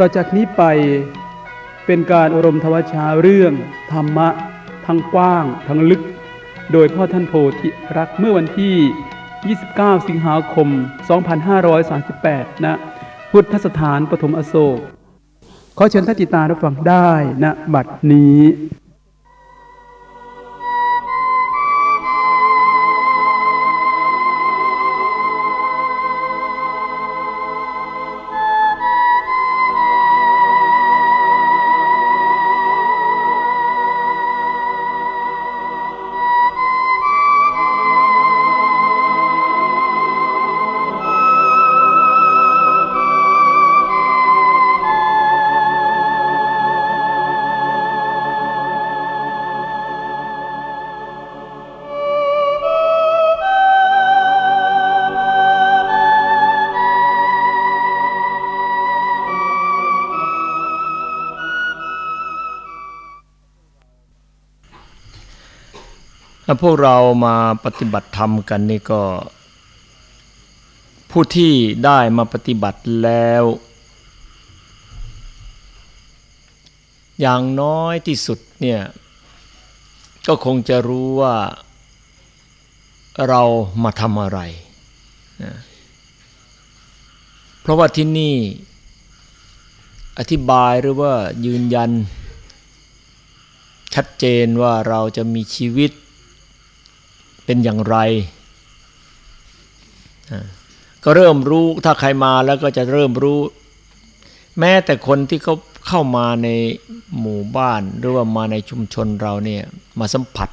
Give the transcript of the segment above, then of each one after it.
ต่อจากนี้ไปเป็นการอารมณ์ทวชาเรื่อง ธรรมะ ทั้งกว้าง ทั้งลึก โดยพ่อท่านโพธิรักเมื่อวันที่ 29 สิงหาคม 2538 ณ พุทธสถานปฐมอโศก ขอเชิญท่านติตารับฟังได้ณบัดนี้ พวกเรามาปฏิบัติธรรมกันนี่ก็ ผู้ที่ได้มาปฏิบัติแล้ว อย่างน้อยที่สุดเนี่ยก็คงจะรู้ว่าเรามาทำอะไรนะเพราะว่าที่นี่อธิบายหรือว่ายืนยัน ชัดเจนว่าเราจะมีชีวิต เป็นอย่างไร ก็เริ่มรู้ถ้าใครมาแล้วก็จะเริ่มรู้ แม้แต่คนที่เขาเข้ามาในหมู่บ้านหรือว่ามาในชุมชนเราเนี่ยมาสัมผัส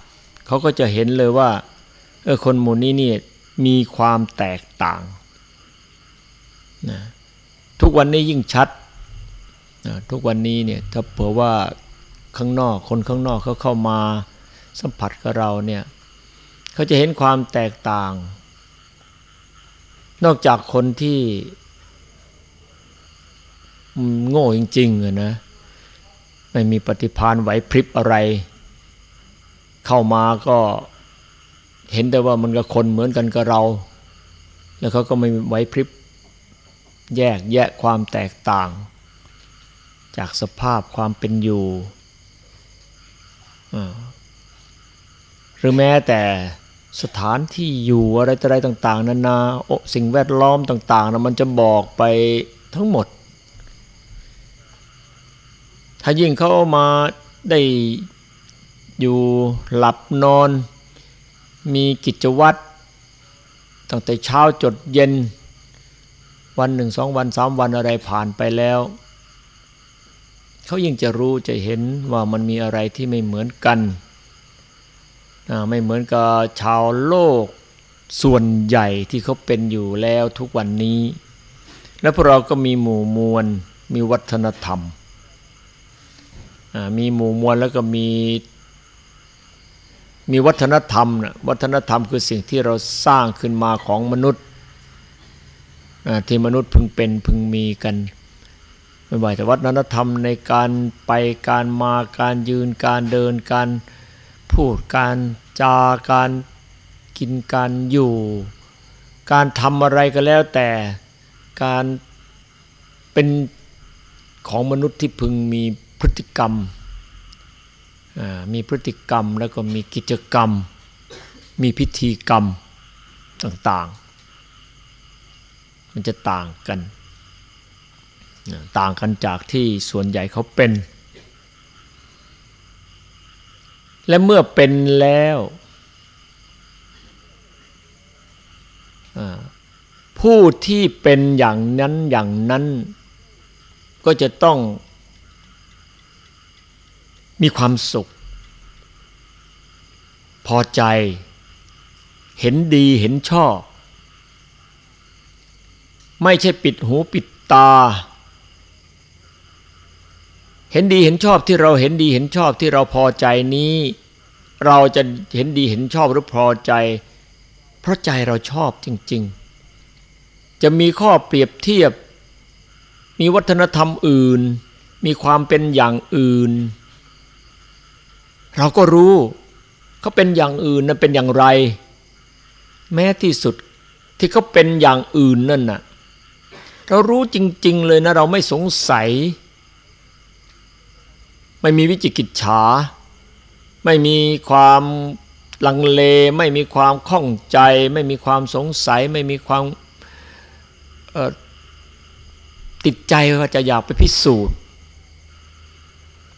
เขาก็จะเห็นเลยว่าเออคนหมู่นี้เนี่ยมีความแตกต่างนะทุกวันนี้ยิ่งชัดนะทุกวันนี้เนี่ยถ้าเผื่อว่าข้างนอกคนข้างนอกเขาเข้ามาสัมผัสกับเราเนี่ย เขาจะเห็นความแตกต่าง นอกจากคนที่โง่จริงๆนะไม่มีปฏิพานไหวพริบอะไร เข้ามาก็เห็นแต่ว่ามันกับคนเหมือนกันกับเรา แล้วเขาก็ไม่ไหวพริบแยกแยะความแตกต่าง จากสภาพความเป็นอยู่หรือแม้แต่ สถานที่อยู่อะไรอะไรต่าง ๆนานาสิ่งแวดล้อมต่างๆนะมันจะบอกไปทั้งหมด ถ้ายิ่งเขาเอามาได้อยู่หลับนอน มีกิจวัตรตั้งแต่เช้าจดเย็น วันหนึ่งสองวันสามวันอะไรผ่านไปแล้วเขายิ่งจะรู้จะเห็นว่ามันมีอะไรที่ไม่เหมือนกัน ไม่เหมือนกับชาวโลกส่วนใหญ่ที่เขาเป็นอยู่แล้วทุกวันนี้ แล้วพวกเราก็มีหมู่มวล มีวัฒนธรรม มีหมู่มวลแล้วก็มีมีวัฒนธรรมนะวัฒนธรรมคือสิ่งที่เราสร้างขึ้นมาของมนุษย์ที่มนุษย์พึงเป็นพึงมีกันไม่ว่าแต่วัฒนธรรมในการไปการมาการยืนการเดินการ พูดการจาการกินการอยู่ การทำอะไรก็แล้วแต่การเป็นของมนุษย์ที่พึงมีพฤติกรรม มีพฤติกรรมแล้วก็มีกิจกรรม มีพิธีกรรมต่างๆ มันจะต่างกัน ต่างกันจากที่ส่วนใหญ่เขาเป็น และเมื่อเป็นแล้วผู้ที่เป็นอย่างนั้นอย่างนั้น ก็จะต้องมีความสุข พอใจ เห็นดีเห็นชอบ ไม่ใช่ปิดหูปิดตา เห็นดีเห็นชอบที่เราเห็นดีเห็นชอบที่เราพอใจนี้ เราจะเห็นดีเห็นชอบหรือพอใจ เพราะใจเราชอบจริง ๆ จะมีข้อเปรียบเทียบ มีวัฒนธรรมอื่น มีความเป็นอย่างอื่น เราก็รู้เขาเป็นอย่างอื่นนั้นเป็นอย่างไร แม้ที่สุดที่เขาเป็นอย่างอื่นนั่นน่ะเรารู้จริง ๆ เลยนะเราไม่สงสัย ไม่มีวิจิกิจฉา ไม่มีความลังเล ไม่มีความข้องใจ ไม่มีความสงสัย ไม่มีความติดใจว่าจะอยากไปพิสูจน์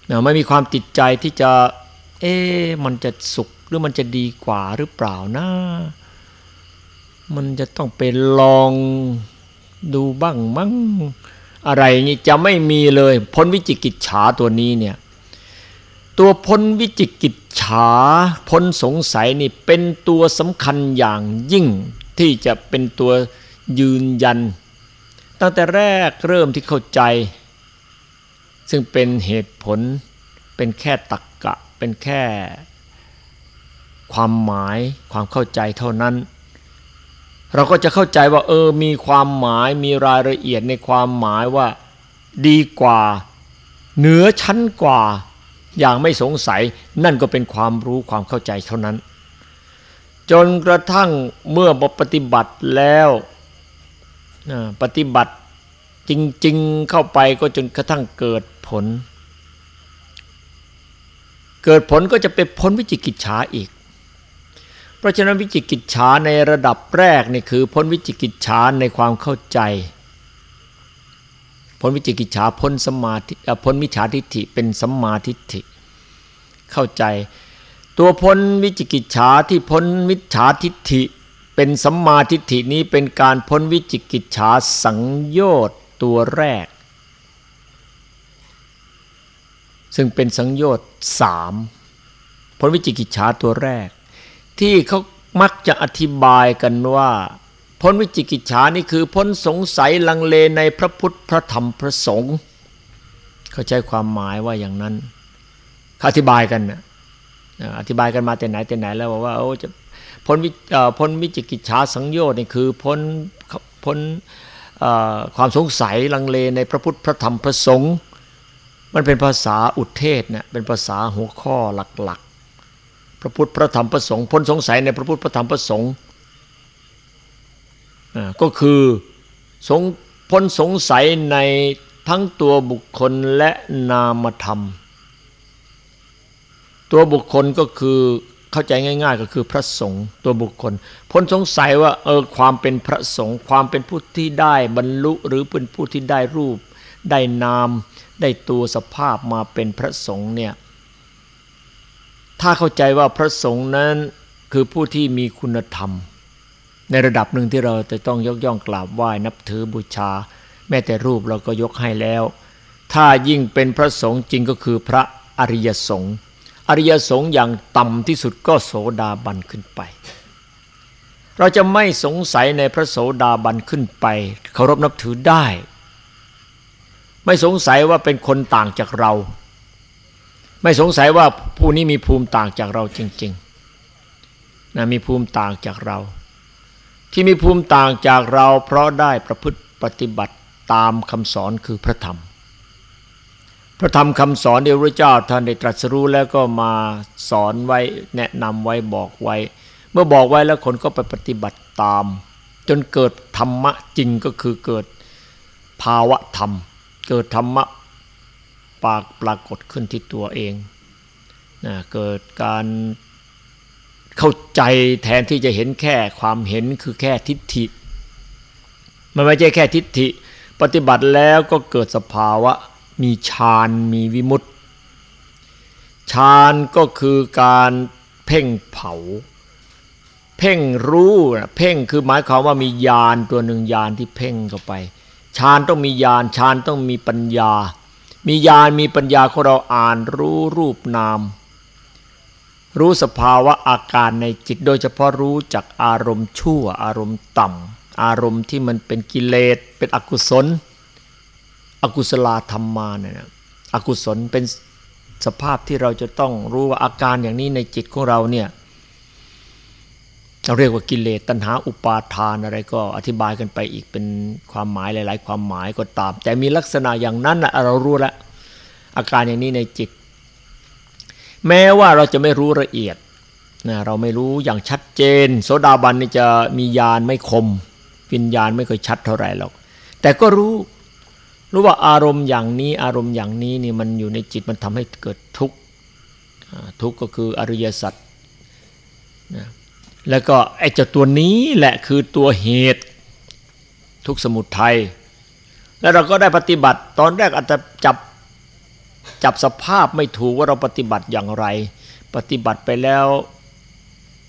นะไม่มีความติดใจที่จะ เอ๊มันจะสุขหรือมันจะดีกว่าหรือเปล่านะ มันจะต้องไปลองดูบ้างมั้งอะไรนี่จะไม่มีเลย พ้นวิจิกิจฉาตัวนี้เนี่ย ตัวพ้นวิจิกิจฉาพ้นสงสัยนี่เป็นตัวสำคัญอย่างยิ่ง ที่จะเป็นตัวยืนยัน ตั้งแต่แรกเริ่มที่เข้าใจ ซึ่งเป็นเหตุผล เป็นแค่ตักกะ เป็นแค่ ความหมายความเข้าใจเท่านั้น เราก็จะเข้าใจว่า เออ มีความหมายมีรายละเอียดในความหมายว่า ดีกว่า เหนือชั้นกว่า อย่างไม่สงสัยนั่นก็เป็นความรู้ความเข้าใจเท่านั้น จนกระทั่งเมื่อปฏิบัติแล้วปฏิบัติจริงๆเข้าไปก็จนกระทั่งเกิดผล เกิดผลก็จะเป็นพ้นวิจิกิจฉาอีก เพราะฉะนั้นวิจิกิจฉาในระดับแรกนี่คือพ้นวิจิกิจฉาในความเข้าใจ พ้นวิจิกิจฉาพ้นสมาธิพ้นมิจฉาทิฏฐิเป็นสัมมาทิฏฐิ เข้าใจ ตัวพ้นวิจิกิจฉาที่พ้นมิจฉาทิฏฐิ เป็นสัมมาทิฏฐินี้เป็นการพ้นวิจิกิจฉาสังโยชน์ตัวแรก ซึ่งเป็นสังโยชน์สามพ้นวิจิกิจฉาตัวแรก ที่เขามักจะอธิบายกันว่า พ้นวิจิกิจฉานี่คือพ้นสงสัยลังเลในพระพุทธพระธรรมพระสงฆ์เขาใช้ความหมายว่าอย่างนั้นอธิบายกันนะอธิบายกันมาแต่ไหนแต่ไหนแล้วว่าโอ้จะพ้นวิพ้นวิจิกิจฉาสังโยชน์นี่คือพ้นพ้นความสงสัยลังเลในพระพุทธพระธรรมพระสงฆ์มันเป็นภาษาอุเทศเนี่ยเป็นภาษาหัวข้อหลักๆ พระพุทธพระธรรมพระสงฆ์พ้นสงสัยในพระพุทธพระธรรมพระสงฆ์ ก็คือสงพ้นสงสัยในทั้งตัวบุคคลและนามธรรม ตัวบุคคลก็คือเข้าใจง่าย ๆ ก็คือพระสงฆ์ตัวบุคคล พ้นสงสัยว่าเออความเป็นพระสงฆ์ความเป็นผู้ที่ได้บรรลุหรือเป็นผู้ที่ได้รูป ได้นาม ได้ตัวสภาพมาเป็นพระสงฆ์เนี่ยถ้าเข้าใจว่าพระสงฆ์นั้นคือผู้ที่มีคุณธรรม ในระดับหนึ่งที่เราจะต้องยกย่องกราบไหว้นับถือบูชา แม้แต่รูปเราก็ยกให้แล้ว ถ้ายิ่งเป็นพระสงฆ์จริงก็คือพระอริยสงฆ์อริยสงฆ์อย่างต่ำที่สุดก็โสดาบันขึ้นไป เราจะไม่สงสัยในพระโสดาบันขึ้นไปเคารพนับถือได้ ไม่สงสัยว่าเป็นคนต่างจากเรา ไม่สงสัยว่าผู้นี้มีภูมิต่างจากเราจริงๆนะมีภูมิต่างจากเรา ที่มีภูมิต่างจากเราเพราะได้ประพฤติปฏิบัติตามคำสอนคือพระธรรม พระธรรมคำสอนเดียวพระเจ้าท่านได้ตรัสรู้แล้วก็มาสอนไว้แนะนำไว้บอกไว้ เมื่อบอกไว้แล้วคนก็ไปปฏิบัติตาม จนเกิดธรรมะจริงก็คือเกิดภาวะธรรม เกิดธรรมะปากปรากฏขึ้นที่ตัวเองนะเกิดการ เข้าใจแทนที่จะเห็นแค่ความเห็นคือแค่ทิฏฐิ มันไม่ใช่แค่ทิฏฐิ ปฏิบัติแล้วก็เกิดสภาวะ มีฌานมีวิมุตติฌานก็คือการเพ่งเผา เพ่งรู้เพ่งคือหมายความว่ามีญาณตัวหนึ่งญาณที่เพ่งเข้าไปฌานต้องมีญาณฌานต้องมีปัญญา มีญาณมีปัญญาของเราอ่านรู้รูปนาม รู้สภาวะอาการในจิต โดยเฉพาะรู้จักอารมณ์ชั่ว อารมณ์ต่ำอารมณ์ที่มันเป็นกิเลสเป็นอกุศล อกุศลธรรมาเนี่ยอกุศลเป็นสภาพที่เราจะต้องรู้ว่าอาการอย่างนี้ในจิตของเราเนี่ยเราเรียกว่ากิเลสตัณหาอุปาทานอะไรก็อธิบายกันไปอีกเป็นความหมายหลาย ๆ ความหมายก็ตาม แต่มีลักษณะอย่างนั้นเรารู้แล้วอาการอย่างนี้ในจิต แม้ว่าเราจะไม่รู้ละเอียดนะเราไม่รู้อย่างชัดเจน โสดาบันนี่จะมีญาณไม่คมวิญญาณไม่เคยชัดเท่าไหร่หรอก แต่ก็รู้รู้ว่าอารมณ์อย่างนี้อารมณ์อย่างนี้นี่มันอยู่ในจิตมันทำให้เกิดทุกข์ทุกข์ก็คืออริยสัจนะแล้วก็ไอ้เจ้าตัวนี้แหละคือตัวเหตุทุกสมุทัยแล้วเราก็ได้ปฏิบัติตอนแรกอาจจะจับ จับสภาพไม่ถูกว่าเราปฏิบัติอย่างไร ปฏิบัติไปแล้ว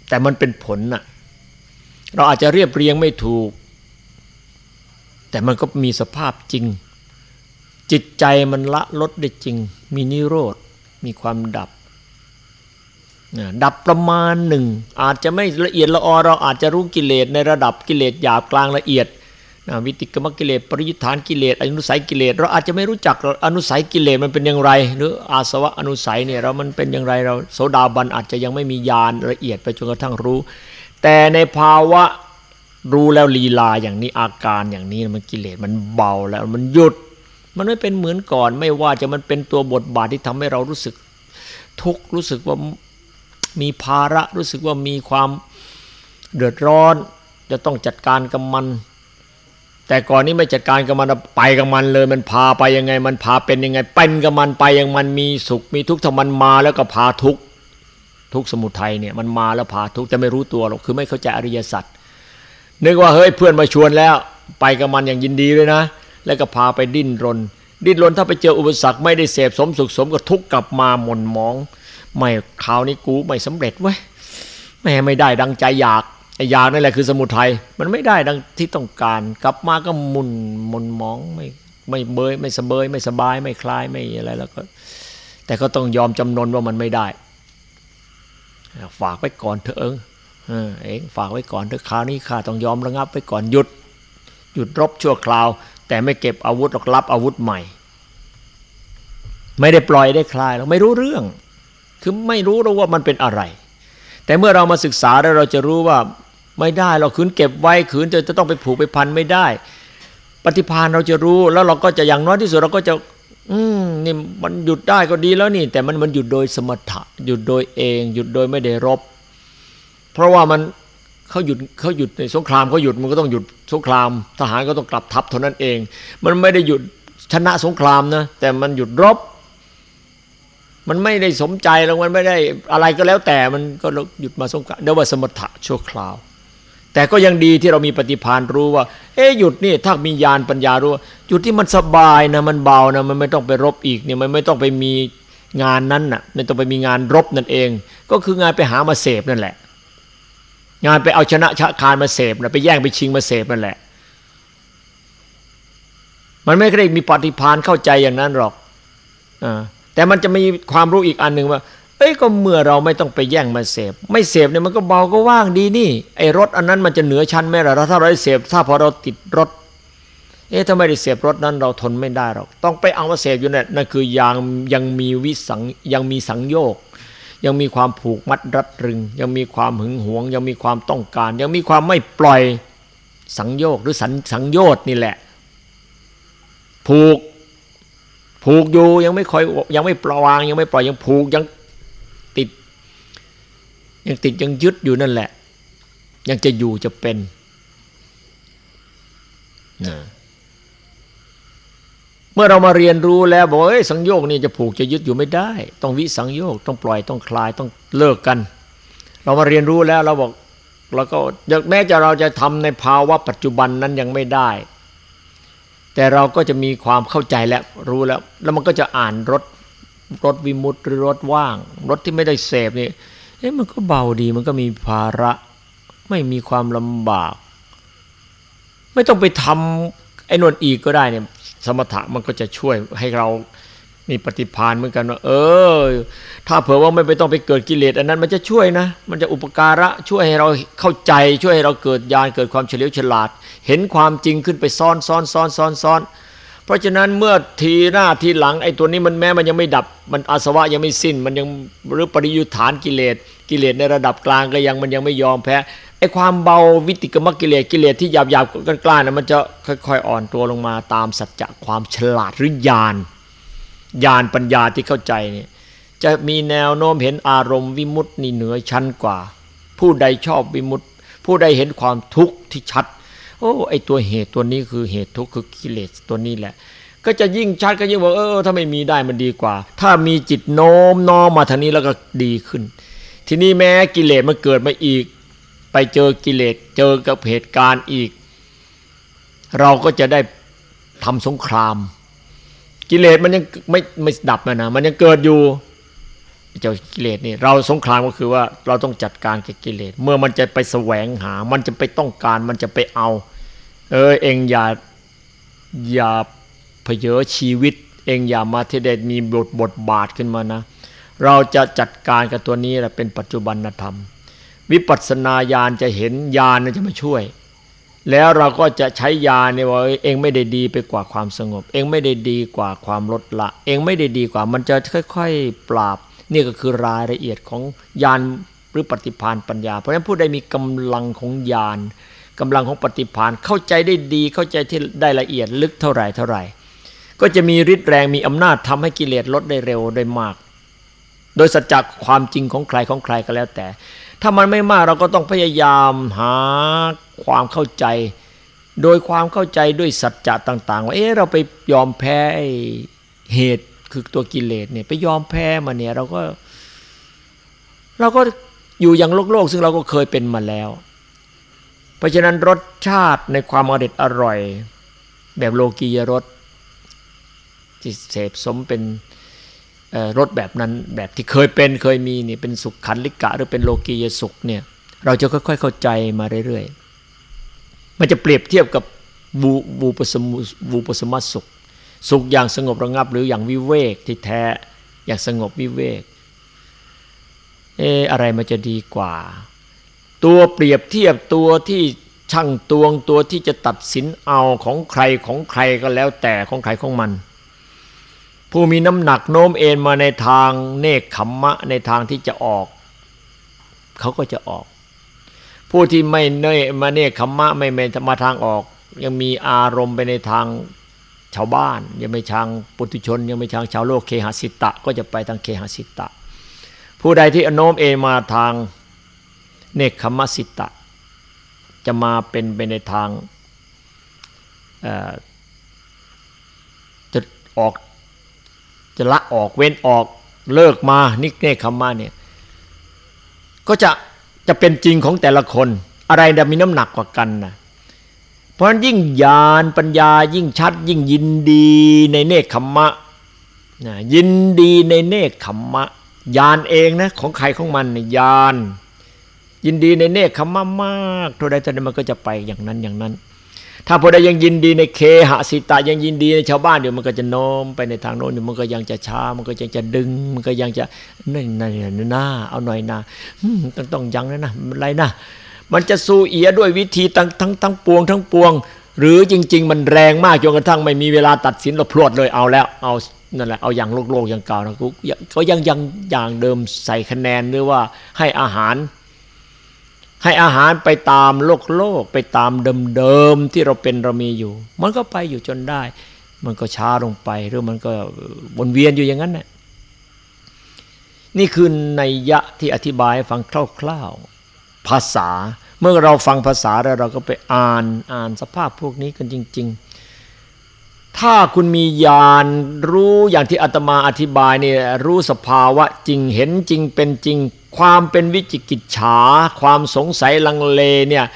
แต่มันเป็นผลน่ะเราอาจจะเรียบเรียงไม่ถูก แต่มันก็มีสภาพจริง จิตใจมันละลดได้จริง มีนิโรธมีความดับ ดับประมาณหนึ่ง อาจจะไม่ละเอียดละออเราอาจจะรู้กิเลสในระดับกิเลสหยาบกลางละเอียด วิติกรรมกิเลสปริยุทธานกิเลสอนุสัยกิเลสเราอาจจะไม่รู้จักอนุสัยกิเลสมันเป็นอย่างไร หรืออาสวะอนุสัยเนี่ยเรามันเป็นอย่างไรเราโสดาบันอาจจะยังไม่มีญาณละเอียดไปจนกระทั่งรู้ แต่ในภาวะรู้แล้วลีลาอย่างนี้อาการอย่างนี้มันกิเลสมันเบาแล้วมันหยุด มันไม่เป็นเหมือนก่อน ไม่ว่าจะมันเป็นตัวบทบาทที่ทำให้เรารู้สึกทุกข์รู้สึกว่ามีภาระรู้สึกว่ามีความเดือดร้อน จะต้องจัดการกับมัน แต่ก่อนนี้ไม่จัดการกับมันไปกับมันเลย มันพาไปยังไง มันพาเป็นยังไง เป็นกับมันไปยังมันมีสุขมีทุกข์ถ้ามันมาแล้วก็พาทุกข์ทุกสมุทัยเนี่ยมันมาแล้วพาทุกข์แต่ไม่รู้ตัวหรอกคือไม่เข้าใจอริยสัจนึกว่าเฮ้ยเพื่อนมาชวนแล้ว ไปกับมันอย่างยินดีเลยนะ แล้วก็พาไปดิ้นรน ดิ้นรนถ้าไปเจออุปสรรคไม่ได้เสพสมสุขสมก็ทุกข์กลับมาหม่นมอง ไม่คราวนี้กูไม่สำเร็จเว้ยแม่ไม่ได้ดังใจอยาก ไอ้ยากนั่นแหละคือสมุทัยมันไม่ได้ดังที่ต้องการ กลับมาก็มุนมุนมองไม่ไม่เบยไม่สบายไม่สบายไม่คลายไม่อะไรแล้วก็ แต่ก็ต้องยอมจำนนว่ามันไม่ได้ ฝากไว้ก่อนเถอะเองเองฝากไว้ก่อนเถอะคราวนี้ข้าต้องยอมระงับไว้ก่อนหยุด หยุดรบชั่วคราว แต่ไม่เก็บอาวุธหรอกรับอาวุธใหม่ ไม่ได้ปล่อยได้คลายเราไม่รู้เรื่อง คือไม่รู้เราว่ามันเป็นอะไร แต่เมื่อเรามาศึกษาแล้วเราจะรู้ว่า ไม่ได้เราขืนเก็บไว้ขืนจะจะต้องไปผูกไปพันไม่ได้ ปฏิพานเราจะรู้แล้วเราก็จะอย่างน้อยที่สุดเราก็จะ อืมนี่มันหยุดได้ก็ดีแล้วนี่ แต่มันมันหยุดโดยสมถะหยุดโดยเอง หยุดโดยไม่ได้รบ เพราะว่ามันเขาหยุดเขาหยุดในสงครามเขาหยุดมันก็ต้องหยุดสงคราม ทหารก็ต้องกลับทัพเท่านั้นเอง มันไม่ได้หยุดชนะสงครามนะแต่มันหยุดรบ มันไม่ได้สมใจแล้วมันไม่ได้อะไรก็แล้วแต่มันก็หยุดมาสงครามเรียกว่าสมถะชั่วคราว แต่ก็ยังดีที่เรามีปฏิพานรู้ว่า เอ๊หยุดนี่ถ้ามีญาณปัญญารู้หยุดที่มันสบายนะมันเบานะมันไม่ต้องไปรบอีกเนี่ยมันไม่ต้องไปมีงานนั้นน่ะไม่ต้องไปมีงานรบนั่นเอง ก็คืองานไปหามาเสพนั่นแหละ งานไปเอาชนะชะคารมาเสพนะไปแย่งไปชิงมาเสพนั่นแหละ มันไม่ได้มีปฏิพานเข้าใจอย่างนั้นหรอกอแต่มันจะมีความรู้อีกอันหนึ่งว่า เอ้ยก็เมื่อเราไม่ต้องไปแย่งมาเสพ ไม่เสพเนี่ยมันก็เบาก็ว่างดีนี่ ไอ้รถอันนั้นมันจะเหนือชั้นไหมล่ะถ้าเราเสพถ้าพอเราติดรถ เอ๊ะถ้าไม่ได้เสพรถนั้นเราทนไม่ได้หรอกต้องไปเอามาเสพอยู่เนี่ยนั่นคือยังยังมีวิสังยังมีสังโยกยังมีความผูกมัดรัดรึง ยังมีความหึงหวง ยังมีความต้องการ ยังมีความไม่ปล่อยสังโยกหรือสังสังโยชนี่แหละ ผูก ผูกอยู่ยังไม่คอยยังไม่ปล่อยวาง ยังไม่ปล่อยยังผูกยัง ยังติดยังยึดอยู่นั่นแหละ ยังจะอยู่จะเป็นนะเมื่อเรามาเรียนรู้แล้วบอกเอ้ยสังโยกนี่จะผูกจะยึดอยู่ไม่ได้ ต้องวิสังโยกต้องปล่อยต้องคลายต้องเลิกกัน เรามาเรียนรู้แล้วเราบอกเราก็แม้จะเราจะทำในภาวะปัจจุบันนั้นยังไม่ได้ แต่เราก็จะมีความเข้าใจแล้วรู้แล้ว แล้วมันก็จะอ่านรถรถวิมุตติหรือรถว่าง รถที่ไม่ได้เสพนี่ เอ๊ะมันก็เบาดีมันก็มีภาระ ไม่มีความลำบาก ไม่ต้องไปทำไอ้นวลอีกก็ได้เนี่ย สมถะมันก็จะช่วยให้เรามีปฏิพานเหมือนกันว่าเออ ถ้าเผื่อว่าไม่ไปต้องไปเกิดกิเลสอันนั้นมันจะช่วยนะ มันจะอุปการะช่วยให้เราเข้าใจช่วยให้เราเกิดญาณเกิดความเฉลียวฉลาด เห็นความจริงขึ้นไปซ้อนซ้อนซ้อนซ้อนซ้อน เพราะฉะนั้นเมื่อทีหน้าทีหลังไอ้ตัวนี้มันแม้มันยังไม่ดับ มันอาสวะยังไม่สิ้น มันยังหรือปริยุฏฐานกิเลสกิเลสในระดับกลางก็ยังมันยังไม่ยอมแพ้ไอ้ความเบาวีติกกมกิเลสกิเลสที่หยาบหยาบแก่นกล้านะมันจะค่อยๆอ่อนตัวลงมาตามสัจจะความฉลาดหรือญาณญาณปัญญาที่เข้าใจเนี่ยจะมีแนวโน้มเห็นอารมณ์วิมุตตินี่เหนือชั้นกว่า ผู้ใดชอบวิมุตติผู้ใดเห็นความทุกข์ที่ชัด โอ้ไอตัวเหตุตัวนี้คือเหตุทุกข์คือกิเลสตัวนี้แหละ ก็จะยิ่งชัดก็ยิ่งบอกเออถ้าไม่มีได้มันดีกว่า ถ้ามีจิตโน้มน้อมมาทางนี้แล้วก็ดีขึ้น ทีนี้แม้กิเลสมันเกิดมาอีก ไปเจอกิเลสเจอกับเหตุการณ์อีก เราก็จะได้ทำสงคราม กิเลสมันยังไม่ไม่ดับนะนะมันยังเกิดอยู่ เจ้ากิเลสนี่เราสงครามก็คือว่าเราต้องจัดการกับกิเลส เมื่อมันจะไปแสวงหา มันจะไปต้องการมันจะไปเอา เออเองอย่าอย่าเพเยอชีวิต เองอย่ามาที่เดมีบทบทบาทขึ้นมานะ เราจะจัดการกับตัวนี้แหละเป็นปัจจุบันธรรม วิปัสสนาญาณจะเห็นญาณจะมาช่วย แล้วเราก็จะใช้ยาเนี่ยว่าเองไม่ได้ดีไปกว่าความสงบ เองไม่ได้ดีกว่าความลดละ เองไม่ได้ดีกว่ามันจะค่อย ๆ ปราบ นี่ก็คือรายละเอียดของญาณหรือปฏิพานปัญญา เพราะฉะนั้นผู้ใดมีกำลังของญาณกำลังของปฏิพานเข้าใจได้ดีเข้าใจที่ได้ละเอียดลึกเท่าไหร่เท่าไหร่ ก็จะมีฤทธิ์แรงมีอำนาจทำให้กิเลสลดได้เร็วได้มาก โดยสัจจความจริงของใครของใครก็แล้วแต่ ถ้ามันไม่มากเราก็ต้องพยายามหาความเข้าใจ โดยความเข้าใจด้วยสัจจะต่าง ๆ ว่าเอ๊ะเราไปยอมแพ้เหตุ คือตัวกิเลสเนี่ย ไปยอมแพ้มาเนี่ย เราก็ เราก็อยู่อย่างโลกโลกซึ่งเราก็เคยเป็นมาแล้ว เพราะฉะนั้นรสชาติในความอร่อยอร่อย แบบโลกียรสที่เสพสมเป็นรสแบบนั้นแบบที่เคยเป็นเคยมีเนี่ยเป็นสุขขันลิกะหรือเป็นโลกียสุขเนี่ย เราจะค่อยๆเข้าใจมาเรื่อยๆ มันจะเปรียบเทียบกับบูบูปสมุบูปสมัสสุข สุขอย่างสงบระงับ หรืออย่างวิเวกที่แท้อย่างสงบวิเวก เอออะไรมันจะดีกว่า ตัวเปรียบเทียบตัวที่ช่างตวงตัวที่จะตัดสินเอาของใครของใครก็แล้วแต่ของใครของมัน ผู้มีน้ำหนักโน้มเอ็นมาในทางเนคขมมะในทางที่จะออก เขาก็จะออก ผู้ที่ไม่เนมาเนคขมมะไม่มาทางออก ยังมีอารมณ์ไปในทาง ชาวบ้าน ยังไม่ช่างปุถุชน ยังไม่ช่างชาวโลกเคหสิตะ ก็จะไปทางเคหสิตะ ผู้ใดที่อโนมเอมาทางเนคขมสิตะ จะมาเป็นไปในทางจะออกจะละออกเว้นออกเลิกมานิเนคขมาเนี่ยก็จะจะเป็นจริงของแต่ละคน อะไรจะมีน้ำหนักกว่ากันนะ เพราะฉะนั้นยิ่งญาณปัญญายิ่งชัด ยิ่งยินดีในเนคขมมะนะยินดีในเนคขมมะญาณเองนะของใครของมันญาณยินดีในเนคขมมะมากเท่าใดเท่าใดมันก็จะไปอย่างนั้นอย่างนั้น ถ้าพอได้ยังยินดีในเคหสิตายังยินดีในชาวบ้านเดี๋ยวมันก็จะโน้มไปในทางโน้นมันก็ยังจะช้า มันก็ยังจะดึง มันก็ยังจะนั่นนั่นน่าเอาหน่อยนะต้องต้องยังนะนะอะไรนะ มันจะสู้เอียด้วยวิธีทั้งทั้งทั้งปวงทั้งปวง หรือจริง ๆ มันแรงมากจนกระทั่งไม่มีเวลาตัดสินเราพรวดเลยเอาแล้วเอานั่นแหละเอาอย่างโลกโลกอย่างเก่านะกูก็ยังยังอย่างเดิมใส่คะแนนหรือว่าให้อาหาร ให้อาหารไปตามโลกโลกไปตามเดิมๆที่เราเป็นเรามีอยู่ มันก็ไปอยู่จนได้ มันก็ช้าลงไปหรือมันก็วนเวียนอยู่อย่างนั้นแหละนี่คือในยะที่อธิบายฟังคร่าวๆ ภาษา เมื่อเราฟังภาษาแล้วเราก็ไปอ่านอ่านสภาพพวกนี้กันจริง ๆ ถ้าคุณมีญาณรู้อย่างที่อาตมาอธิบายนี่รู้สภาวะจริงเห็นจริงเป็นจริง ความเป็นวิจิกิจฉา ความสงสัยลังเลเนี่ย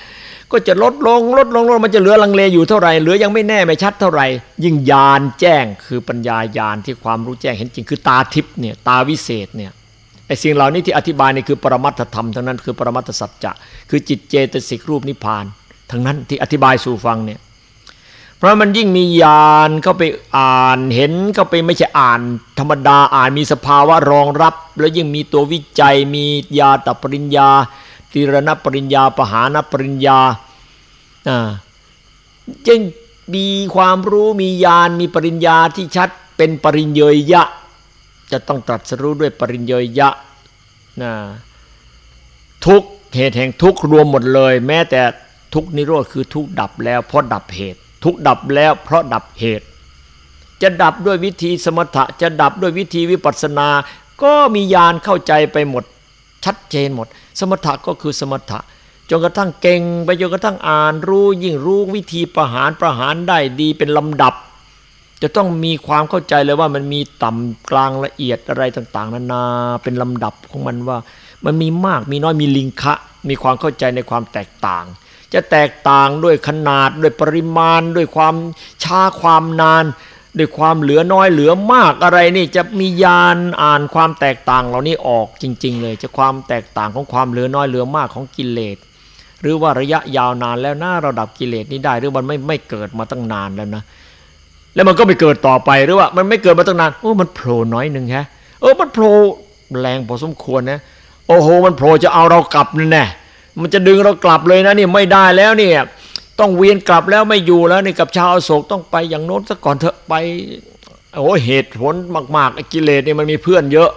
ก็จะลดลงลดลงลดมันจะเหลือลังเลอยู่เท่าไหร่เหลือยังไม่แน่ไม่ชัดเท่าไหร่ ยิ่งญาณแจ้งคือปัญญาญาณที่ความรู้แจ้งเห็นจริงคือตาทิพย์เนี่ยตาวิเศษเนี่ย ไอ้สิ่งเหล่านี้ที่อธิบายนี่คือปรมัตถธรรมทั้งนั้นคือปรมัตถสัจจะคือจิตเจตสิกรูปนิพพาน ทั้งนั้นที่อธิบายสู่ฟังเนี่ยเพราะมันยิ่งมีญาณเข้าไปอ่านเห็นเข้าไปไม่ใช่อ่าน ธรรมดาอ่านมีสภาวะรองรับ แล้วยิ่งมีตัววิจัยมียาตปริญญาตีรณปริญญาปหานปริญญาอ่าจึงมีความรู้มีญาณมีปริญญาที่ชัดเป็นปริญเยยะ จะต้องตรัสรู้ด้วยปริญญยะนะทุกเหตุแห่งทุกรวมหมดเลย แม้แต่ทุกนิโรธคือทุกดับแล้วเพราะดับเหตุ ทุกดับแล้วเพราะดับเหตุ จะดับด้วยวิธีสมถะ จะดับด้วยวิธีวิปัสสนา ก็มีญาณเข้าใจไปหมดชัดเจนหมด สมถะก็คือสมถะจนกระทั่งเก่งไปจนกระทั่งอ่านรู้ยิ่งรู้วิธีประหารประหารได้ดีเป็นลำดับ จะต้องมีความเข้าใจเลยว่ามันมีต่ำกลางละเอียดอะไรต่างๆ นานาเป็นลำดับของมันว่า มันมีมากมีน้อยมีลิงคะ มีความเข้าใจในความแตกต่าง จะแตกต่างด้วยขนาดด้วยปริมาณ ด้วยความช้าความนาน ด้วยความเหลือน้อยเหลือมากอะไรนี่จะมียานอ่านความแตกต่างเหล่านี้ออกจริง ๆ เลย จะความแตกต่างของความเหลือน้อยเหลือมากของกิเลสหรือว่าระยะยาวนานแล้วนะระดับกิเลสนี้ได้หรือมันไม่ไม่เกิดมาตั้งนานแล้วนะ แล้วมันก็ไม่เกิดต่อไปหรือว่า มันไม่เกิดมาตั้งนานโอ้มันโผล่น้อยหนึ่งฮะเออมันโผล่แรงพอสมควรนะโอ้โห มันโผล่จะเอาเรากลับนั่นแน่มันจะดึงเรากลับเลยนะนี่ไม่ได้แล้วเนี่ยต้องเวียนกลับแล้วไม่อยู่แล้วนี่กับชาวโศกต้องไปอย่างโน้นซะก่อนเถอะไปโอ้เหตุผลมากๆกิเลสนี่มันมีเพื่อนเยอะ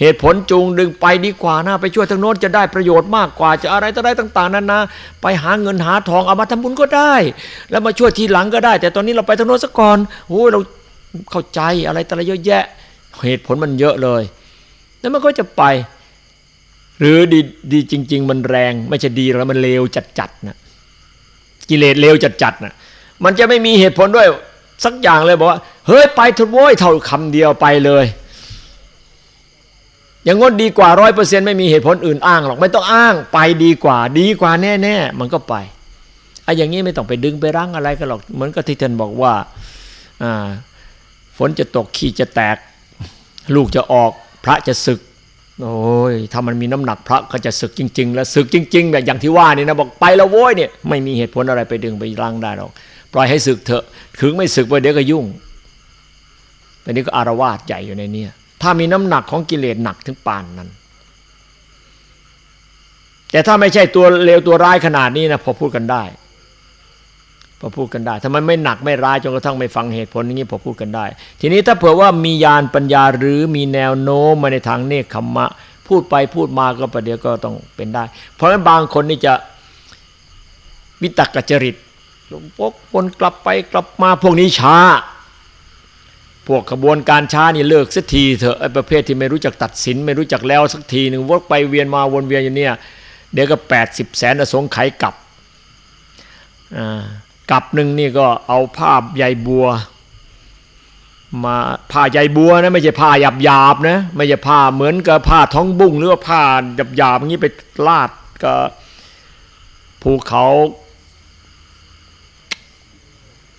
เหตุผลจูงดึงไปดีกว่านะไปช่วยทางโน้นจะได้ประโยชน์มากกว่าจะอะไรต่ออะไรต่าง ๆนั้นนะไปหาเงินหาทองเอามาทำบุญก็ได้ แล้วมาช่วยทีหลังก็ได้ แต่ตอนนี้เราไปทางโน้นซะก่อนโอ้เราเข้าใจอะไรแต่ละเยอะแยะ เหตุผลมันเยอะเลย แล้วมันก็จะไป หรือดีดีจริง ๆ มันแรง ไม่ใช่ดีแล้วมันเลวจัดๆนะกิเลสเลวจัดๆนะมันจะไม่มีเหตุผลด้วยสักอย่างเลยบอกว่าเฮ้ยไปทุนโว้ยเท่าคำเดียวไปเลย อย่างงดดีกว่าร้อยเปอร์เซ็นต์ไม่มีเหตุผลอื่นอ้างหรอกไม่ต้องอ้างไปดีกว่า ดีกว่าแน่ๆมันก็ไปไอ้อย่างนี้ไม่ต้องไปดึงไปรั้งอะไรกันหรอกเหมือนกับที่ท่านบอกว่าฝนจะตกขี้จะแตก ลูกจะออกพระจะศึกโอ้ยถ้ามันมีน้ำหนักพระก็จะศึกจริง ๆ แล้วศึกจริง ๆ แบบอย่างที่ว่านี่นะบอกไปแล้วโว้ยเนี่ยไม่มีเหตุผลอะไรไปดึงไปรั้งได้หรอกปล่อยให้ศึกเถอะถึงไม่ศึกไปเดี๋ยวก็ยุ่งแต่นี้ก็อารวาสใหญ่อยู่ในเนี้ ถ้ามีน้ำหนักของกิเลสหนักถึงปานนั้น แต่ถ้าไม่ใช่ตัวเลวตัวร้ายขนาดนี้นะพอพูดกันได้ พอพูดกันได้ถ้ามันไม่หนักไม่ร้ายจนกระทั่งไม่ฟังเหตุผลอย่างนี้พอพูดกันได้ ทีนี้ถ้าเผื่อว่ามียานปัญญาหรือมีแนวโน้มมาในทางเนคขมมะ พูดไปพูดมาก็ประเดี๋ยวก็ต้องเป็นได้ เพราะฉะนั้นบางคนนี่จะวิตกจริตลงวกวนกลับไปกลับมาพวกนี้ช้า พวกขบวนการช้านี่เลิกสักทีเถอะไอ้ประเภทที่ไม่รู้จักตัดสิน ไม่รู้จักแล้วสักทีหนึ่งวกไปเวียนมาวนเวียนอยู่เนี่ยเดี๋ยวก็แปดสิบแสนอสงไขยกลับกลับหนึ่งนี่ก็เอาผ้าใยบัว มาผ้าใยบัวนะไม่ใช่ผ้าหยาบหยาบนะไม่ใช่ผ้าเหมือนกับผ้าท้องบุ้งหรือว่าผ้าหยาบหยาบอย่างนี้ไปลาดก็ภูเขา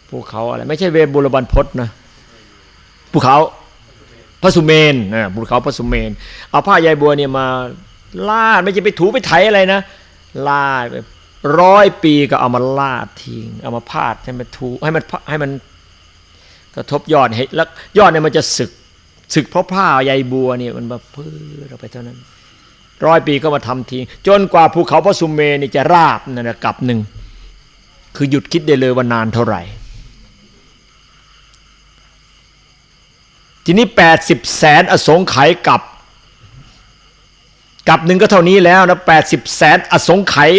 ภูเขาอะไรไม่ใช่เวบุรบันพศนะ ภูเขาพระสุเมนนะภูเขาพระสุเมน เอาผ้าใยบัวเนี่ยมาลาดไม่ใช่ไปถูไปไถอะไรนะลาดร้อยปีก็เอามาลาดทิ้งเอามาพาดให้มันถูให้มันให้มันกระทบยอดให้แล้วยอดเนี่ยมันจะสึกสึกเพราะผ้าใยบัวเนี่ยมันมาพื่อเราไปเท่านั้นร้อยปีก็มาทำทิ้งจนกว่าภูเขาพระสุเมนนี่จะราบนั่นนะกับหนึ่งคือหยุดคิดได้เลยว่านานเท่าไหร่ ทีนี้แปดสิบแสนอสงไขยกับ กับหนึ่งก็เท่านี้แล้วนะแปดสิบแสนอสงไขย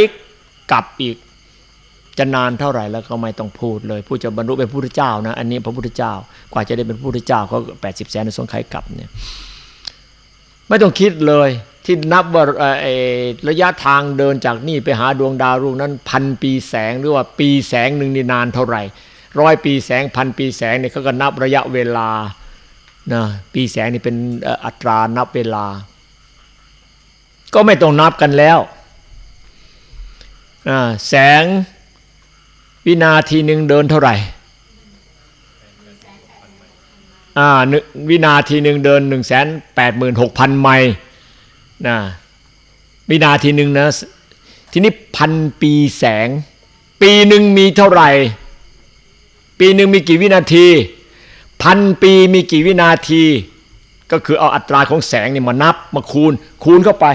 กับอีก จะนานเท่าไหร่แล้วก็ไม่ต้องพูดเลย ผู้จะบรรลุเป็นพระพุทธเจ้านะอันนี้พระพุทธเจ้ากว่าจะได้เป็นพระพุทธเจ้าก็แปดสิบแสนอสงไขยกับเนี่ยไม่ต้องคิดเลยที่นับว่าระยะทางเดินจากนี่ไปหาดวงดาวดวงนั้นพันปีแสงหรือว่าปีแสงหนึ่งนี่นานเท่าไหร่ร้อยปีแสงพันปีแสงเนี่ยเขาก็นับระยะเวลา นะปีแสงนี่เป็นอัตรานับเวลา ก็ไม่ต้องนับกันแล้วแสงวินาทีหนึ่งเดินเท่าไหร่วินาทีหนึ่งเดินหนึ่งแสนแปดหมื่นหกพันไมล์นะวินาทีหนึ่งนะทีนี้พันปีแสง ปีหนึ่งมีเท่าไหร่ ปีหนึ่งมีกี่วินาที พันปีมีกี่วินาที ก็คือเอาอัตราของแสงนี่มานับมาคูณ คูณเข้าไป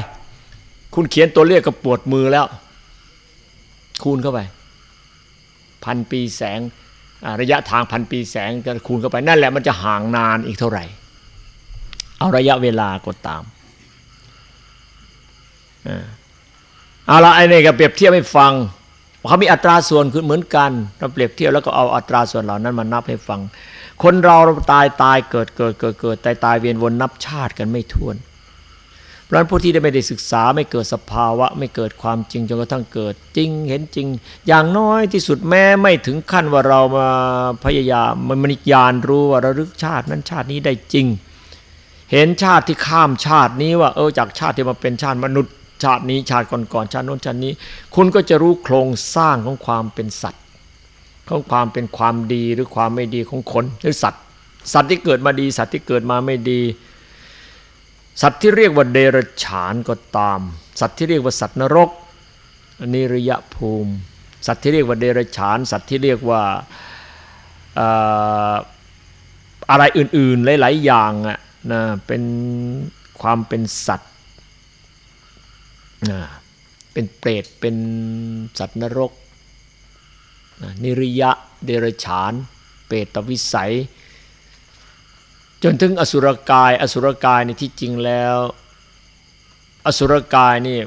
คุณเขียนตัวเลขก็ปวดมือแล้ว คูณเข้าไป พันปีแสงระยะทางพันปีแสงจะคูณเข้าไปนั่นแหละมันจะห่างนานอีกเท่าไหร่ เอาระยะเวลากดตามเอาละไอ้นี่ก็เปรียบเทียบให้ฟังเขามีอัตราส่วนคือเหมือนกันเราเปรียบเทียบแล้วก็เอาอัตราส่วนเหล่านั้นมานับให้ฟัง คนเราตายตายเกิดเกิดเกิดเกิดตายตายเวียนวนนับชาติกันไม่ถ้วน เพราะนั้นผู้ที่ได้ไม่ได้ศึกษาไม่เกิดสภาวะ ไม่เกิดความจริงจนกระทั่งเกิดจริงเห็นจริง อย่างน้อยที่สุดแม้ไม่ถึงขั้นว่าเรามาพยายามมันมนิยานรู้ว่าระลึกชาตินั้นชาตินี้ได้จริง เห็นชาติที่ข้ามชาตินี้ว่า เออจากชาติที่มาเป็นชาติมนุษย์ชาตินี้ชาติก่อนๆชาติโน้นชาตินี้ คุณก็จะรู้โครงสร้างของความเป็นสัตว์ ของความเป็นความดีหรือความไม่ดีของคนหรือสัตว์ สัตว์ที่เกิดมาดี สัตว์ที่เกิดมาไม่ดี สัตว์ที่เรียกว่าเดรัจฉานก็ตาม สัตว์ที่เรียกว่าสัตว์นรกนิรยภูมิ สัตว์ที่เรียกว่าเดรัจฉาน สัตว์ที่เรียกว่าอะไรอื่นๆ หลาย ๆ อย่างอะนะเป็นความเป็นสัตว์เป็นเปรตเป็นสัตว์นรก นิริยะเดรฉาน เปรตวิสัย จนถึงอสุรกาย อสุรกายในที่จริงแล้ว อสุรกายนี่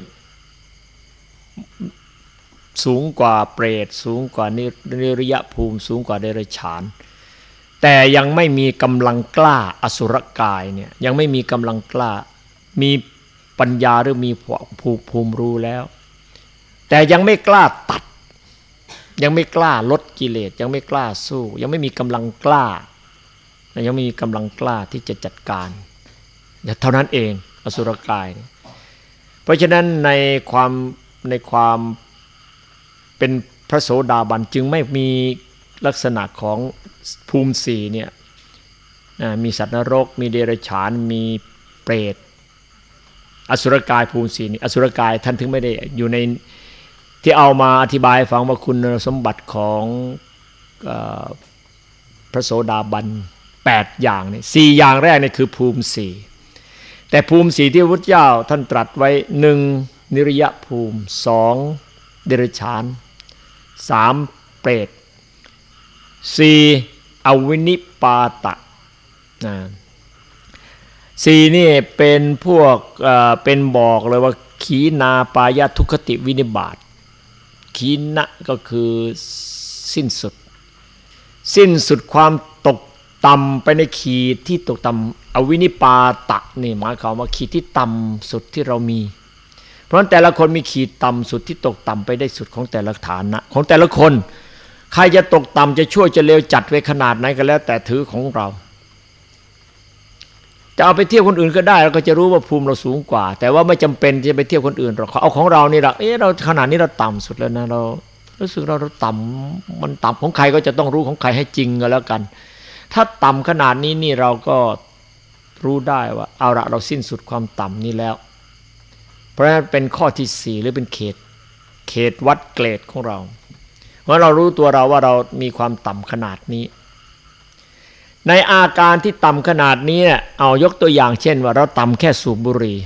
สูงกว่าเปรต สูงกว่านิริยภูมิ สูงกว่าเดรฉาน แต่ยังไม่มีกำลังกล้าอสุรกายเนี่ยยังไม่มีกำลังกล้ามีปัญญาหรือมีผูกภูมิรู้แล้ว แต่ยังไม่กล้าตัด ยังไม่กล้าลดกิเลสยังไม่กล้าสู้ ยังไม่มีกำลังกล้า ยังไม่มีกำลังกล้าที่จะจัดการเท่านั้นเองอสุรกาย เพราะฉะนั้นในความในความเป็นพระโสดาบันจึงไม่มีลักษณะของภูมิสีเนี่ยมีสัตว์นรก มีเดรัจฉาน มีเปรต อสุรกายภูมิสีนี่อสุรกายท่านถึงไม่ได้อยู่ใน ที่เอามาอธิบายฟังว่าคุณสมบัติของพระโสดาบัน8อย่างนี่สี่อย่างแรกนี่คือภูมิสี่แต่ภูมิสีที่พุทธเจ้าท่านตรัสไว้หนึ่งนิริยภูมิสองเดรัจฉานสามเปรตสี่อวินิปาตะนะสี่นี่เป็นพวกเป็นบอกเลยว่าขีนาปายาทุคติวินิบาต ขีนะก็คือสิ้นสุด สิ้นสุดความตกต่ำไปในขีดที่ตกต่ำอวินิปาตะนี่หมายความว่าขีดที่ต่ำสุดที่เรามี เพราะแต่ละคนมีขีดต่ำสุดที่ตกต่ำไปได้สุดของแต่ละฐานะของแต่ละคน ใครจะตกต่ำจะช่วยจะเลวจัดไว้ขนาดไหนก็แล้วแต่ถือของเรา จะเอาไปเทียบคนอื่นก็ได้เราก็จะรู้ว่าภูมิเราสูงกว่า แต่ว่าไม่จำเป็นจะไปเทียบคนอื่นหรอกเอาของเรานี่แหละเอ๊ะเราขนาดนี้เราต่ำสุดแล้วนะเรารู้สึกเราเราต่ำมันต่ำของใครก็จะต้องรู้ของใครให้จริงก็แล้วกัน ถ้าต่ำขนาดนี้นี่เราก็รู้ได้ว่าเอาละเราสิ้นสุดความต่ำนี้แล้ว เพราะฉะนั้นเป็นข้อที่สี่หรือเป็นเขต เขตวัดเกรดของเรา เพราะเรารู้ตัวเราว่าเรามีความต่ำขนาดนี้ ในอาการที่ต่ำขนาดนี้ เอายกตัวอย่างเช่นว่าเราต่ำแค่สูบบุหรี่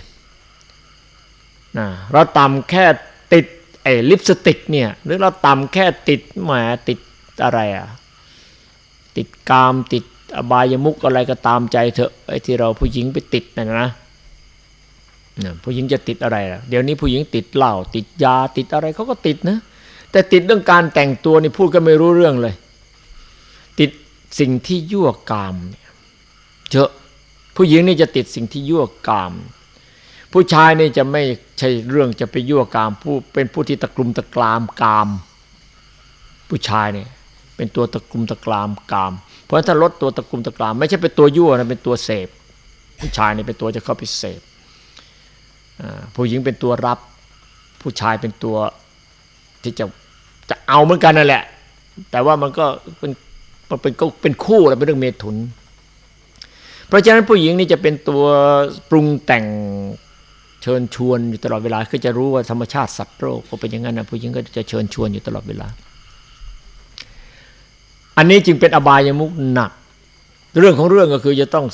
นะเราต่ำแค่ติดไอ้ลิปสติกเนี่ยหรือเราต่ำแค่ติดแหมติดอะไรอะติดกามติดอบายมุกอะไรก็ตามใจเถอะไอ้ที่เราผู้หญิงไปติดนะนะผู้หญิงจะติดอะไรล่ะเดี๋ยวนี้ผู้หญิงติดเหล้าติดยาติดอะไรเขาก็ติดนะแต่ติดเรื่องการแต่งตัวนี่พูดก็ไม่รู้เรื่องเลย สิ่งที่ยั่วกามเยอะผู้หญิงนี่จะติดสิ่งที่ยั่วกาม ผู้ชายนี่จะไม่ใช่เรื่องจะไปยั่วกามผู้เป็นผู้ที่ตะกลุมตะกรามกาม ผู้ชายเนี่ยเป็นตัวตะกลุมตะกรามกาม เพราะถ้าลดตัวตะกลุมตะกราม ไม่ใช่เป็นตัวยั่วนะเป็นตัวเสพ ผู้ชายนี่เป็นตัวจะเข้าไปเสพผู้หญิงเป็นตัวรับ ผู้ชายเป็นตัวที่จะจะเอาเหมือนกันนั่นแหละ แต่ว่ามันก็เป็น มันเป็นก็เป็นคู่แล้วเป็นเรื่องเมถุน เพราะฉะนั้นผู้หญิงนี่จะเป็นตัวปรุงแต่งเชิญชวนอยู่ตลอดเวลาคือจะรู้ว่าธรรมชาติสัตว์โลกก็เป็นอย่างนั้นนะผู้หญิงก็จะเชิญชวนอยู่ตลอดเวลา อันนี้จึงเป็นอบายมุกหนัก เรื่องของเรื่องก็คือจะต้อง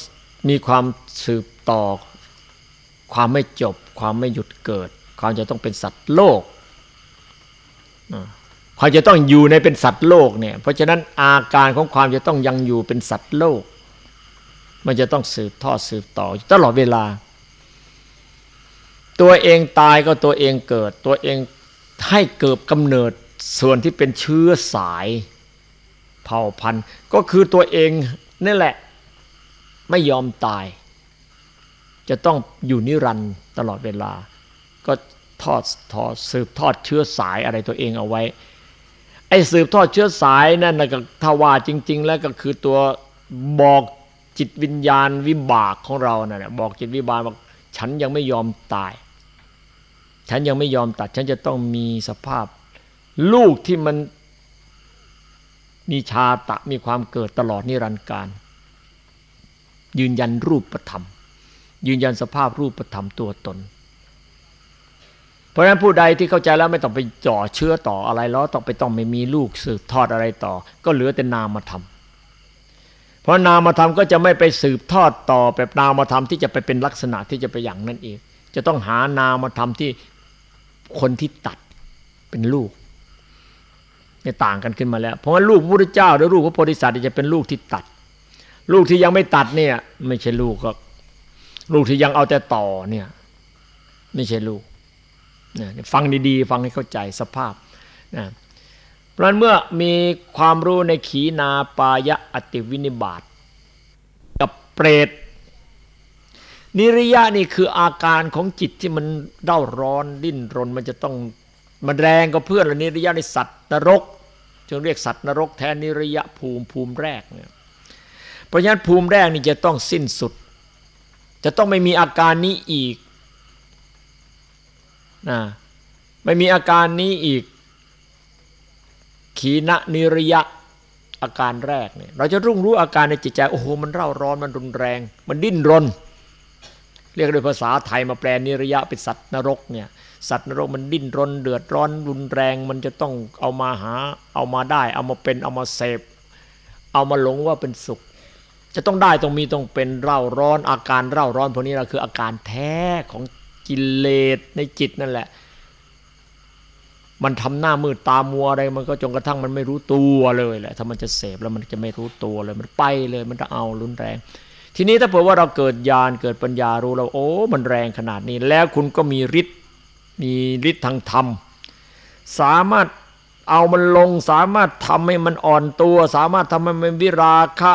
มีความสืบต่อ ความไม่จบ ความไม่หยุดเกิด ความจะต้องเป็นสัตว์โลก ความจะต้องอยู่ในเป็นสัตว์โลกเนี่ย เพราะฉะนั้นอาการของความจะต้องยังอยู่เป็นสัตว์โลก มันจะต้องสืบทอดสืบต่อตลอดเวลา ตัวเองตายก็ตัวเองเกิด ตัวเองให้เกิดกำเนิดส่วนที่เป็นเชื้อสายเผ่าพันธุ์ ก็คือตัวเองนี่แหละไม่ยอมตาย จะต้องอยู่นิรันด์ตลอดเวลา ก็ทอดทอดสืบทอดเชื้อสายอะไรตัวเองเอาไว้ ไอ้สืบทอดเชื้อสายนั่นนะก็ถ้าว่าจริง ๆ แล้วก็คือตัวบอกจิตวิญญาณวิบากของเรานะ่ะบอกจิตวิบากบอกฉันยังไม่ยอมตาย ฉันยังไม่ยอมตัด ฉันจะต้องมีสภาพ ลูกที่มันมีชาตะมีความเกิดตลอดนิรันดร์การ ยืนยันรูปธรรม ยืนยันสภาพรูปธรรมตัวตน เพราะฉะนั้นผู้ใดที่เข้าใจแล้วไม่ต้องไปจ่อเชื้อต่ออะไรแล้วต้องไปต้องไม่มีลูกสืบทอดอะไรต่อ ก็เหลือแต่นามธรรมเพราะนามธรรมก็จะไม่ไปสืบทอดต่อแบบนามธรรมที่จะไปเป็นลักษณะที่จะไปอย่างนั้นเอง จะต้องหานามธรรมที่คนที่ตัดเป็นลูกเนี่ยต่างกันขึ้นมาแล้ว เพราะว่าลูกพระพุทธเจ้าหรือลูกพระโพธิสัตว์จะเป็นลูกที่ตัด ลูกที่ยังไม่ตัดเนี่ย ไม่ใช่ลูกก็ลูกที่ยังเอาแต่ต่อเนี่ย ไม่ใช่ลูก นะฟังดีๆ ฟังให้เข้าใจสภาพนะเพราะนั้นเมื่อมีความรู้ในขีนาปายะอติวินิบาตกับเปรตนิริยะนี่คืออาการของจิตที่มันเด้าร้อนดิ้นรนมันจะต้องมันแรงก็เพื่อนละนิริยะในสัตว์นรกจึงเรียกสัตว์นรกแทนนิริยะภูมิภูมิแรกเนี่ยเพราะฉะนั้นภูมิแรกนี่จะต้องสิ้นสุด จะต้องไม่มีอาการนี้อีก นะไม่มีอาการนี้อีก ขีณนิริยะอาการแรกเนี่ยเราจะรุ่งรู้อาการในจิตใจ โอ้โห มันเร่าร้อนมันรุนแรง มันดิ้นรน เรียกโดยภาษาไทยมาแปลนิริยะเป็นสัตว์นรกเนี่ยสัตว์นรกมันดิ้นรน เดือดร้อนรุนแรง มันจะต้องเอามาหา เอามาได้ เอามาเป็นเอามาเสพ เอามาหลงว่าเป็นสุข จะต้องได้ต้องมีต้องเป็นเร่าร้อนอาการเร่าร้อนพวกนี้เราคืออาการแท้ของ กิเลสในจิตนั่นแหละ มันทำหน้ามืดตามัวอะไร มันก็จนกระทั่งมันไม่รู้ตัวเลยแหละถ้ามันจะเสพแล้วมันจะไม่รู้ตัวเลย มันไปเลย มันจะเอารุนแรง ทีนี้ถ้าเผื่อว่าเราเกิดญาณเกิดปัญญารู้เราโอ้มันแรงขนาดนี้ แล้วคุณก็มีฤทธิ์มีฤทธิ์ทางธรรม สามารถเอามันลงสามารถทำให้มันอ่อนตัว สามารถทำให้มันวิราคะ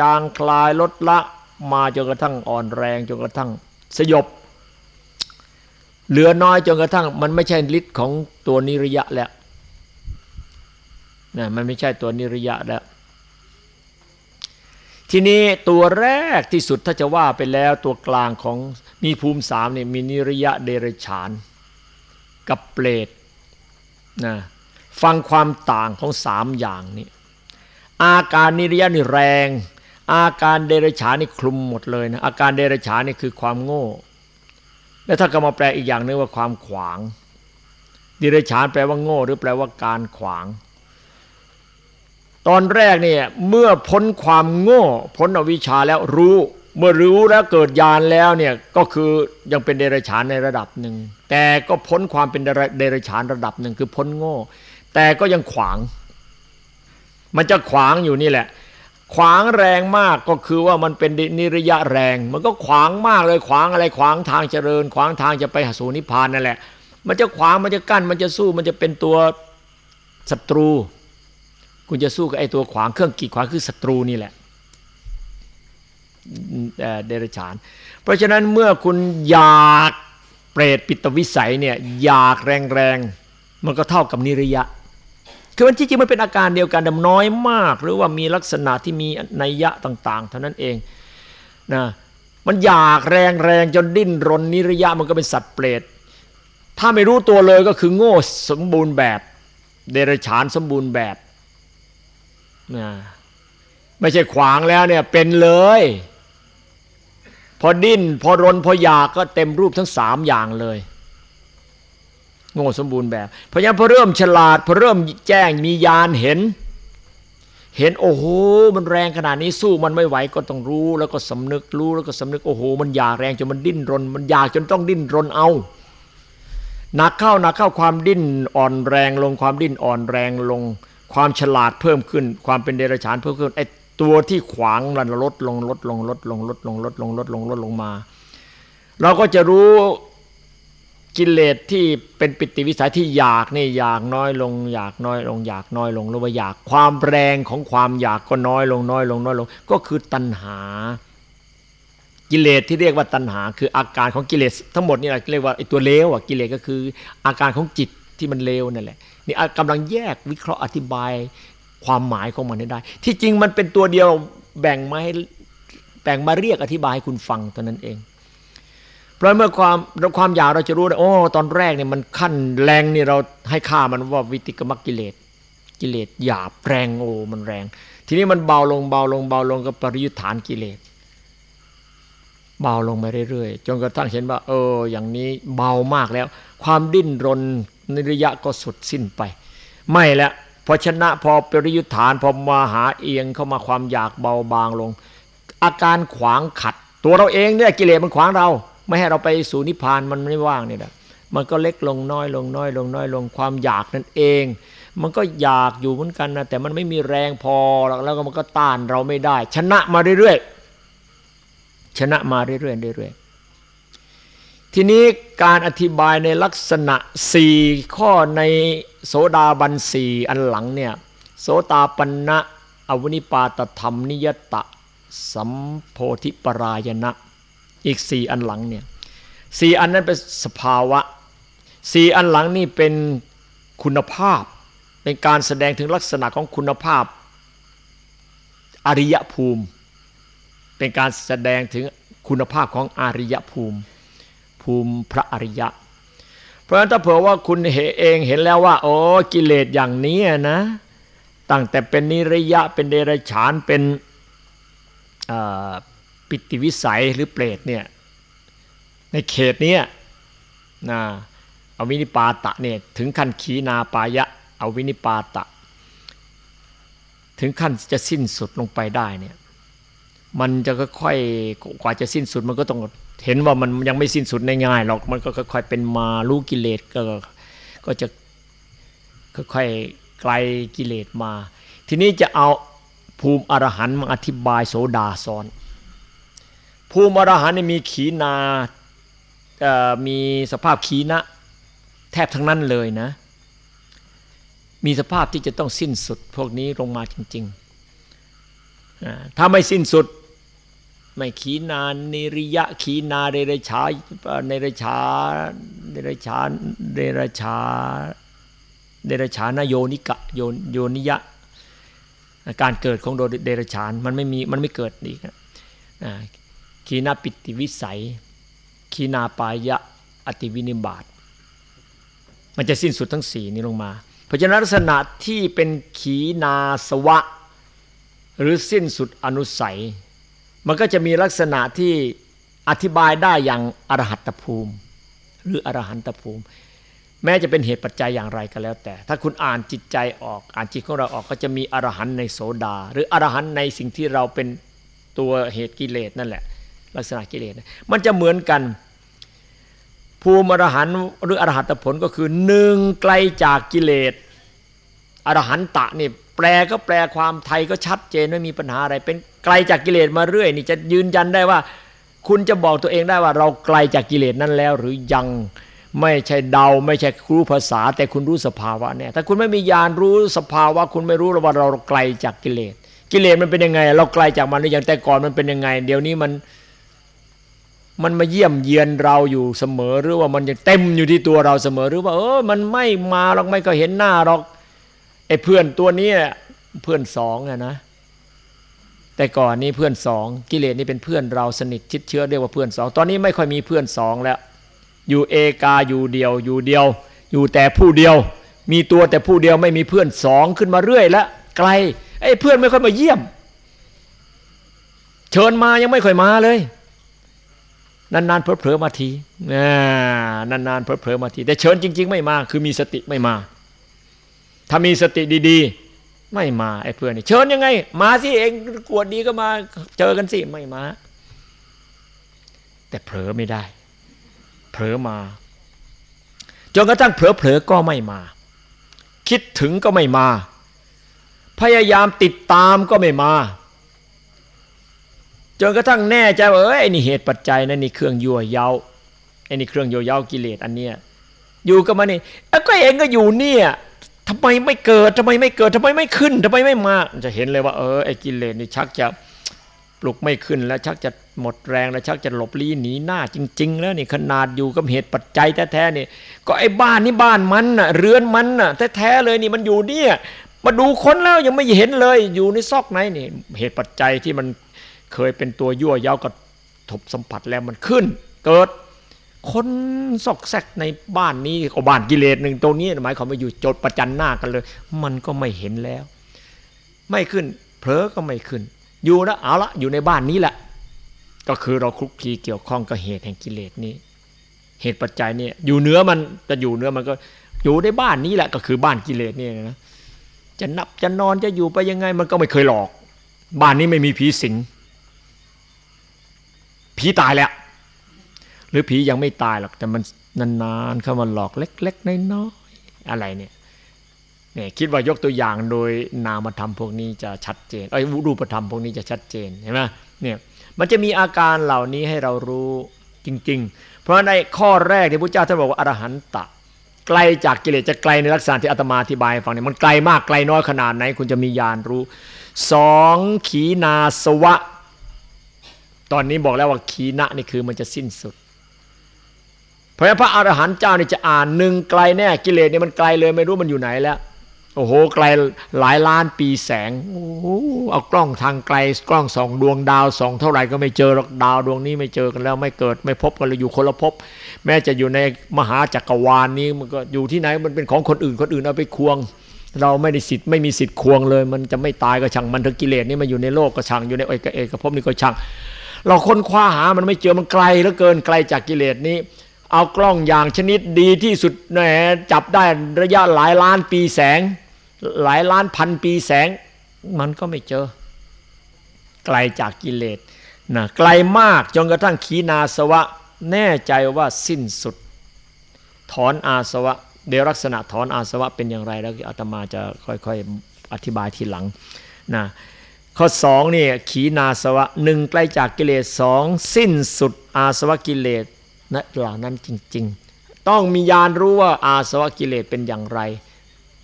จางคลายลดละ มาจนกระทั่งอ่อนแรงจนกระทั่งสยบ เหลือน้อยจนกระทั่ง มันไม่ใช่ฤทธิ์ของตัวนิริยะแล้วนะมันไม่ใช่ตัวนิริยะแล้ว ทีนี้ตัวแรกที่สุดถ้าจะว่าไปแล้วตัวกลางของมีภูมิสามเนี่ยมีนิริยะเดรฉาน กับเปรตนะฟังความต่างของสามอย่างนี้อาการนิริยะนี่แรง อาการเดรฉานี่คลุมหมดเลยนะอาการเดรฉานี่คือความโง่ แล้วถ้าก็มาแปลอีกอย่างนึงว่าความขวาง ดิเรชานแปลว่าโง่ หรือแปลว่าการขวาง ตอนแรกเนี่ยเมื่อพ้นความโง่พ้นอวิชชาแล้วรู้ เมื่อรู้แล้วเกิดญาณแล้วเนี่ยก็คือยังเป็นเดรัจฉานในระดับหนึ่งแต่ก็พ้นความเป็นเดรัจฉานระดับหนึ่งคือพ้นโง่ แต่ก็ยังขวาง มันจะขวางอยู่นี่แหละ ขวางแรงมากก็คือว่ามันเป็นนิรยะแรง มันก็ขวางมากเลยขวางอะไรขวางทางเจริญ ขวางทางจะไปหาสู่นิพพานนั่นแหละ มันจะขวางมันจะกั้นมันจะสู้มันจะเป็นตัวศัตรู คุณจะสู้กับไอ้ตัวขวางเครื่องกีดขวางคือศัตรูนี่แหละเดรัจฉาน เพราะฉะนั้นเมื่อคุณอยากเปรตปิตวิสัยเนี่ยอยากแรงๆมันก็เท่ากับนิรยะ คือมันจริงๆมันเป็นอาการเดียวกันแต่น้อยมาก หรือว่ามีลักษณะที่มีนัยยะต่าง ๆ เท่านั้นเองนะมันอยากแรงแรงจนดิ้นรนนิรยะมันก็เป็นสัตว์เปรตถ้าไม่รู้ตัวเลยก็คือโง่สมบูรณ์แบบ เดรัจฉานสมบูรณ์แบบนะไม่ใช่ขวางแล้วเนี่ยเป็นเลย พอดิ้น พอรนพออยากก็เต็มรูปทั้งสามอย่างเลย โง่สมบูรณ์แบบ เพราะฉะนั้นพอเริ่มฉลาดพอเริ่มแจ้งมียานเห็น เห็นโอ้โหมันแรงขนาดนี้สู้มันไม่ไหวก็ต้องรู้ แล้วก็สำนึกรู้แล้วก็สำนึกโอ้โห มันอยากแรงจนมันดิ้นรน มันอยากจนต้องดิ้นรนเอาหนักเข้าหนักเข้าความดิ้นอ่อนแรงลงความดิ้นอ่อนแรงลง ความฉลาดเพิ่มขึ้น ความเป็นเดรัจฉานเพิ่มขึ้นไอตัวที่ขวางมันลดลงลดลงลดลงลดลงลดลงลดลงลดลงมา เราก็จะรู้ กิเลสที่เป็นปิติวิสัยที่อยากนี่อยากน้อยลง อยากน้อยลง อยากน้อยลงหรือว่าอยากความแรงของความอยากก็น้อยลงน้อยลงน้อยลง ก็คือตัณหา กิเลสที่เรียกว่าตัณหา คืออาการของกิเลสทั้งหมดนี่แหละเรียกว่าไอ้ตัวเลวอะกิเลสก็คืออาการของจิตที่มันเลวนั่นแหละนี่กำลังแยกวิเคราะห์อธิบายความหมายของมันได้ ที่จริงมันเป็นตัวเดียวแบ่งมาให้แบ่งมาเรียกอธิบายให้คุณฟังตัวนั้นเอง เพราะเมื่อความความอยากเราจะรู้โอ้ตอนแรกเนี่ยมันขั้นแรงนี่เราให้ค่ามันว่าวิติกมกิเลสกิเลสหยาบแรงโอ้มันแรง ทีนี้มันเบาลงเบาลงเบาลงก็ปริยุทธานกิเลสเบาลงมาเรื่อยๆจนกระทั่งเห็นว่า เออ อย่างนี้เบามากแล้ว ความดิ้นรนในระยะก็สุดสิ้นไป ไม่แล้วพอชนะพอปริยุทธานพอมาหาเอียงเข้ามาความอยากเบาบางลง อาการขวางขัด ตัวเราเองเนี่ยกิเลสมันขวางเรา ไม่ให้เราไปสู่นิพพานมันไม่ว่างเนี่ยนะมันก็เล็กลงน้อยลงน้อยลงน้อยลงความอยากนั่นเอง มันก็อยากอยู่เหมือนกันนะแต่มันไม่มีแรงพอแล้วก็มันก็ต้านเราไม่ได้ ชนะมาเรื่อยๆชนะมาเรื่อยๆเรื่อยๆทีนี้การอธิบายในลักษณะสี่ข้อในโสดาบันสี่อันหลังเนี่ยโสตาปันนะอวนิปาตธรรมนิยตะสัมโพธิปรายณะ อีกสี่อันหลังเนี่ยสี่อันนั้นเป็นสภาวะสี่อันหลังนี่เป็นคุณภาพ เป็นการแสดงถึงลักษณะของคุณภาพ อริยภูมิ เป็นการแสดงถึงคุณภาพของอริยภูมิ ภูมิพระอริยะ เพราะฉะนั้นถ้าเผื่อว่าคุณเห็นเองเห็นแล้วว่า โอ้กิเลสอย่างนี้นะ ตั้งแต่เป็นนิริยะเป็นเดรัจฉานเป็น ปิติวิสัยหรือเปรตเนี่ยในเขตเนี้ยนะเอาวินิปาตะเนี่ยถึงขั้นขีนาปายะเอาวินิปาตะ ถึงขั้นจะสิ้นสุดลงไปได้เนี่ยมันจะค่อยๆกว่าจะสิ้นสุดมันก็ต้องเห็นว่ามันยังไม่สิ้นสุดง่ายๆหรอกมันก็ค่อยๆเป็นมารู้กิเลสก็ก็จะค่อยๆไกลกิเลสมา ทีนี้จะเอาภูมิอรหันต์มาอธิบายโสดาซอน ภูมิอรหันต์มีขีนามีสภาพขีนะ แทบทั้งนั้นเลยนะ มีสภาพที่จะต้องสิ้นสุด พวกนี้ลงมาจริงๆถ้าไม่สิ้นสุด ไม่ขีนานิริยะขีนาเดรชาเนรชาเดรชาเดรชาเดรชานโยนิกะโยโยนิยะ การเกิดของโดเดรชานมันไม่มีมันไม่เกิดอีก ขีนาปิติวิสัย ขีนาปายะอติวินิบาตมันจะสิ้นสุดทั้งสี่นี้ลงมา เพราะฉะนั้นลักษณะที่เป็นขีนาสวะ หรือสิ้นสุดอนุสัย มันก็จะมีลักษณะที่อธิบายได้อย่างอรหัตภูมิ หรืออรหันตภูมิ แม้จะเป็นเหตุปัจจัยอย่างไรก็แล้วแต่ ถ้าคุณอ่านจิตใจออก อ่านจิตของเราออกก็จะมีอรหันในโสดา หรืออรหันในสิ่งที่เราเป็นตัวเหตุกิเลสนั่นแหละ ลักษณะกิเลสมันจะเหมือนกัน ภูมิอรหันหรืออรหัตผลก็คือหนึ่งไกลจากกิเลสอรหันตะนี่แปลก็แปลความไทยก็ชัดเจนไม่มีปัญหาอะไร เป็นไกลจากกิเลสมาเรื่อยนี่จะยืนยันได้ว่า คุณจะบอกตัวเองได้ว่า เราไกลจากกิเลสนั้นแล้ว หรือยังไม่ใช่เดา ไม่ใช่รู้ภาษา แต่คุณรู้สภาวะเนี่ยถ้าคุณไม่มีญาณรู้สภาวะ คุณไม่รู้ว่าเราไกลจากกิเลส กิเลสมันเป็นยังไง เราไกลจากมันหรือยังแต่ก่อนมันเป็นยังไง เดี๋ยวนี้มัน มันมาเยี่ยมเยียนเราอยู่เสมอหรือว่ามันยังเต็มอยู่ที่ตัวเราเสมอหรือว่า เออมันไม่มาหรอกไม่ก็เห็นหน้าหรอกไอ้เพื่อนตัวนี้เพื่อนสองอะนะ แต่ก่อนนี้เพื่อนสองกิเลสนี่เป็นเพื่อนเราสนิทชิดเชื้อเรียกว่าเพื่อนสองตอนนี้ไม่ค่อยมีเพื่อนสองแล้ว อยู่เอกาอยู่เดียว อยู่เดียว อยู่แต่ผู้เดียว มีตัวแต่ผู้เดียวไม่มีเพื่อนสองขึ้นมาเรื่อยแล้วไกลไอ้เพื่อนไม่ค่อยมาเยี่ยม เชิญมายังไม่ค่อยมาเลย นานๆเพลอๆมาทีนานๆเพลอๆมาทีแต่เชิญจริง ๆ ไม่มา คือมีสติไม่มา ถ้ามีสติดีๆ ไม่มาไอ้เพื่อนนี่เชิญยังไง มาสิเองกวดดีก็มา เจอกันสิไม่มา แต่เผลอไม่ได้ เผลอมาจนกระทั่งเผลอๆก็ไม่มา คิดถึงก็ไม่มา พยายามติดตามก็ไม่มา จนกระทั่งแน่ใจว่าเอ้ยนี่เหตุปัจจัยนะนี่เครื่องยั่วเย้าไอ้นี่เครื่องยั่วเย้ากิเลสอันเนี้ยอยู่กับมันนี่ก็เองก็อยู่เนี่ยทำไมไม่เกิดทำไมไม่เกิดทำไมไม่ขึ้นทำไมไม่มาจะเห็นเลยว่าเออไอ้กิเลสนี่ชักจะปลุกไม่ขึ้นแล้วชักจะหมดแรงแล้วชักจะหลบลี้หนีหน้าจริง ๆ แล้วนี่ขนาดอยู่กับเหตุปัจจัยแท้ๆนี่ก็ไอ้บ้านนี่บ้านมันน่ะเรือนมันน่ะแท้ๆเลยนี่มันอยู่เนี่ยมาดูคนแล้วยังไม่เห็นเลยอยู่ในซอกไหนนี่เหตุปัจจัยที่มัน เคยเป็นตัวยั่วย้ากระทบสัมผัสแล้วมันขึ้น เกิดคนซอกแซกในบ้านนี้ก็บ้านกิเลสหนึ่งตรงนี้หมายความว่าอยู่โจดประจันหน้ากันเลย มันก็ไม่เห็นแล้ว ไม่ขึ้นเผลอก็ไม่ขึ้น อยู่นะเอาละอยู่ในบ้านนี้แหละ ก็คือเราคลุกคลีเกี่ยวข้องกับเหตุแห่งกิเลสนี้ เหตุปัจจัยนี่อยู่เหนือมันจะอยู่เหนือมันก็อยู่ในบ้านนี้แหละก็คือบ้านกิเลสนี่นะจะนับจะนอนจะอยู่ไปยังไงมันก็ไม่เคยหลอก บ้านนี้ไม่มีผีสิง ผีตายแล้ว หรือผียังไม่ตายหรอกแต่มันนานๆเข้ามาหลอกเล็ก ๆน้อยๆอะไรเนี่ยเนี่ยคิดว่ายกตัวอย่างโดยนามธรรมพวกนี้จะชัดเจนไอ้รูปธรรมพวกนี้จะชัดเจนเห็นไหมเนี่ยมันจะมีอาการเหล่านี้ให้เรารู้จริง ๆ เพราะในข้อแรกที่พระเจ้าท่านบอกว่าอรหันตะ ไกลจากกิเลสจะไกลในลักษณะที่อาตมาอธิบายฟังเนี่ยมันไกลมากไกลน้อยขนาดไหน คุณจะมีญาณรู้สองขีนาสวะ ตอนนี้บอกแล้วว่าขีณะนี่คือมันจะสิ้นสุด เพราะพระอรหันต์เจ้านี่จะอ่านหนึ่งไกลแน่กิเลสเนี่ยมันไกลเลยไม่รู้มันอยู่ไหนแล้ว โอ้โหไกลหลายล้านปีแสงโอ้โหเอากล้องทางไกลกล้องสองดวงดาวสองเท่าไหร่ก็ไม่เจอหรอกดาวดวงนี้ไม่เจอกันแล้ว ไม่เกิดไม่พบกันเลยอยู่คนละภพแม้จะอยู่ในมหาจักรวาลนี้มันก็อยู่ที่ไหนมันเป็นของคนอื่นคนอื่นเอาไปควงเราไม่ได้สิทธิ์ไม่มีสิทธิ์ควงเลย มันจะไม่ตายก็ช่างมันเถอะกิเลสนี่มาอยู่ในโลกก็ช่างอยู่ในเอกเอกภพนี่ก็ช่าง เราค้นคว้าหามันไม่เจอมันไกลเหลือเกินไกลจากกิเลสนี้ เอากล้องอย่างชนิดดีที่สุดแหนจับได้ระยะหลายล้านปีแสง หลายล้านพันปีแสง มันก็ไม่เจอ ไกลจากกิเลสนะไกลมากจนกระทั่งขีนาสวะ แน่ใจว่าสิ้นสุด ถอนอาสวะเดี๋ยวลักษณะถอนอาสวะเป็นอย่างไรแล้วอาตมาจะค่อยๆอธิบายทีหลังนะ ข้อสองนี่ขีนาสวะหนึ่งใกล้จากกิเลสสองสิ้นสุดอาสวะกิเลสนะเหล่านั้นจริง ๆ ต้องมีญาณรู้ว่าอาสวะกิเลสเป็นอย่างไร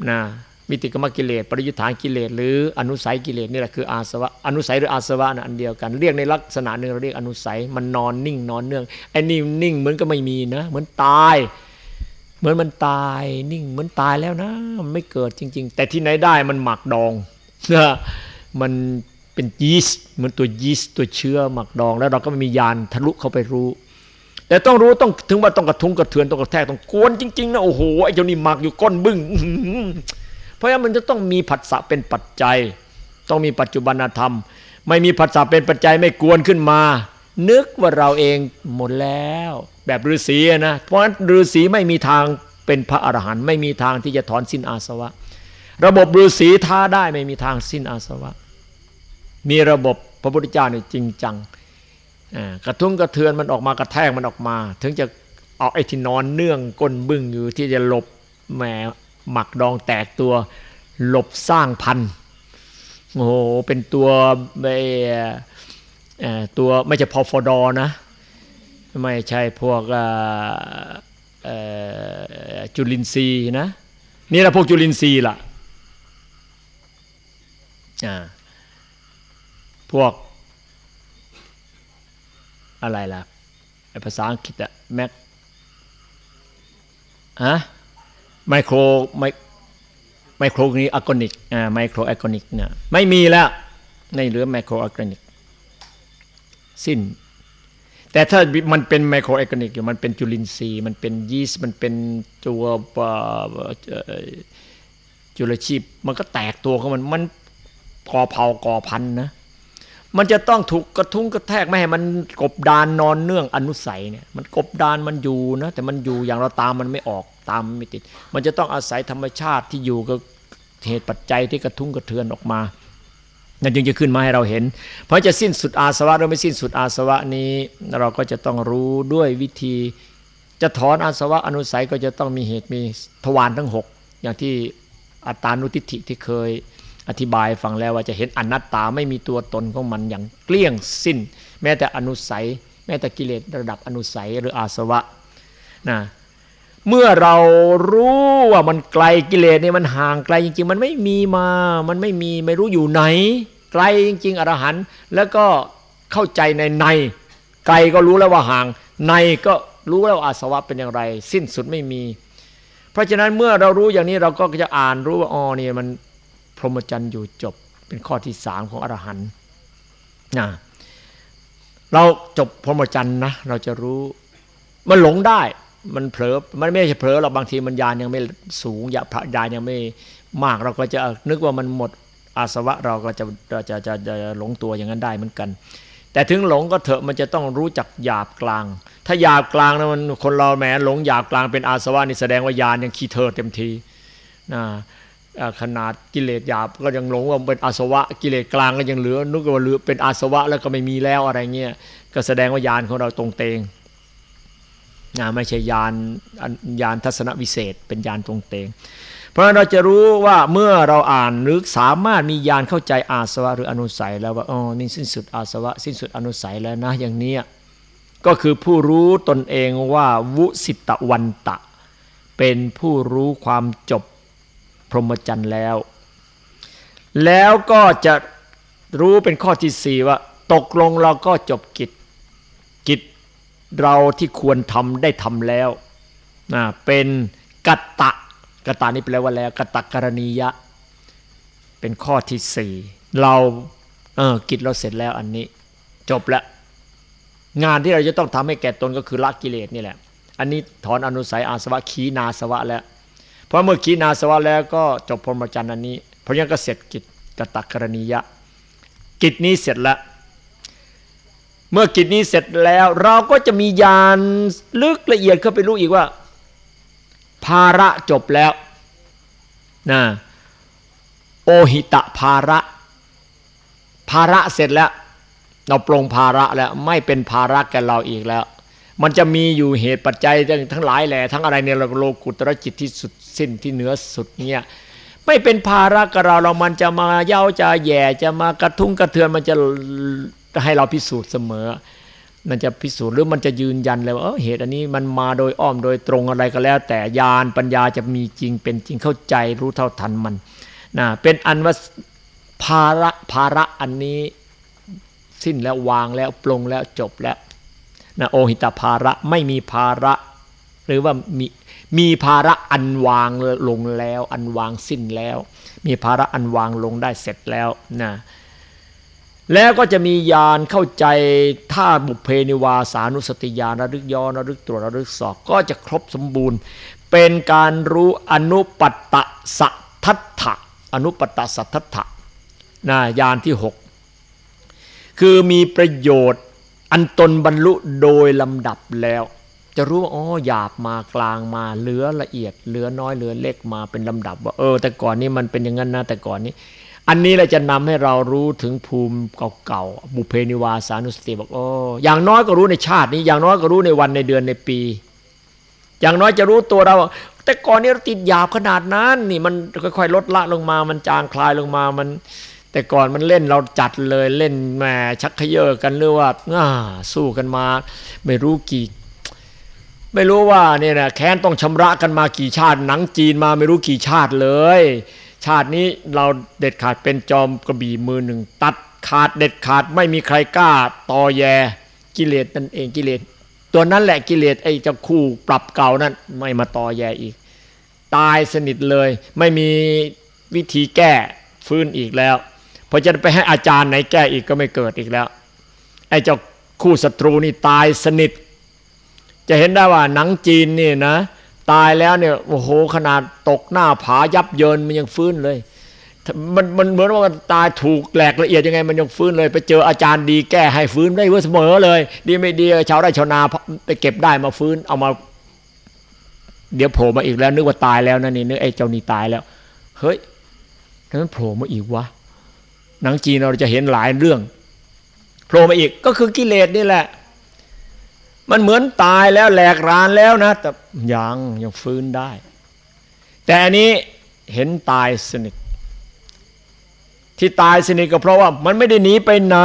นะมิติกรรมกิเลสปริยุทธานกิเลสหรืออนุสัยกิเลสนี่แหละคืออาสวะอนุสัยหรืออาสวะนะอันเดียวกัน เรียกในลักษณะหนึ่งเราเรียกอนุสัยมันนอนนิ่งนอนเนื่องไอ้นิ่นิ่งเหมือนก็ไม่มีนะ เหมือนตาย เหมือนมันตายนิ่งเหมือนตายแล้วนะมันไม่เกิดจริง ๆ แต่ที่ไหนได้มันหมักดองนะ มันเป็นยีสต์เหมือนตัวยีสต์ตัวเชื้อหมักดอง แล้วเราก็ไม่มียานทะลุเข้าไปรู้ แต่ต้องรู้ต้องถึงว่าต้องกระทุ้งกระเทือนต้องกระแทกต้องกวนจริงๆนะโอ้โหไอ้เจ้านี่หมักอยู่ก้นบึ้งเพราะฉะนั้นมันจะต้องมีผัสสะเป็นปัจจัย ต้องมีปัจจุบันธรรม ไม่มีผัสสะเป็นปัจจัยไม่กวนขึ้นมา นึกว่าเราเองหมดแล้ว แบบฤาษีนะเพราะฉะนั้นฤาษีไม่มีทางเป็นพระอรหันต์ไม่มีทางที่จะถอนสิ้นอาสวะ ระบบฤาษีท้าได้ไม่มีทางสิ้นอาสวะ มีระบบพระพุทธเจ้านี่จริงจังกระทุ้งกระเทือนมันออกมากระแทกมันออกมา ถึงจะเอาไอ้ที่นอนเนื่องก้นบึ้งอยู่ที่จะหลบแหมหมักดองแตกตัวหลบสร้างพันโอ้โหเป็นตัวไม่ตัวไม่ใช่พอฟอดอนะไม่ใช่พวกจุลินทรีย์นะนี่แหละพวกจุลินทรีย์ล่ะ พวก อะไรล่ะภาษาอังกฤษอะแม็กฮะไมโครไมไมโครนี้อะกอนิกอ่า micro organic เนี่ยไม่มีแล้วในเหลือ micro organic สิ้น แต่ถ้ามันเป็น micro organic อยู่มันเป็นจุลินทรีย์ มันเป็นยีสต์มันเป็นตัวจุลชีพ มันก็แตกตัวของมันมันก่อเผ่าก่อพันธุ์นะ มันจะต้องถูกกระทุ้งกระแทกไม่ให้มันกบดานนอนเนื่องอนุสัยเนี่ยมันกบดานมันอยู่นะแต่มันอยู่อย่างเราตามมันไม่ออกตามไม่ติด มันจะต้องอาศัยธรรมชาติที่อยู่กับเหตุปัจจัยที่กระทุ้งกระเทือนออกมานั่นจึงจะขึ้นมาให้เราเห็น เพราะจะสิ้นสุดอาสวะหรือไม่สิ้นสุดอาสวะนี้ เราก็จะต้องรู้ด้วยวิธี จะถอนอาสวะอนุสัยก็จะต้องมีเหตุมีทวารทั้ง 6 อย่างที่อัตานุทิฏฐิที่เคย อธิบายฟังแล้วว่าจะเห็นอนัตตาไม่มีตัวตนของมันอย่างเกลี้ยงสิ้น แม้แต่อนุสัย แม้แต่กิเลสระดับอนุสัยหรืออาสวะนะเมื่อเรารู้ว่ามันไกลกิเลสเนี่ยมันห่างไกลจริงๆ มันไม่มีมา มันไม่มีไม่รู้อยู่ไหน ไกลจริง ๆอรหันต์แล้วก็เข้าใจในในไกลก็รู้แล้วว่าห่าง ในก็รู้แล้วอาสวะเป็นอย่างไร สิ้นสุดไม่มี เพราะฉะนั้นเมื่อเรารู้อย่างนี้เราก็จะอ่านรู้ว่าอ๋อนี่มัน รหมจรรย์อยู่จบเป็นข้อที่สามของอรหันต์นะเราจบพรหมจรรย์นะเราจะรู้มันหลงได้มันเผลอมันไม่ใช่เผลอเราบางทีมันยานยังไม่สูงยาพระยานยังไม่มากเราก็จะนึกว่ามันหมดอาสวะเราก็จะจะจะจะหลงตัวอย่างนั้นได้เหมือนกัน แต่ถึงหลงก็เถอะมันจะต้องรู้จักหยาบกลาง ถ้าหยาบกลางนะมันคนเราแหมหลงหยาบกลางเป็นอาสวะนี่แสดงว่ายานยังขี้เธอเต็มทีนะ ขนาดกิเลสหยาบก็ยังหลงว่าเป็นอาสวะกิเลสกลางก็ยังเหลือนึกว่าเหลือเป็นอาสวะแล้วก็ไม่มีแล้วอะไรเงี้ยก็แสดงว่ายานของเราตรงเตงนะไม่ใช่ยานยานทัศนวิเศษ เป็นยานตรงเตง เพราะเราจะรู้ว่าเมื่อเราอ่านหรือสามารถมียานเข้าใจอาสวะหรืออนุสัยแล้วว่าอ๋อนี่สิ้นสุดอาสวะ สิ้นสุดอนุสัยแล้วนะอย่างนี้ก็คือผู้รู้ตนเองว่าวุสิตวันตะ เป็นผู้รู้ความจบ รหมจรรย์แล้ว แล้วก็จะรู้เป็นข้อที่สี่ว่า ตกลงเราก็จบกิจ กิจเราที่ควรทำได้ทำแล้วนะเป็นกัตตะกตานี่แปลว่าแล้วกตกรณียะ เป็นข้อที่สี่เราเออกิจเราเสร็จแล้วอันนี้ จบแล้วงานที่เราจะต้องทำให้แก่ตนก็คือละกิเลสนี่แหละ อันนี้ถอนอนุสัยอาสวะขีนาสวะแล้ว ราะเมื่อขีนาสวะแล้วก็จบพรหมจรรย์อันนี้ เพราะยังก็เสร็จกิจกตกรณียะ กิจนี้เสร็จแล้วเมื่อกิจนี้เสร็จแล้ว เราก็จะมียานลึกละเอียดเข้าไปรู้อีกว่า ภาระจบแล้วนะโอหิตะภาระ ภาระเสร็จแล้ว เราปรงภาระแล้วไม่เป็นภาระแก่เราอีกแล้ว มันจะมีอยู่เหตุปัจจัยทั้งหลายแหล่ทั้งอะไรเนี่ยเราโลกุตรจิตที่สุด สิ้นที่เหนือสุดเนี่ยไม่เป็นภาระกับเราเรามันจะมาเย้าจะแย่จะมากระทุ้งกระเทือนมันจะให้เราพิสูจน์เสมอ มันจะพิสูจน์หรือมันจะยืนยันเลยว่าเออเหตุอันนี้มันมาโดยอ้อมโดยตรงอะไรก็แล้ว แต่ญาณปัญญาจะมีจริงเป็นจริงเข้าใจรู้เท่าทันมันนะเป็นอันว่าภาระภาระอันนี้สิ้นแล้ววางแล้วปลงแล้วจบแล้วนะโอหิตภาระไม่มีภาระ หรือว่ามี มีภาระอันวางลงแล้ว อันวางสิ้นแล้ว มีภาระอันวางลงได้เสร็จแล้วนะแล้วก็จะมีญาณเข้าใจท่าบุพเพนิวาสานุสติญาณระลึกย้อนระลึกตรวจระลึกสอบก็จะครบสมบูรณ์ เป็นการรู้อนุปัตตสัทธัตถะอนุปัตตสัทธัตถะนะญาณที่หกคือมีประโยชน์อันตนบรรลุโดยลำดับแล้ว จะรู้ว่าอ๋อหยาบมากลางมาเหลือละเอียดเหลือน้อยเหลือเล็กมาเป็นลำดับ ว่าเออ แต่ก่อนนี้มันเป็นอย่างนั้นนะแต่ก่อนนี้ อันนี้แหละจะนำให้เรารู้ถึงภูมิเก่าๆบุเพนิวาสานุสติบอกโอ้อย่างน้อยก็รู้ในชาตินี้ อย่างน้อยก็รู้ในวันในเดือนในปี อย่างน้อยจะรู้ตัวเรา แต่ก่อนนี้เราติดหยาบขนาดนั้นนี่มันค่อยๆลดละลงมา มันจางคลายลงมามันแต่ก่อนมันเล่นเราจัดเลยเล่นแหมชักขยเยอกันหรือว่าสู้กันมา ไม่รู้กี่ ไม่รู้ว่าเนี่ยนะแค้นต้องชำระกันมากี่ชาติหนังจีนมาไม่รู้กี่ชาติเลย ชาตินี้เราเด็ดขาดเป็นจอมกระบี่มือหนึ่งตัดขาดเด็ดขาดไม่มีใครกล้าต่อแยกิเลสนั่นเองกิเลสตัวนั้นแหละกิเลสไอ้เจ้าคู่ปรับเก่านั้นไม่มาต่อแยอีก ตายสนิทเลย ไม่มีวิธีแก้ฟื้นอีกแล้วพอจะไปให้อาจารย์ไหนแก้อีกก็ไม่เกิดอีกแล้วไอ้เจ้าคู่ศัตรูนี่ตายสนิท จะเห็นได้ว่าหนังจีนนี่นะ ตายแล้วเนี่ยโอ้โหขนาดตกหน้าผายับเยินมันยังฟื้นเลยมันมันเหมือนว่าตายถูกแหลกละเอียดยังไงมันยังฟื้นเลย ไปเจออาจารย์ดีแก้ให้ฟื้นได้เสมอเลย ดีไม่ดีชาวไร่ชาวนาไปเก็บได้มาฟื้นเอามา เดี๋ยวโผล่มาอีกแล้ว นึกว่าตายแล้วนั่นนี่นึกไอ้เจ้านี่ตายแล้ว เฮ้ยนั้นโผล่มาอีกวะหนังจีนเราจะเห็นหลายเรื่องโผล่มาอีกก็คือกิเลสนี่แหละ มันเหมือนตายแล้วแหลกรานแล้วนะ แต่ยังยังฟื้นได้ แต่อันนี้เห็นตายสนิท ที่ตายสนิทก็เพราะว่า มันไม่ได้หนีไปไหน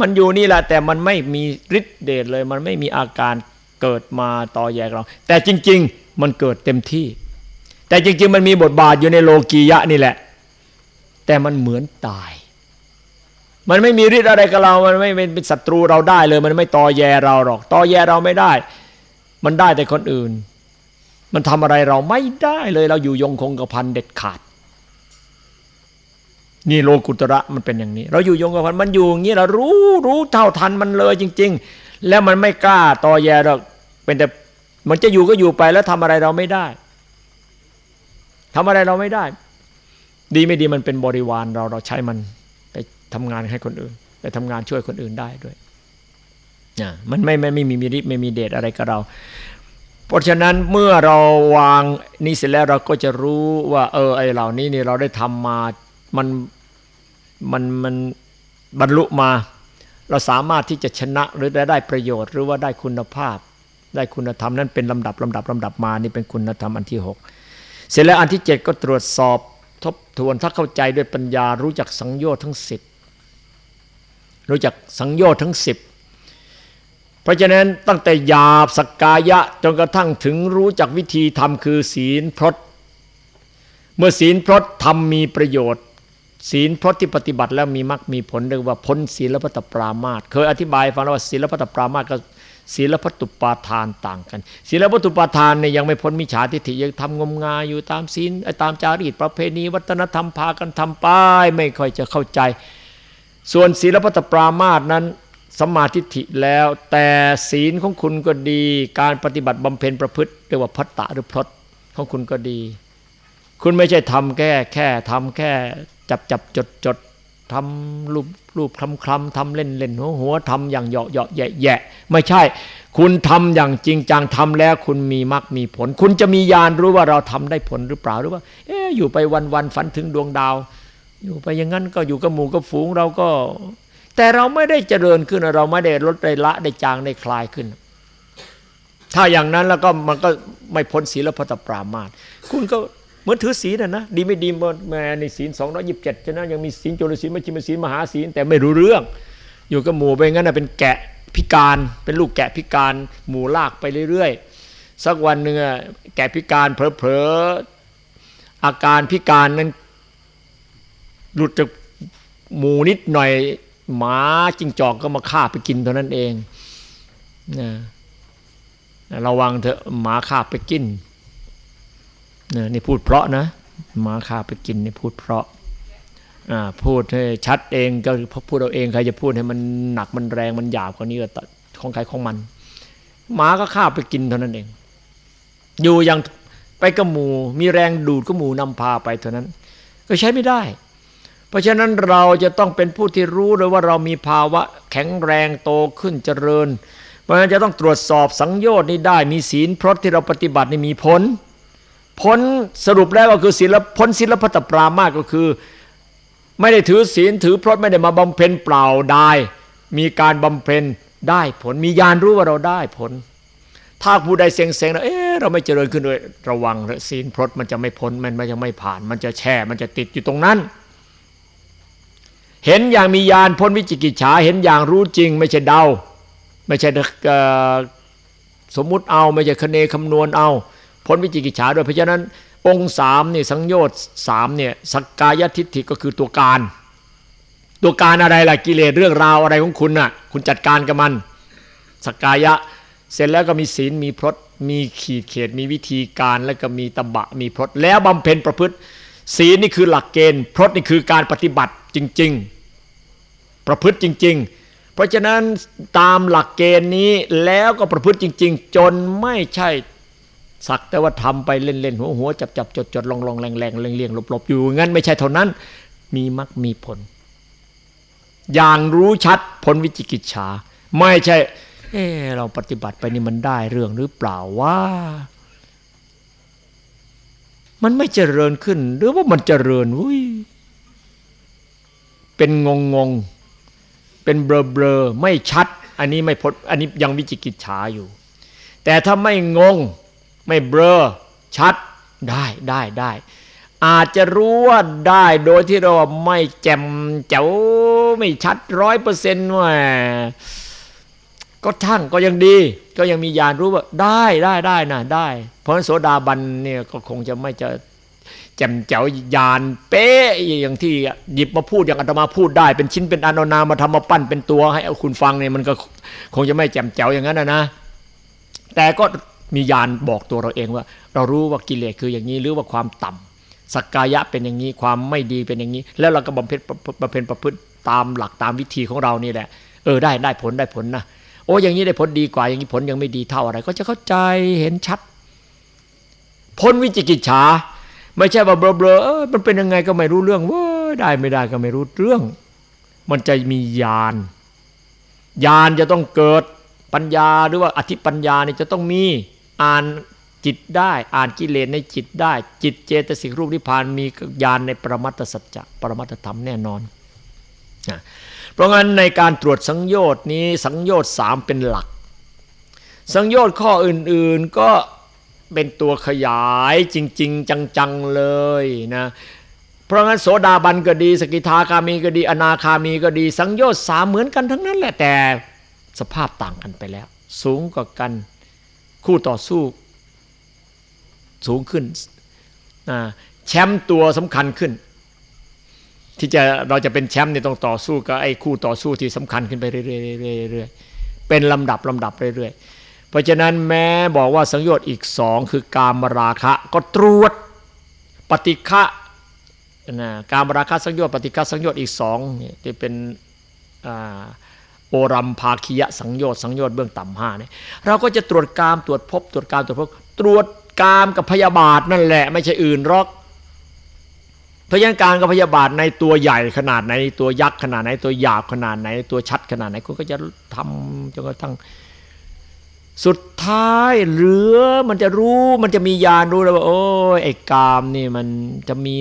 มันอยู่นี่แหละ แต่มันไม่มีฤทธิ์เดชเลย มันไม่มีอาการเกิดมาต่อแยกเรา แต่จริง ๆ มันเกิดเต็มที่ แต่จริง ๆ มันมีบทบาทอยู่ในโลกียะนี่แหละ แต่มันเหมือนตาย มันไม่มีฤทธิ์อะไรกับเรา มันไม่เป็นศัตรูเราได้เลย มันไม่ตอแยเราหรอก ตอแยเราไม่ได้ มันได้แต่คนอื่น มันทำอะไรเราไม่ได้เลย เราอยู่ยงคงกระพันเด็ดขาด นี่โลกุตระมันเป็นอย่างนี้ เราอยู่ยงกระพันมันอยู่อย่างนี้เรารู้รู้เท่าทันมันเลยจริง ๆ แล้วมันไม่กล้าตอแยเราเป็นแต่มันจะอยู่ก็อยู่ไปแล้วทำอะไรเราไม่ได้ทำอะไรเราไม่ได้ ดีไม่ดีมันเป็นบริวารเราเราใช้มัน ทำงานให้คนอื่นไปทำงานช่วยคนอื่นได้ด้วยนะมันไม่ไม่ไม่มีมิริไม่มีเดชอะไรกับเรา เพราะฉะนั้นเมื่อเราวางนี่เสร็จแล้วเราก็จะรู้ว่า เออไอเหล่านี้นี่เราได้ทำมามันมันมันบรรลุมา เราสามารถที่จะชนะหรือได้ประโยชน์ หรือว่าได้คุณภาพ ได้คุณธรรมนั้นเป็นลำดับลำดับลำดับมานี่เป็นคุณธรรมอันที่หกเสร็จแล้วอันที่เจ็ดก็ตรวจสอบทบทวนถ้าเข้าใจด้วยปัญญารู้จักสังโยชน์ทั้งสิบ รู้จักสังโยชน์ทั้งสิบเพราะฉะนั้นตั้งแต่หยาบสกกายะจนกระทั่งถึงรู้จักวิธีทำคือศีลพรตเมื่อศีลพรตทำมีประโยชน์ ศีลพรตที่ปฏิบัติแล้วมีมรรคมีผลเรียกว่าพ้นศีลพัตปรามาตเคยอธิบายฟังแล้วว่าศีลพัตปรามาตกับศีลพัตุปาทานต่างกัน ศีลพัตุปาทานเนี่ยยังไม่พ้นมิจฉาทิฏฐิยังทำงมงายอยู่ตามศีลตามจารีตประเพณี วัฒนธรรมพากันทำป้ายไม่ค่อยจะเข้าใจ ส่วนศีลพัตปรามาตนั้นสมาธิฐิแล้ว แต่ศีลของคุณก็ดี การปฏิบัติบำเพ็ญประพฤติเรียกว่าพัตตะหรือพรตของคุณก็ดี คุณไม่ใช่ทำแค่แค่ทำแค่จับจับจดจดทำรูปรูปคลำคลำทำเล่นเล่นหัวหัวทำอย่างเหยาะเหยาะแยะแยะไม่ใช่ คุณทำอย่างจริงจังทำแล้ว คุณมีมรรคมีผล คุณจะมีญาณรู้ว่าเราทำได้ผลหรือเปล่าหรือว่า เอ๊อยู่ไปวันวันฝันถึงดวงดาว อยู่ไปอย่างนั้นก็อยู่กับหมู่กับฝูงเราก็ แต่เราไม่ได้เจริญขึ้นเราไม่ได้ลดได้ละได้จางได้คลายขึ้น ถ้าอย่างนั้นแล้วก็มันก็ไม่พ้นศีลพัตปรามาตคุณก็เหมือนถือศีลนะนะดีไม่ดีมาในศีลสองร้อยิบเจ็ดฉะนั้นยังมีศีลจุลศีลมชิมศีลมหาศีลแต่ไม่รู้เรื่อง อยู่กับหมู่ไปงั้นนะเป็นแกะพิการเป็นลูกแกะพิการหมู่ลากไปเรื่อยๆสักวันหนึ่งแกะพิการเผลอๆอาการพิการนั้น หลุดจากหมูนิดหน่อยหมาจิงจอกก็มาฆ่าไปกินเท่านั้นเองนะระวังเถอะหมาฆ่าไปกินนี่พูดเพราะนะหมาฆ่าไปกินนี่พูดเพราะพูดให้ชัดเองก็พูดเอาเองใครจะพูดให้มันหนักมันแรงมันหยาบกว่านี้ก็ของใครของมันหมาก็ฆ่าไปกินเท่านั้นเอง อยู่อย่างไปกระหมูมีแรงดูดกระหมูนำพาไปเท่านั้น ก็ใช้ไม่ได้ ราะฉะนั้นเราจะต้องเป็นผู้ที่รู้เลยว่าเรามีภาวะแข็งแรงโตขึ้นเจริญ เพราะฉะนั้นจะต้องตรวจสอบสังโยชน์นี้ได้มีศีลพรตที่เราปฏิบัตินี่มีผลพ้นสรุปแล้วก็คือศีลพ้นศีลพัตปรามาก็คือ ไม่ได้ถือศีลถือพรตไม่ได้มาบำเพ็ญเปล่าได้ มีการบำเพ็ญได้ผลมีญาณรู้ว่าเราได้ผล ถ้าผู้ใดเซ็งเซ็งนะเอ๊ะเราไม่เจริญขึ้นด้วยระวังศีลพรตมันจะไม่พ้นมันมันจะไม่ผ่าน มันจะแช่มันจะติดอยู่ตรงนั้น เห็นอย่างมีญาณพ้นวิจิกิจฉาเห็นอย่างรู้จริง ไม่ใช่เดา ไม่ใช่สมมุติเอาไม่ใช่คเนคำนวณเอา พ้นวิจิกิจฉาด้วยเพราะฉะนั้น องค์สามนี่สังโยชน์สามเนี่ยสกกายทิฏฐิก็คือตัวการ ตัวการอะไรล่ะกิเลสเรื่องราวอะไรของคุณน่ะคุณจัดการกับมันสกกายะเสร็จแล้วก็มีศีลมีพรตมีขีดเขตมีวิธีการแล้วก็มีตบะมีพรตแล้วบำเพ็ญประพฤติ ศีลนี่คือหลักเกณฑ์ พรตนี่คือการปฏิบัติจริง ๆ ประพฤติจริง ๆ เพราะฉะนั้นตามหลักเกณฑ์นี้แล้วก็ประพฤติจริง ๆ จนไม่ใช่สักแต่ว่าทำไปเล่นๆหัวหัวจับจับจดจดลองลองแรงแรงเลี่ยงหลบหลบอยู่งั้นไม่ใช่เท่านั้น มีมักมีผล อย่างรู้ชัดผลวิจิกิจฉาไม่ใช่ เออเราปฏิบัติไปนี่มันได้เรื่องหรือเปล่าว่า มันไม่เจริญขึ้น หรือว่ามันเจริญวุ้ยเป็นงงงง เป็นเบลอเบลอไม่ชัด อันนี้ไม่พ้นอันนี้ยังวิจิกิจฉาอยู่ แต่ถ้าไม่งงไม่เบลอชัดได้ได้ได้ อาจจะรู้ว่าได้โดยที่เราไม่แจ่มเจ๋วไม่ชัดร้อยเปอร์เซนต์ว่าก็ท่านก็ยังดี ก็ยังมีญาณรู้ว่าได้ได้ได้นะได้ เพราะโสดาบันเนี่ยก็คงจะไม่จะ แจ่มแจ๋วยานเป๊ะอย่างที่หยิบมาพูดอย่างอาตมาพูดได้ เป็นชิ้นเป็นอนนามาทำมาปั้นเป็นตัวให้เอาคุณฟังเนี่ยมันก็คงจะไม่แจ่มแจ๋วอย่างนั้นนะนะ แต่ก็มียานบอกตัวเราเองว่า เรารู้ว่ากิเลสคืออย่างนี้หรือว่าความต่ำสักกายะเป็นอย่างนี้ความไม่ดีเป็นอย่างนี้ แล้วเราก็บำเพ็ญบำเพ็ญประพฤติตามหลักตามวิธีของเรานี่แหละ เออได้ได้ผลได้ผลนะโอ้อย่างนี้ได้ผลดีกว่าอย่างนี้ผลยังไม่ดีเท่าอะไร ก็จะเข้าใจเห็นชัดพ้นวิจิกิจฉา ไม่ใช่ว่าเบลอๆเออมันเป็นยังไงก็ไม่รู้เรื่องว่าได้ไม่ได้ก็ไม่รู้เรื่อง มันจะมีญาณญาณจะต้องเกิดปัญญาหรือว่าอธิปัญญาเนี่ยจะต้องมีอ่านจิตได้ อ่านกิเลสในจิตได้ จิตเจตสิกรูปนิพพานมีญาณในปรมัตถสัจจะปรมัตถธรรมแน่นอนนะเพราะงั้นในการตรวจสังโยชน์นี้สังโยชน์สามเป็นหลัก สังโยชน์ข้ออื่นๆก็ เป็นตัวขยายจริง ๆ จังๆเลยนะเพราะงั้นโสดาบันก็ดี สกิทาคามีก็ดี อนาคามีก็ดี สังโยชน์สามเหมือนกันทั้งนั้นแหละแต่สภาพต่างกันไปแล้ว สูงกว่ากันคู่ต่อสู้สูงขึ้นแชมป์ตัวสำคัญขึ้น ที่จะเราจะเป็นแชมป์เนี่ยต้องต่อสู้กับไอ้คู่ต่อสู้ที่สำคัญขึ้นไปเรื่อยๆเป็นลำดับลำดับเรื่อยๆ เพราะฉะนั้นแม้บอกว่าสังโยชน์อีกสองคือกามราคะก็ตรวจปฏิฆะนะการราคะสังโยชน์ปฏิฆะสังโยชน์อีกสองที่เป็นโอรัมภาคียะสังโยชน์สังโยชน์เบื้องต่ำห้าเนี่ยเราก็จะตรวจกามตรวจพบตรวจกามตรวจพบตรวจกามกับพยาบาทนั่นแหละ ไม่ใช่อื่นหรอกเพยานการกับพยาบาทในตัวใหญ่ขนาดไหนตัวยักษ์ขนาดไหนตัวหยาบขนาดไหนตัวชัดขนาดไหนคุณก็จะทำจนกระทั่ง สุดท้ายเหลือมันจะรู้มันจะมียานรู้แล้วว่าโอ้ยไอ้กามนี่มันจะมี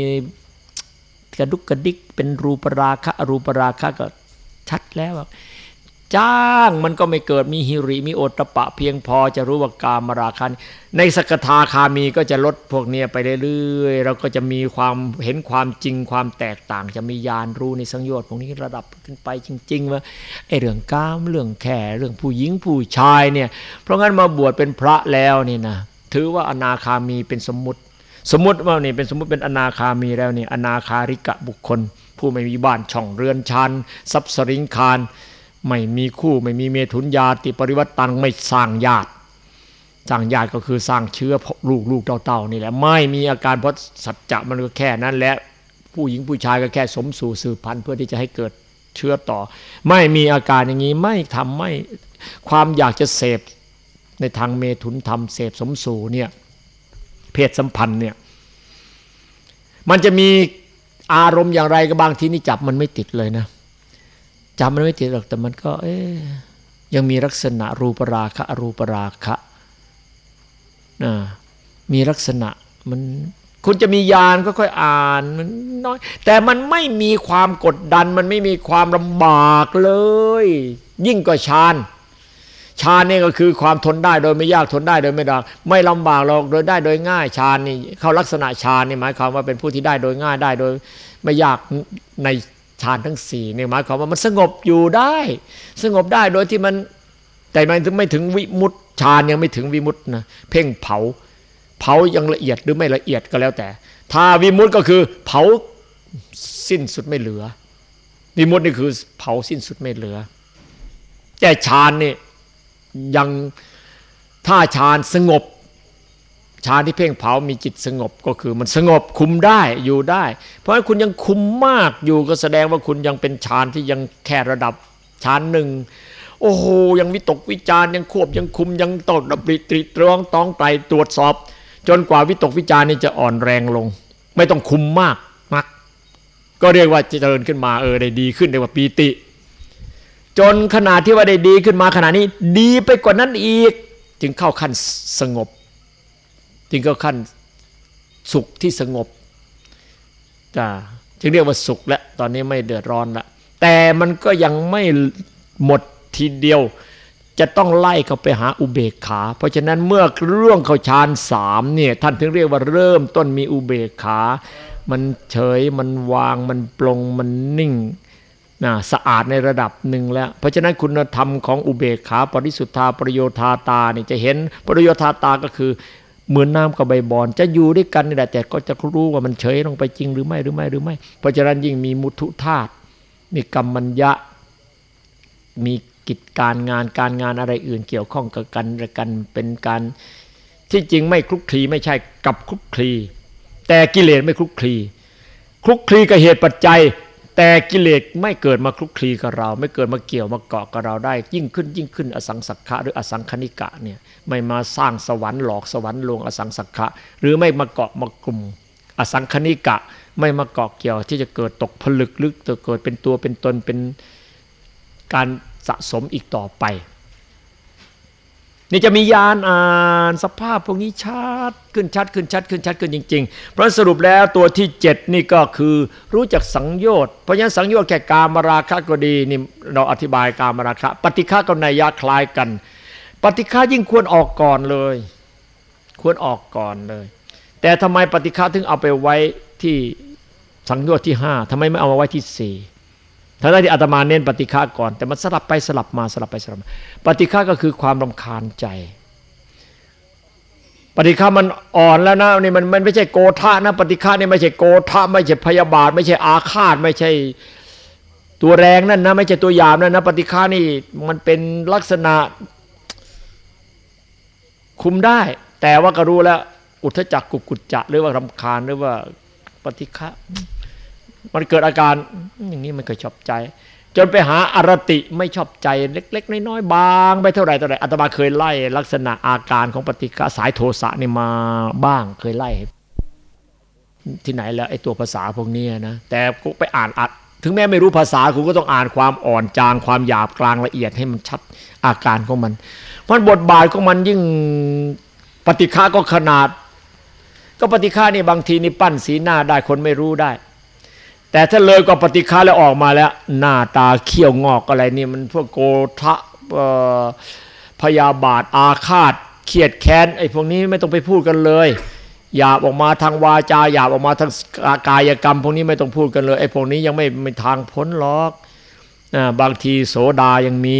กระดุกกระดิกเป็นรูปราคะรูปราคะก็ชัดแล้ว จ้างมันก็ไม่เกิดมีหิริมีโอตปะเพียงพอจะรู้ว่ากามราคะในสกทาคามีก็จะลดพวกเนี้ยไปเรื่อยๆเราก็จะมีความเห็นความจริงความแตกต่าง จะมีญาณรู้ในสังโยชน์พวกนี้ระดับขึ้นไปจริง ๆ ว่าไอเรื่องกามเรื่องแข่เรื่องผู้หญิงผู้ชายเนี่ยเพราะงั้นมาบวชเป็นพระแล้วนี่นะถือว่าอนาคามีเป็นสมมุติ สมมติว่านี่เป็นสมมติเป็นอนาคามีแล้วนี่อนาคาริกะบุคคล ผู้ไม่มีบ้านช่องเรือนชันทรัพย์สริงคาร ไม่มีคู่ไม่มีเมถุนญาติปริวัตตังไม่สร้างญาติ สร้างญาติก็คือสร้างเชื้อลูกลูกเต่าๆนี่แหละไม่มีอาการเพราะสัจจะมันก็แค่นั้นแหละผู้หญิงผู้ชายก็แค่สมสู่สืบพันธุ์เพื่อที่จะให้เกิดเชื้อต่อ ไม่มีอาการอย่างนี้ไม่ทำไม่ความอยากจะเสพในทางเมถุนธรรมเสพสมสู่เนี่ยเพศสัมพันธ์เนี่ยมันจะมีอารมณ์อย่างไรก็บางทีนี่จับมันไม่ติดเลยนะ จำมันไม่ติดหรอกแต่มันก็ เอ๊ยังมีลักษณะรูปราคะอรูปราคะนะมีลักษณะมันคุณจะมียานก็ค่อยอ่านมันน้อย แต่มันไม่มีความกดดัน มันไม่มีความลำบากเลย ยิ่งกว่าฌานฌานนี่ก็คือความทนได้โดยไม่ยากทนได้โดยไม่ดักไม่ลำบากหรอกโดยได้โดยง่ายฌานนี่เข้าลักษณะฌานนี่หมายความว่าเป็นผู้ที่ได้โดยง่ายได้โดย ไม่ยากใน ฌานทั้งสี่เนี่ยหมายความว่ามันสงบอยู่ได้ สงบได้โดยที่มันแต่มันไม่ถึงวิมุตฌานยังไม่ถึงวิมุตนะเพ่งเผา เผายังละเอียดหรือไม่ละเอียดก็แล้วแต่ ถ้าวิมุตก็คือเผาสิ้นสุดไม่เหลือ วิมุตนี่คือเผาสิ้นสุดไม่เหลือ แต่ฌานนี่ยังถ้าฌานสงบ ฌานที่เพ่งเผามีจิตสงบก็คือมันสงบคุมได้อยู่ได้ เพราะฉะนั้นคุณยังคุมมากอยู่ก็แสดงว่าคุณยังเป็นฌานที่ยังแค่ระดับฌานหนึ่งโอ้โหยังวิตกวิจารยังควบยังคุมยังตดดับริตรีตรองต้องไตตรวจสอบ จนกว่าวิตกวิจารนี่จะอ่อนแรงลง ไม่ต้องคุมมากมัก ก็เรียกว่าเจริญขึ้นมาเออได้ดีขึ้นเรียกว่าปีติ จนขนาดที่ว่าได้ดีขึ้นมาขนาดนี้ ดีไปกว่านั้นอีก จึงเข้าขั้นสงบ จึงก็ขั้นสุขที่สงบจ้าจึงเรียกว่าสุขแล้วตอนนี้ไม่เดือดร้อนละแต่มันก็ยังไม่หมดทีเดียว จะต้องไล่เข้าไปหาอุเบกขา เพราะฉะนั้นเมื่อร่วงเข้าฌานสามเนี่ยท่านถึงเรียกว่าเริ่มต้นมีอุเบกขา มันเฉยมันวางมันปลงมันนิ่งนะสะอาดในระดับหนึ่งแล้ว เพราะฉะนั้นคุณธรรมของอุเบกขา ปริสุทธาประโยธาตาเนี่ยจะเห็นประโยธาตาก็คือ เหมือนน้ำกับใบบอน จะอยู่ด้วยกันนี่แหละแต่ก็จะรู้ว่ามันเฉยลงไปจริงหรือไม่หรือไม่หรือไม่ เพราะฉะนั้นยิ่งมีมุทุธาตุมีกรรมัญญะ มีกิจการงานการงานอะไรอื่นเกี่ยวข้องกับกันและกันเป็นการที่จริงไม่คลุกคลีไม่ใช่กับคลุกคลี แต่กิเลสไม่คลุกคลีคลุกคลีกับเหตุปัจจัย แต่กิเลสไม่เกิดมาคลุกคลีกับเรา ไม่เกิดมาเกี่ยวมาเกาะกับเราได้ ยิ่งขึ้นยิ่งขึ้นอสังสักขะหรืออสังคณิกะเนี่ยไม่มาสร้างสวรรค์หลอกสวรรค์ลวงอสังสักขะหรือไม่มาเกาะมากลุ่ม อสังคณิกะ ไม่มาเกาะเกี่ยวที่จะเกิดตกผลึกลึกจะเกิดเป็นตัวเป็นตนเป็นการสะสมอีกต่อไป นี่จะมียานอ่านสภาพพวกนี้ชัดขึ้นชัดขึ้นชัดขึ้นชัดขึ้นจริง ๆ เพราะสรุปแล้วตัวที่เจ็ดนี่ก็คือรู้จักสังโยชน์เพราะฉะนั้นสังโยชน์แค่กามราคะก็ดีนี่เราอธิบายกามราคะ ปฏิฆากับนัยยะคล้ายกัน ปฏิฆายิ่งควรออกก่อนเลย ควรออกก่อนเลย แต่ทำไมปฏิฆาถึงเอาไปไว้ที่สังโยชน์ที่ห้าทำไมไม่เอามาไว้ที่สี่ ทั้งที่อาตมาเน้นปฏิฆาก่อน แต่มันสลับไปสลับมาสลับไปสลับมาปฏิฆาก็คือความรำคาญใจ ปฏิฆามันอ่อนแล้วนะนี่มันมันไม่ใช่โกธานะ ปฏิฆานี่ไม่ใช่โกธาไม่ใช่พยาบาท ไม่ใช่อาฆาตไม่ใช่ตัวแรงนั่นนะไม่ใช่ตัวหยาบนั่นนะปฏิฆานี่มันเป็นลักษณะคุมได้ แต่ว่าก็รู้แล้ว อุทจักกุกุจจะหรือว่ารำคาญหรือว่าปฏิฆะ มันเกิดอาการอย่างนี้มันเคยชอบใจ จนไปหาอารติไม่ชอบใจเล็ก ๆ น้อยๆบางไปเท่าไหร่เท่าไหร่อาตมาเคยไล่ ลักษณะอาการของปฏิฆะสายโทสะนี่มาบ้างเคยไล่ ที่ไหนแล้วไอ้ตัวภาษาพวกนี้นะแต่กูไปอ่านอัดถึงแม้ไม่รู้ภาษากูก็ต้องอ่านความอ่อนจางความหยาบกลางละเอียดให้มันชัดอาการของมัน เพราะบทบาทของมันยิ่งปฏิฆาก็ขนาด ก็ปฏิฆานี่บางทีนี่ปั้นสีหน้าได้คนไม่รู้ได้ แต่ถ้าเลยกว่าปฏิฆาแล้วออกมาแล้ว หน้าตาเขี้ยวงอกอะไรนี่มันพวกโกทะพยาบาทอาฆาตเขียดแค้นไอ้พวกนี้ไม่ต้องไปพูดกันเลยหยาบออกมาทางวาจาหยาบออกมาทางกายกรรม พวกนี้ไม่ต้องพูดกันเลยไอ้พวกนี้ยังไม่ไม่ทางพ้นหรอกบางทีโสดายังมี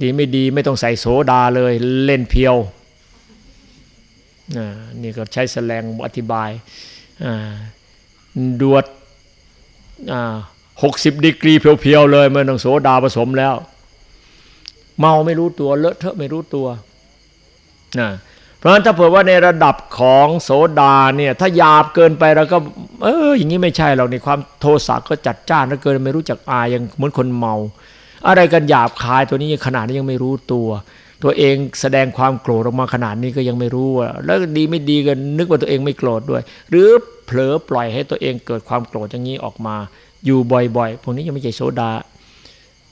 ดีไม่ดีไม่ต้องใส่โสดาเลยเล่นเพียวนี่ก็ใช้แสลงอธิบาย ดวดหกสิบดีกรีเพียวๆเลยมันต้องโสดาผสมแล้ว เมาไม่รู้ตัวเลอะเทอะไม่รู้ตัวนะเพราะฉะนั้นถ้าเผื่อว่าในระดับของโสดาเนี่ยถ้าหยาบเกินไปเราก็ เอออย่างนี้ไม่ใช่หรอกในความโทสะก็จัดจ้านแล้วเกินไม่รู้จักอายยังเหมือนคนเมา อะไรกันหยาบคายตัวนี้ขนาดนี้ยังไม่รู้ตัว ตัวเองแสดงความโกรธออกมาขนาดนี้ก็ยังไม่รู้อะแล้วดีไม่ดีกันนึกว่าตัวเองไม่โกรธด้วย หรือเผลอปล่อยให้ตัวเองเกิดความโกรธอย่างนี้ออกมา อยู่บ่อยๆพวกนี้ยังไม่ใช่โสดา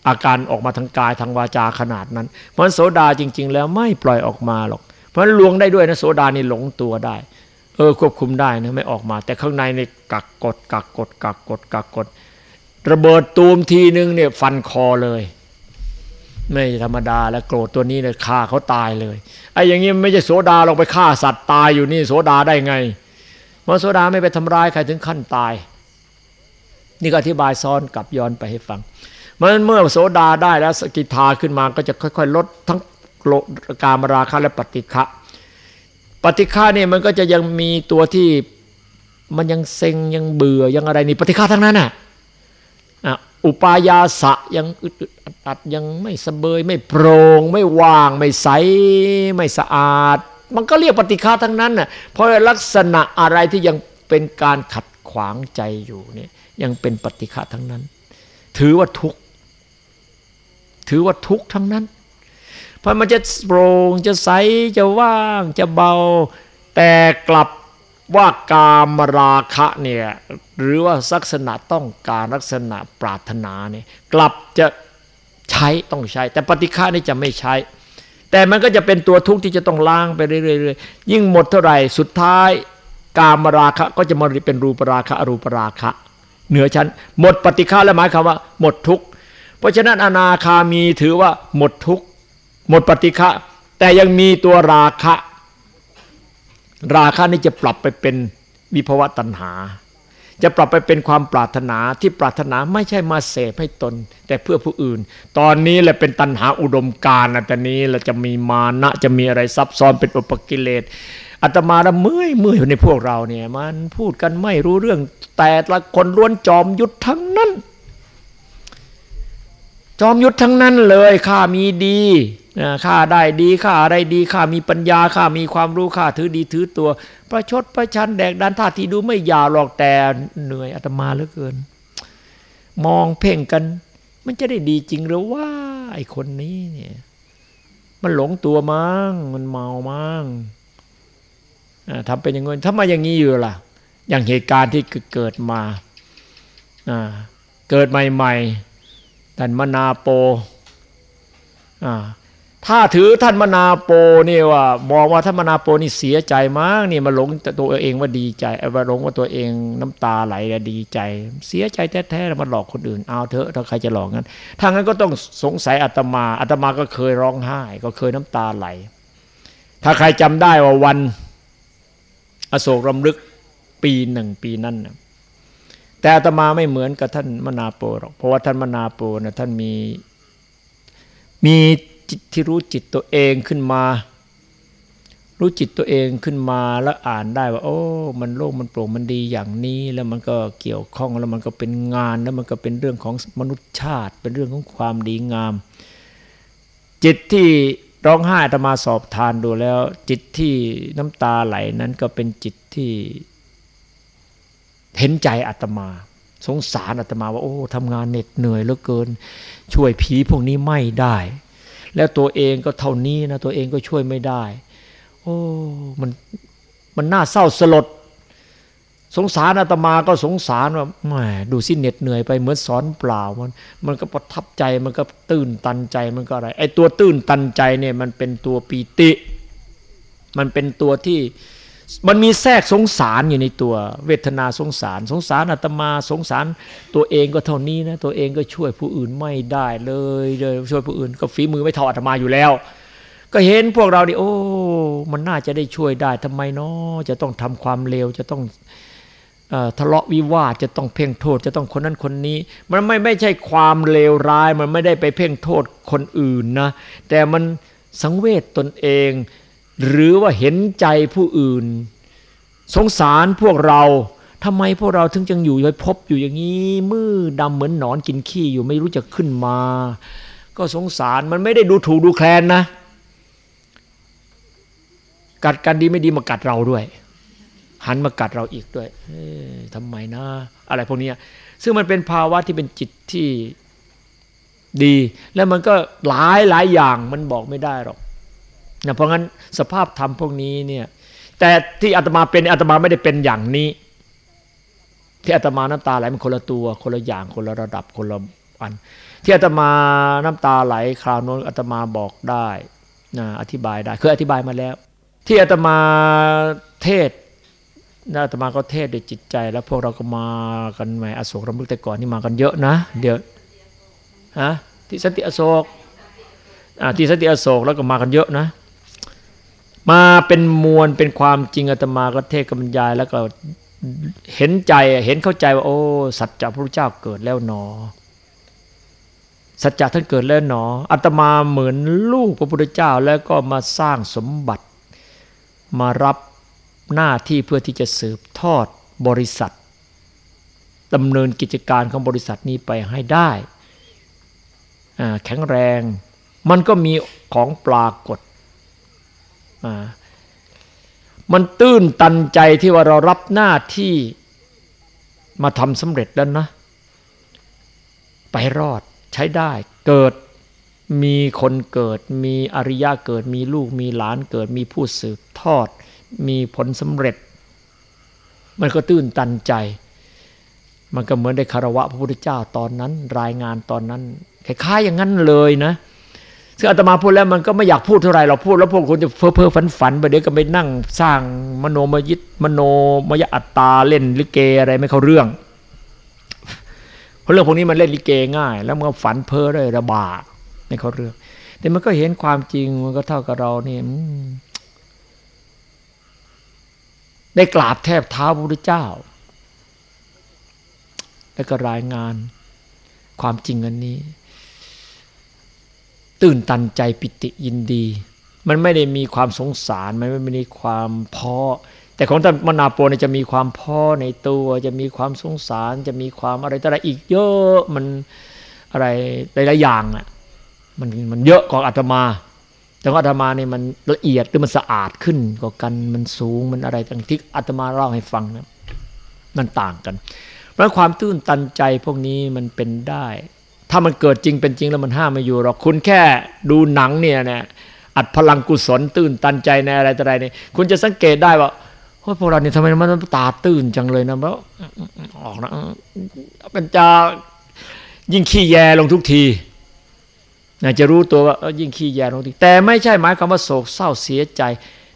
อาการออกมาทางกายทางวาจาขนาดนั้น เพราะโสดาจริง ๆ แล้วไม่ปล่อยออกมาหรอก เพราะลวงได้ด้วยนะโสดานี่หลงตัวได้เออควบคุมได้นะไม่ออกมา แต่ข้างในในกักกดกักกดกักกดกักกดระเบิดตูมทีนึงเนี่ยฟันคอเลย ไม่ธรรมดาแล้วโกรธตัวนี้เลยฆ่าเขาตายเลยไอ้อย่างนี้ไม่ใช่โสดาลงไปฆ่าสัตว์ตายอยู่นี่โสดาได้ไงเพราะโสดาไม่ไปทำร้ายใครถึงขั้นตาย นี่ก็อธิบายซ้อนกลับย้อนไปให้ฟังมันเมื่อโสดาได้แล้วสกิทาขึ้นมาก็จะค่อย ๆ ลดทั้งโลกามราคะและปฏิฆะปฏิฆะเนี่ยมันก็จะยังมีตัวที่มันยังเซ็งยังเบื่อยังอะไรนี่ปฏิฆะทั้งนั้นอะ อุปายาสะยังอึดอัดยังไม่สเบยไม่โปร่งไม่ว่างไม่ใสไม่สะอาด มันก็เรียกปฏิฆาทั้งนั้นน่ะเพราะลักษณะอะไรที่ยังเป็นการขัดขวางใจอยู่เนี่ยยังเป็นปฏิฆาทั้งนั้น ถือว่าทุกถือว่าทุกทั้งนั้น เพราะมันจะโปร่งจะใสจะว่างจะเบา แต่กลับ ว่ากามราคะเนี่ยหรือว่าลักษณะต้องการลักษณะปรารถนาเนี่ยกลับจะใช้ต้องใช้ แต่ปฏิฆานี่จะไม่ใช้ แต่มันก็จะเป็นตัวทุกข์ที่จะต้องล้างไปเรื่อยๆยิ่งหมดเท่าไหร่สุดท้าย กามราคะก็จะมาเป็นรูปราคะอรูปราคะ เหนือชั้น หมดปฏิฆาและหมายคำว่า หมดทุกข์เพราะฉะนั้นอนาคามีถือว่าหมดทุกข์หมดปฏิฆะแต่ยังมีตัวราคะ ราคะนี่จะปรับไปเป็นวิภวะตัณหา จะปรับไปเป็นความปรารถนาที่ปรารถนาไม่ใช่มาเสพให้ตน แต่เพื่อผู้อื่น ตอนนี้แหละเป็นตัณหาอุดมการณ์ตอนนี้เราจะมีมานะจะมีอะไรซับซ้อนเป็นอุปกิเลสอาตมาละเมื่อยเมื่อยในพวกเราเนี่ยมันพูดกันไม่รู้เรื่องแต่ละคนล้วนจอมยุทธทั้งนั้น จอมยุทธทั้งนั้นเลยข้ามีดีข้าได้ดีข้าอะไรดีข้ามีปัญญาข้ามีความรู้ข้าถือดีถือตัว ประชดประชันแดกดันท่าทีดูไม่ยาวหรอกแต่เหนื่อยอาตมาเหลือเกิน มองเพ่งกัน มันจะได้ดีจริงหรือว่าไอ้คนนี้เนี่ย มันหลงตัวมั้งมันเมามั้งทำเป็นอย่างงี้ถ้ามาอย่างนี้อยู่ล่ะ อย่างเหตุการณ์ที่เกิดมาเกิดใหม่ ๆ ท่านมนาโปถ้าถือท่านมนาโปนี่ว่ามองว่าท่านมนาโปนี่เสียใจมากนี่มาหลงตัวเองว่าดีใจว่าหลงว่าตัวเองน้ำตาไหลดีใจ เสียใจแท้ๆมาหลอกคนอื่นเอาเถอะถ้าใครจะหลอกงั้นถ้างั้นก็ต้องสงสัยอาตมาอาตมาก็เคยร้องไห้ ก็เคยน้ำตาไหล ถ้าใครจำได้ว่าวัน อโศกรำลึกปีหนึ่งปีนั้นนะ แต่อาตมาไม่เหมือนกับท่านมนาโปหรอกเพราะว่าท่านมนาโปนะท่านมีมีจิตที่รู้จิตตัวเองขึ้นมา รู้จิตตัวเองขึ้นมาแล้วอ่านได้ว่า โอ้ มันโลกมันโปร่งมันดีอย่างนี้ แล้วมันก็เกี่ยวข้องแล้วมันก็เป็นงานแล้วมันก็เป็นเรื่องของมนุษยชาติ เป็นเรื่องของความดีงาม จิตที่ร้องไห้ตมาสอบทานดูแล้ว จิตที่น้ำตาไหลนั้นก็เป็นจิตที่ เห็นใจอาตมา สงสารอาตมาว่าโอ้ทำงานเหน็ดเหนื่อยเหลือเกิน ช่วยผีพวกนี้ไม่ได้ แล้วตัวเองก็เท่านี้นะตัวเองก็ช่วยไม่ได้ โอ้มันมันน่าเศร้าสลด สงสารอาตมาก็สงสารว่าแหมดูสิเหน็ดเหนื่อยไปเหมือนสอนเปล่ามัน มันก็ประทับใจมันก็ตื้นตันใจมันก็อะไรไอ้ตัวตื้นตันใจเนี่ยมันเป็นตัวปีติ มันเป็นตัวที่ มันมีแทรกสงสารอยู่ในตัว เวทนาสงสาร สงสารอาตมาสงสาร ตัวเองก็เท่านี้นะตัวเองก็ช่วยผู้อื่นไม่ได้เลยเลยช่วยผู้อื่น ก็ฝีมือไม่เท่าอาตมาอยู่แล้ว ก็เห็นพวกเราดิโอ้ มันน่าจะได้ช่วยได้ทำไมเนาะจะต้องทำความเลวจะต้องทะเลาะวิวาทจะต้องเพ่งโทษ จะต้องคนนั้นคนนี้ มันไม่ไม่ใช่ความเลวร้าย มันไม่ได้ไปเพ่งโทษคนอื่นนะแต่มันสังเวชตนเอง หรือว่าเห็นใจผู้อื่น สงสารพวกเราทำไมพวกเราถึงจังอยู่ไว้พบอยู่อย่างนี้ มือดำเหมือนหนอนกินขี้อยู่ไม่รู้จะขึ้นมา ก็สงสารมันไม่ได้ดูถูกดูแคลนนะ กัดกันดีไม่ดีมากัดเราด้วย หันมากัดเราอีกด้วยทำไมนะ อะไรพวกนี้ซึ่งมันเป็นภาวะที่เป็นจิตที่ดี แล้วมันก็หลายหลายอย่างมันบอกไม่ได้หรอก นะเพราะงั้นสภาพธรรมพวกนี้เนี่ยแต่ที่อาตมาเป็นอาตมาไม่ได้เป็นอย่างนี้ ที่อาตมาน้ำตาไหลมันคนละตัว คนละอย่างคนละระดับคนละอัน ที่อาตมาน้ำตาไหลคราวนู้นอาตมาบอกได้นะอธิบายได้เคยอธิบายมาแล้ว ที่อาตมาเทศนะอาตมาก็เทศด้วยจิตใจ แล้วพวกเราก็มากันใหม่อโศกรำลึกแต่ก่อนนี่มากันเยอะนะ เดี๋ยวฮะที่สันติอโศกที่สันติอโศกแล้วก็มากันเยอะนะ มาเป็นมวลเป็นความจริงอาตมาก็เทศกบรรยาย แล้วก็เห็นใจเห็นเข้าใจว่า โอ้สัจจะพระพุทธเจ้าเกิดแล้วหนอ สัจจะท่านเกิดแล้วหนออาตมาเหมือนลูกพระพุทธเจ้าแล้วก็มาสร้างสมบัติ มารับหน้าที่เพื่อที่จะสืบทอดบริษัทดำเนินกิจการของบริษัทนี้ไปให้ได้แข็งแรง มันก็มีของปรากฏ มันตื้นตันใจที่ว่าเรารับหน้าที่มาทำสำเร็จแล้วนะ ไปรอดใช้ได้ เกิดมีคนเกิด มีอริยะเกิด มีลูกมีหลานเกิด มีผู้สืบทอด มีผลสำเร็จ มันก็ตื้นตันใจ มันก็เหมือนได้คารวะพระพุทธเจ้าตอนนั้น รายงานตอนนั้นคล้ายๆอย่างนั้นเลยนะ ซึ่งอาตมาพูดแล้วมันก็ไม่อยากพูดเท่าไรเราพูดแล้วพวกคุณจะเพ้อเพ้อฝันฝันไปเดี๋ยวก็ไปนั่งสร้างมโนมยิตมโนมยอัตตาเล่นลิเกอะไรไม่เข้าเรื่องเพราะเรื่องพวกนี้มันเล่นลิเกง่าย แล้วมันฝันเพ้อได้ระบาดไม่เข้าเรื่อง แต่มันก็เห็นความจริงมันก็เท่ากับเราเนี่ยได้กราบแทบเท้าพระพุทธเจ้า และก็รายงานความจริงอันนี้ ตื่นตันใจปิติยินดี มันไม่ได้มีความสงสาร มันไม่ได้ความพ้อแต่ของท่านมนาโปเนี่ยจะมีความพ่อในตัว จะมีความสงสาร จะมีความอะไรต่ออะไรอีกเยอะมันอะไรหลายๆอย่างอะมันมันเยอะกว่าอาตมา แต่ว่าอาตมาเนี่ยมันละเอียดหรือมันสะอาดขึ้นกว่ากันมันสูงมันอะไรต่างที่อาตมาเล่าให้ฟังนะมันต่างกัน เพราะความตื้นตันใจพวกนี้มันเป็นได้ ถ้ามันเกิดจริงเป็นจริงแล้วมันห้ามไม่อยู่หรอกคุณแค่ดูหนังเนี่ยนะอัดพลังกุศลตื้นตันใจในอะไรต่ออะไรนี่คุณจะสังเกตได้ว่าพวกเราเนี่ยทำไมมันตาตื้นจังเลยนะเพราะออกนะมันจะยิ่งขี้แยลงทุกทีจะรู้ตัวว่ายิ่งขี้แยลงทุกทีแต่ไม่ใช่หมายความว่าโศกเศร้าเสียใจ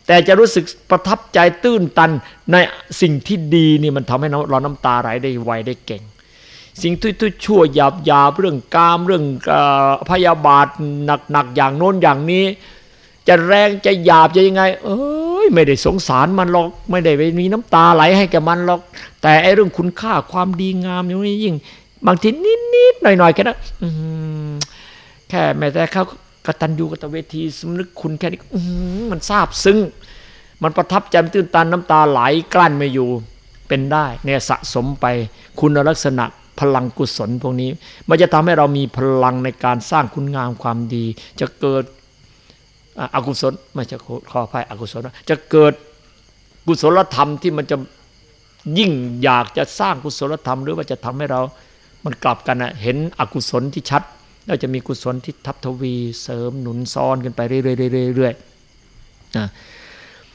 แต่จะรู้สึกประทับใจตื้นตันในสิ่งที่ดีนี่มันทำให้เราน้ำตาไหลได้ไวได้เก่ง สิ่งที่ทุชั่วหยาบหยาบเรื่องกามเรื่องพยาบาทหนักๆอย่างโน้นอย่างนี้ จะแรงจะหยาบจะยังไง เอ้ยไม่ได้สงสารมันหรอกไม่ได้ไปมีน้ำตาไหลให้แกมันหรอก แต่ไอ้เรื่องคุณค่าความดีงามนี่ยิ่ง บางทีนิดๆหน่อยๆแค่นั้นแค่แม้แต่เขากตัญญูกตเวทีสำนึกคุณแค่นี้มันซาบซึ้งมันประทับใจตื้นตันน้ำตาไหลกลั้นไม่อยู่เป็นได้เนี่ยสะสมไปคุณลักษณะ พลังกุศลพวกนี้ มันจะทำให้เรามีพลังในการสร้างคุณงามความดี จะเกิดอกุศลไม่จะขออภัยอกุศลจะเกิดกุศลธรรมที่มันจะยิ่งอยากจะสร้างกุศลธรรม หรือว่าจะทำให้เรา มันกลับกันนะเห็นอกุศลที่ชัด แล้วจะมีกุศลที่ทับทวีเสริมหนุนซ้อนกันไปเรื่อยๆนะ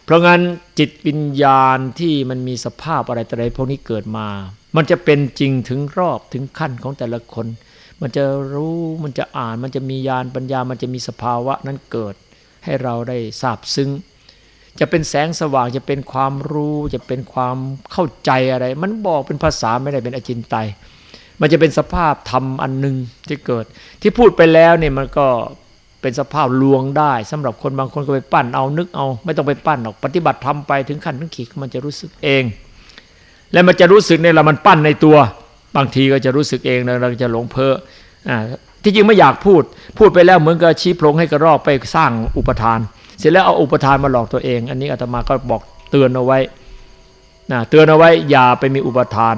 เพราะงั้นจิตวิญญาณที่มันมีสภาพอะไรแต่ไรพวกนี้เกิดมา มันจะเป็นจริงถึงรอบถึงขั้นของแต่ละคน มันจะรู้มันจะอ่านมันจะมีญาณปัญญามันจะมีสภาวะนั้นเกิด ให้เราได้ทราบซึ้ง จะเป็นแสงสว่างจะเป็นความรู้ จะเป็นความเข้าใจอะไร มันบอกเป็นภาษาไม่ได้เป็นอจินไตยมันจะเป็นสภาพธรรมอันหนึ่งที่เกิด ที่พูดไปแล้วเนี่ยมันก็เป็นสภาพลวงได้สำหรับคนบางคนก็ไปปั้นเอานึกเอา ไม่ต้องไปปั้นหรอกปฏิบัติทำไปถึงขั้นถึงขีดมันจะรู้สึกเอง และมันจะรู้สึกในเรามันปั้นในตัว บางทีก็จะรู้สึกเองเราจะหลงเพ้ออ่าที่จริงไม่อยากพูด พูดไปแล้วเหมือนกับชี้โพลงให้กระรอกไปสร้างอุปทาน เสร็จแล้วเอาอุปทานมาหลอกตัวเอง อันนี้อาตมาก็บอกเตือนเอาไว้นะเตือนเอาไว้อย่าไปมีอุปทาน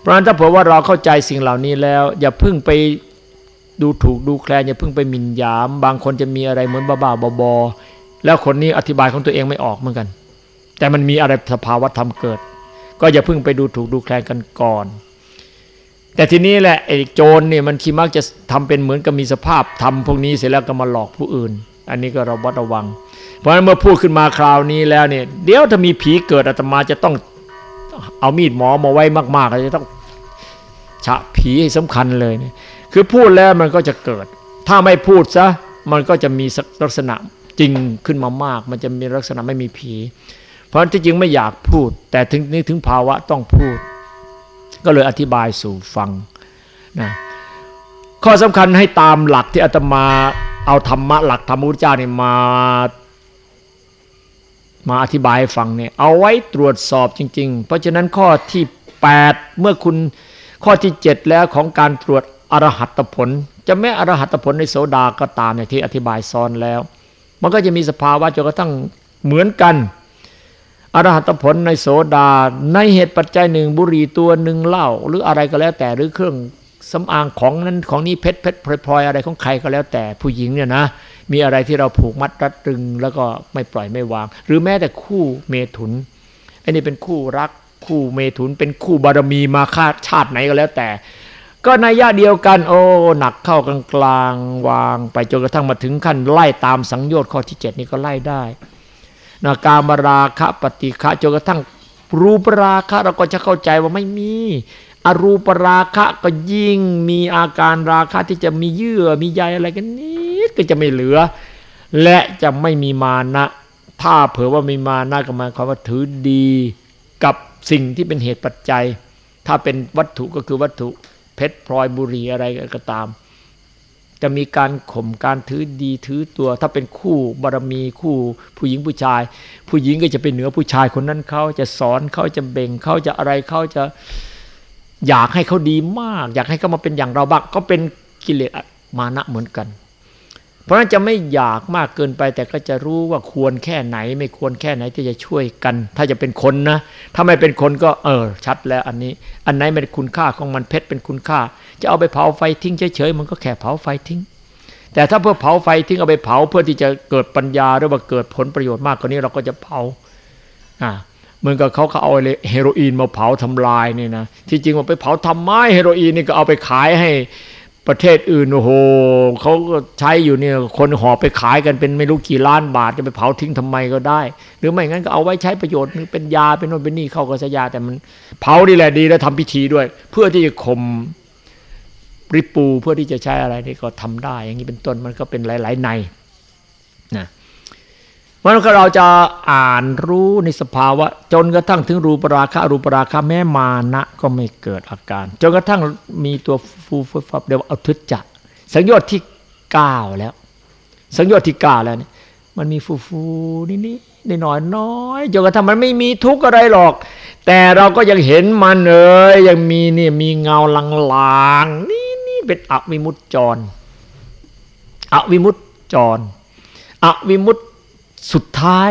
เพราะฉะนั้นถ้าเผื่อว่าเราเข้าใจสิ่งเหล่านี้แล้ว อย่าพิ่งไปดูถูกดูแคลนอย่าพิ่งไปมินยาม บางคนจะมีอะไรเหมือนบ้าๆบอๆแล้วคนนี้อธิบายของตัวเองไม่ออกเหมือนกัน แต่มันมีอะไรสภาวะธรรมเกิด ก็อย่าเพิ่งไปดูถูกดูแคลนกันก่อน แต่ทีนี้แหละไอ้โจรเนี่ยมันคีมักจะทำเป็นเหมือนกับมีสภาพทำพวกนี้เสร็จแล้วก็มาหลอกผู้อื่น อันนี้ก็เราบัดระวัง เพราะฉะนั้นเมื่อพูดขึ้นมาคราวนี้แล้วเนี่ยเดี๋ยวถ้ามีผีเกิดอาตมาจะต้องเอามีดหมอมาไว้มากๆจะต้องฉะผีให้สำคัญเลยเนี่ยคือพูดแล้วมันก็จะเกิด ถ้าไม่พูดซะมันก็จะมีลักษณะจริงขึ้นมามาก มันจะมีลักษณะไม่มีผี ราะที่จริงไม่อยากพูด แต่ถึงนี้ถึงภาวะต้องพูด ก็เลยอธิบายสู่ฟังนะข้อสำคัญให้ตามหลักที่อาตมาเอาธรรมะหลักธรรมพุทธเจ้านี่มา มาอธิบายให้ฟังเนี่ยเอาไว้ตรวจสอบจริง ๆ เพราะฉะนั้นข้อที่ 8 เมื่อคุณข้อที่ 7 แล้วของการตรวจอรหัตผล จะแม้อรหัตผลในโสดาก็ตามอย่างที่อธิบายซ้อนแล้ว มันก็จะมีสภาวะจนกระทั่งเหมือนกัน อรหัตผลในโสดา ในเหตุปัจจัยหนึ่งบุหรี่ตัวหนึ่งเหล้าหรืออะไรก็แล้วแต่หรือเครื่องสำอางของนั้นของนี้เพชรเพชรพลอยอะไรของใครก็แล้วแต่ผู้หญิงเนี่ยนะ มีอะไรที่เราผูกมัดรัดรึง แล้วก็ไม่ปล่อยไม่วาง หรือแม้แต่คู่เมถุนอันนี้เป็นคู่รักคู่เมถุน เป็นคู่บารมีมาคาชาติไหนก็แล้วแต่ ก็ในย่าเดียวกัน โอ้หนักเข้ากลางกลางวาง ไปจนกระทั่งมาถึงขั้นไล่ตามสังโยชน์ข้อที่ 7 นี่ก็ไล่ได้ นะกามราคะปฏิฆะจนกระทั่งรูปราคะเราก็จะเข้าใจว่าไม่มีอรูปราคะก็ยิ่งมีอาการราคะที่จะมีเยื่อมีใยอะไรกันนิดก็จะไม่เหลือ และจะไม่มีมานะถ้าเผื่อว่ามีมานะก็หมายความว่าถือดีกับสิ่งที่เป็นเหตุปัจจัย ถ้าเป็นวัตถุก็คือวัตถุเพชรพลอยบุรีอะไรก็ตาม จะมีการข่มการถือดีถือตัว ถ้าเป็นคู่บารมีคู่ผู้หญิงผู้ชาย ผู้หญิงก็จะเป็นเหนือผู้ชายคนนั้นเขาจะสอนเขาจะเบ่งเขาจะอะไรเขาจะอยากให้เขาดีมาก อยากให้เขามาเป็นอย่างเราบ้างก็เป็นกิเลสมานะเหมือนกัน เพราะนั้นจะไม่อยากมากเกินไป แต่ก็จะรู้ว่าควรแค่ไหน ไม่ควรแค่ไหนที่จะช่วยกัน ถ้าจะเป็นคนนะ ถ้าไม่เป็นคนก็เออชัดแล้วอันนี้ อันไหนเป็นคุณค่าของมันเพชรเป็นคุณค่า จะเอาไปเผาไฟทิ้งเฉยๆมันก็แค่เผาไฟทิ้ง แต่ถ้าเพื่อเผาไฟทิ้งเอาไปเผาเพื่อที่จะเกิดปัญญาหรือว่าเกิดผลประโยชน์มากกว่านี้เราก็จะเผาอ่าเหมือนกับเขาเขาเอาเฮโรอีนมาเผาทำลายนี่นะที่จริงว่าไปเผาทำไม้เฮโรอีนนี่ก็เอาไปขายให้ ประเทศอื่นโอ้โหเขาก็ใช้อยู่เนี่ยคนห่อไปขายกันเป็นไม่รู้กี่ล้านบาทจะไปเผาทิ้งทำไมก็ได้ หรือไม่งั้นก็เอาไว้ใช้ประโยชน์เป็นยาเป็นโน่นเป็นนี่เข้าก็สยาแต่มันเผาดีแหละดีแล้วทำพิธีด้วย เพื่อที่จะข่มริปูเพื่อที่จะใช้อะไรนี่ก็ทำได้ อย่างนี้เป็นต้นมันก็เป็นหลาย ๆ ใน มันก็เราจะอ่านรู้ในสภาวะ จนกระทั่งถึงรูปราคะรูปราคะแม้มานะก็ไม่เกิดอาการ จนกระทั่งมีตัวฟูฟูฟับเดี๋ยวเอาทึจักสังโยชน์ที่เก้าแล้ว สังโยชน์ที่เก้าแล้วเนี่ยมันมีฟูฟูนี่นี่นิดหน่อยน้อยจนกระทั่งมันไม่มีทุกข์อะไรหรอก แต่เราก็ยังเห็นมันเอ้ยยังมีเนี่ยมีเงาลางๆนี่นี่เป็นอวิมุตจร อวิมุตจร อวิมุต สุดท้าย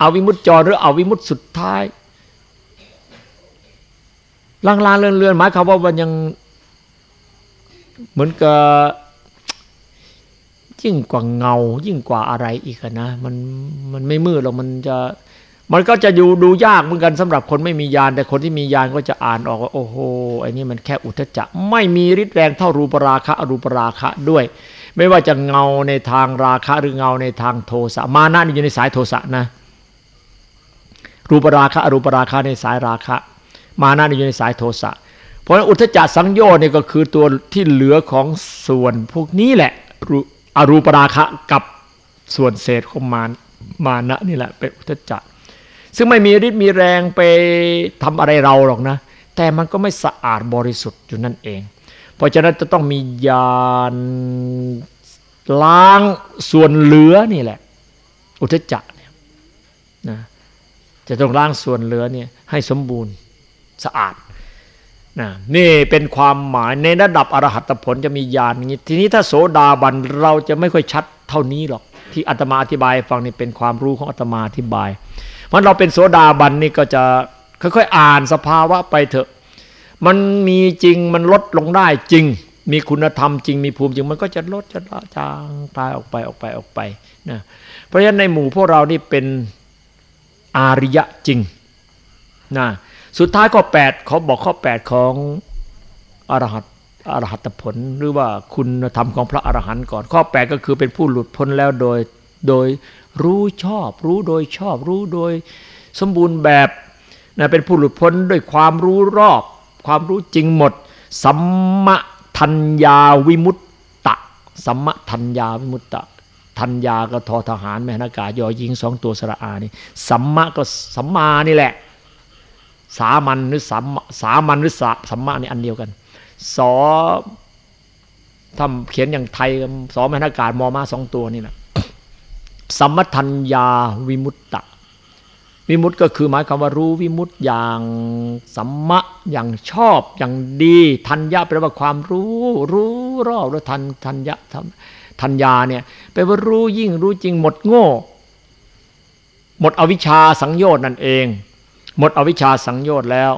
อาวิมุตจรหรืออาวิมุตสุดท้ายลางๆเลื่อนๆหมายความว่ามันยังเหมือนกับยิ่งกว่าเงา ยิ่งกว่าอะไรอีกนะมันมันไม่มืดหรอกมันจะมันก็จะอยู่ดูยากเหมือนกันสำหรับคนไม่มียาน แต่คนที่มียานก็จะอ่านออกว่าโอ้โหไอ้นี่มันแค่อุทจักไม่มีฤทธิ์แรงเท่ารูปราคะอรูปราคะด้วย ไม่ว่าจะเงาในทางราคะหรือเงาในทางโทสะมานะนี่อยู่ในสายโทสะนะรูปราคะอรูปราคะในสายราคะ มานะนี่อยู่ในสายโทสะเพราะอุทจักสังโยชน์นี่ก็คือตัวที่เหลือของส่วนพวกนี้แหละอรูปราคะกับส่วนเศษของมานมานะนี่แหละเป็นอุทจักซึ่งไม่มีฤทธิ์มีแรงไปทำอะไรเราหรอกนะ แต่มันก็ไม่สะอาดบริสุทธิ์อยู่นั่นเอง เพราะฉะนั้นจะต้องมียานล้างส่วนเหลือนี่แหละ อุทจักเนี่ยนะจะต้องล้างส่วนเหลือเนี่ยให้สมบูรณ์สะอาดนะนี่เป็นความหมายในระดับอรหัตผลจะมียานอย่างนี้ ทีนี้ถ้าโสดาบันเราจะไม่ค่อยชัดเท่านี้หรอก ที่อาตมาอธิบายฟังนี่เป็นความรู้ของอาตมาอธิบายมันเราเป็นโสดาบันนี่ก็จะค่อยๆอ่านสภาวะไปเถอะ มันมีจริงมันลดลงได้จริง มีคุณธรรมจริงมีภูมิจริง มันก็จะลดจะละจางตายออกไปออกไปออกไปนะเพราะฉะนั้นในหมู่พวกเรานี่เป็นอาริยะจริงนะสุดท้ายข้อ8เขาบอกข้อ 8 ของอรหัตอรหัตผลหรือว่าคุณธรรมของพระอรหันต์ก่อน ข้อ 8 ก็คือเป็นผู้หลุดพ้นแล้วโดยโดยรู้ชอบ รู้โดยชอบ รู้โดยสมบูรณ์แบบนะเป็นผู้หลุดพ้นด้วยความรู้รอบ ความรู้จริงหมด สัมมทัญญาวิมุตตะ สัมมทัญญาวิมุตตะทัญญาก็ทอทหารแม่นากายอยิงสองตัวสระอานี่สัมมะก็สัมมานี่แหละ สามัญหรือสัมสามัญหรือสัมมะนี่อันเดียวกันสอทำเขียนอย่างไทยสอแม่นากามอมาสองตัวนี่แหละสัมมทัญญาวิมุตตะ วิมุตต์ก็คือหมายความว่ารู้วิมุตต์อย่างสัมมะอย่างชอบอย่างดีทัญญาแปลว่าความรู้ รู้รอบแล้วทันทัญญาทัญญาเนี่ยแปลว่ารู้ยิ่งรู้จริงหมดโง่ หมดอวิชชาสังโยชน์นั่นเอง หมดอวิชชาสังโยชน์แล้ว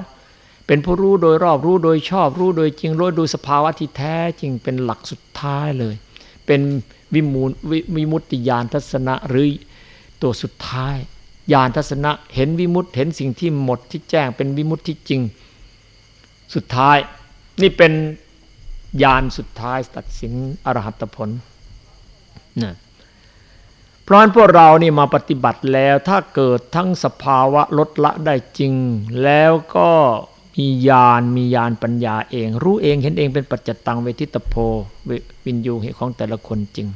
เป็นผู้รู้โดยรอบรู้โดยชอบ รู้โดยจริงรู้ดูสภาวะที่แท้จริงเป็นหลักสุดท้ายเลย เป็นวิมูลวิมุตติญาณทัศนะหรือตัวสุดท้าย ญาณทัศนะเห็นวิมุตเห็นสิ่งที่หมดที่แจ้งเป็นวิมุตที่จริง สุดท้ายนี่เป็นญาณสุดท้ายตัดสินอรหัตผลนะเพราะพวกเรานี่มาปฏิบัติแล้วถ้าเกิดทั้งสภาวะลดละได้จริง แล้วก็มีญาณมีญาณปัญญาเอง รู้เองเห็นเองเป็นปัจจตังเวทิตโพวินยูเหตุของแต่ละคนจริง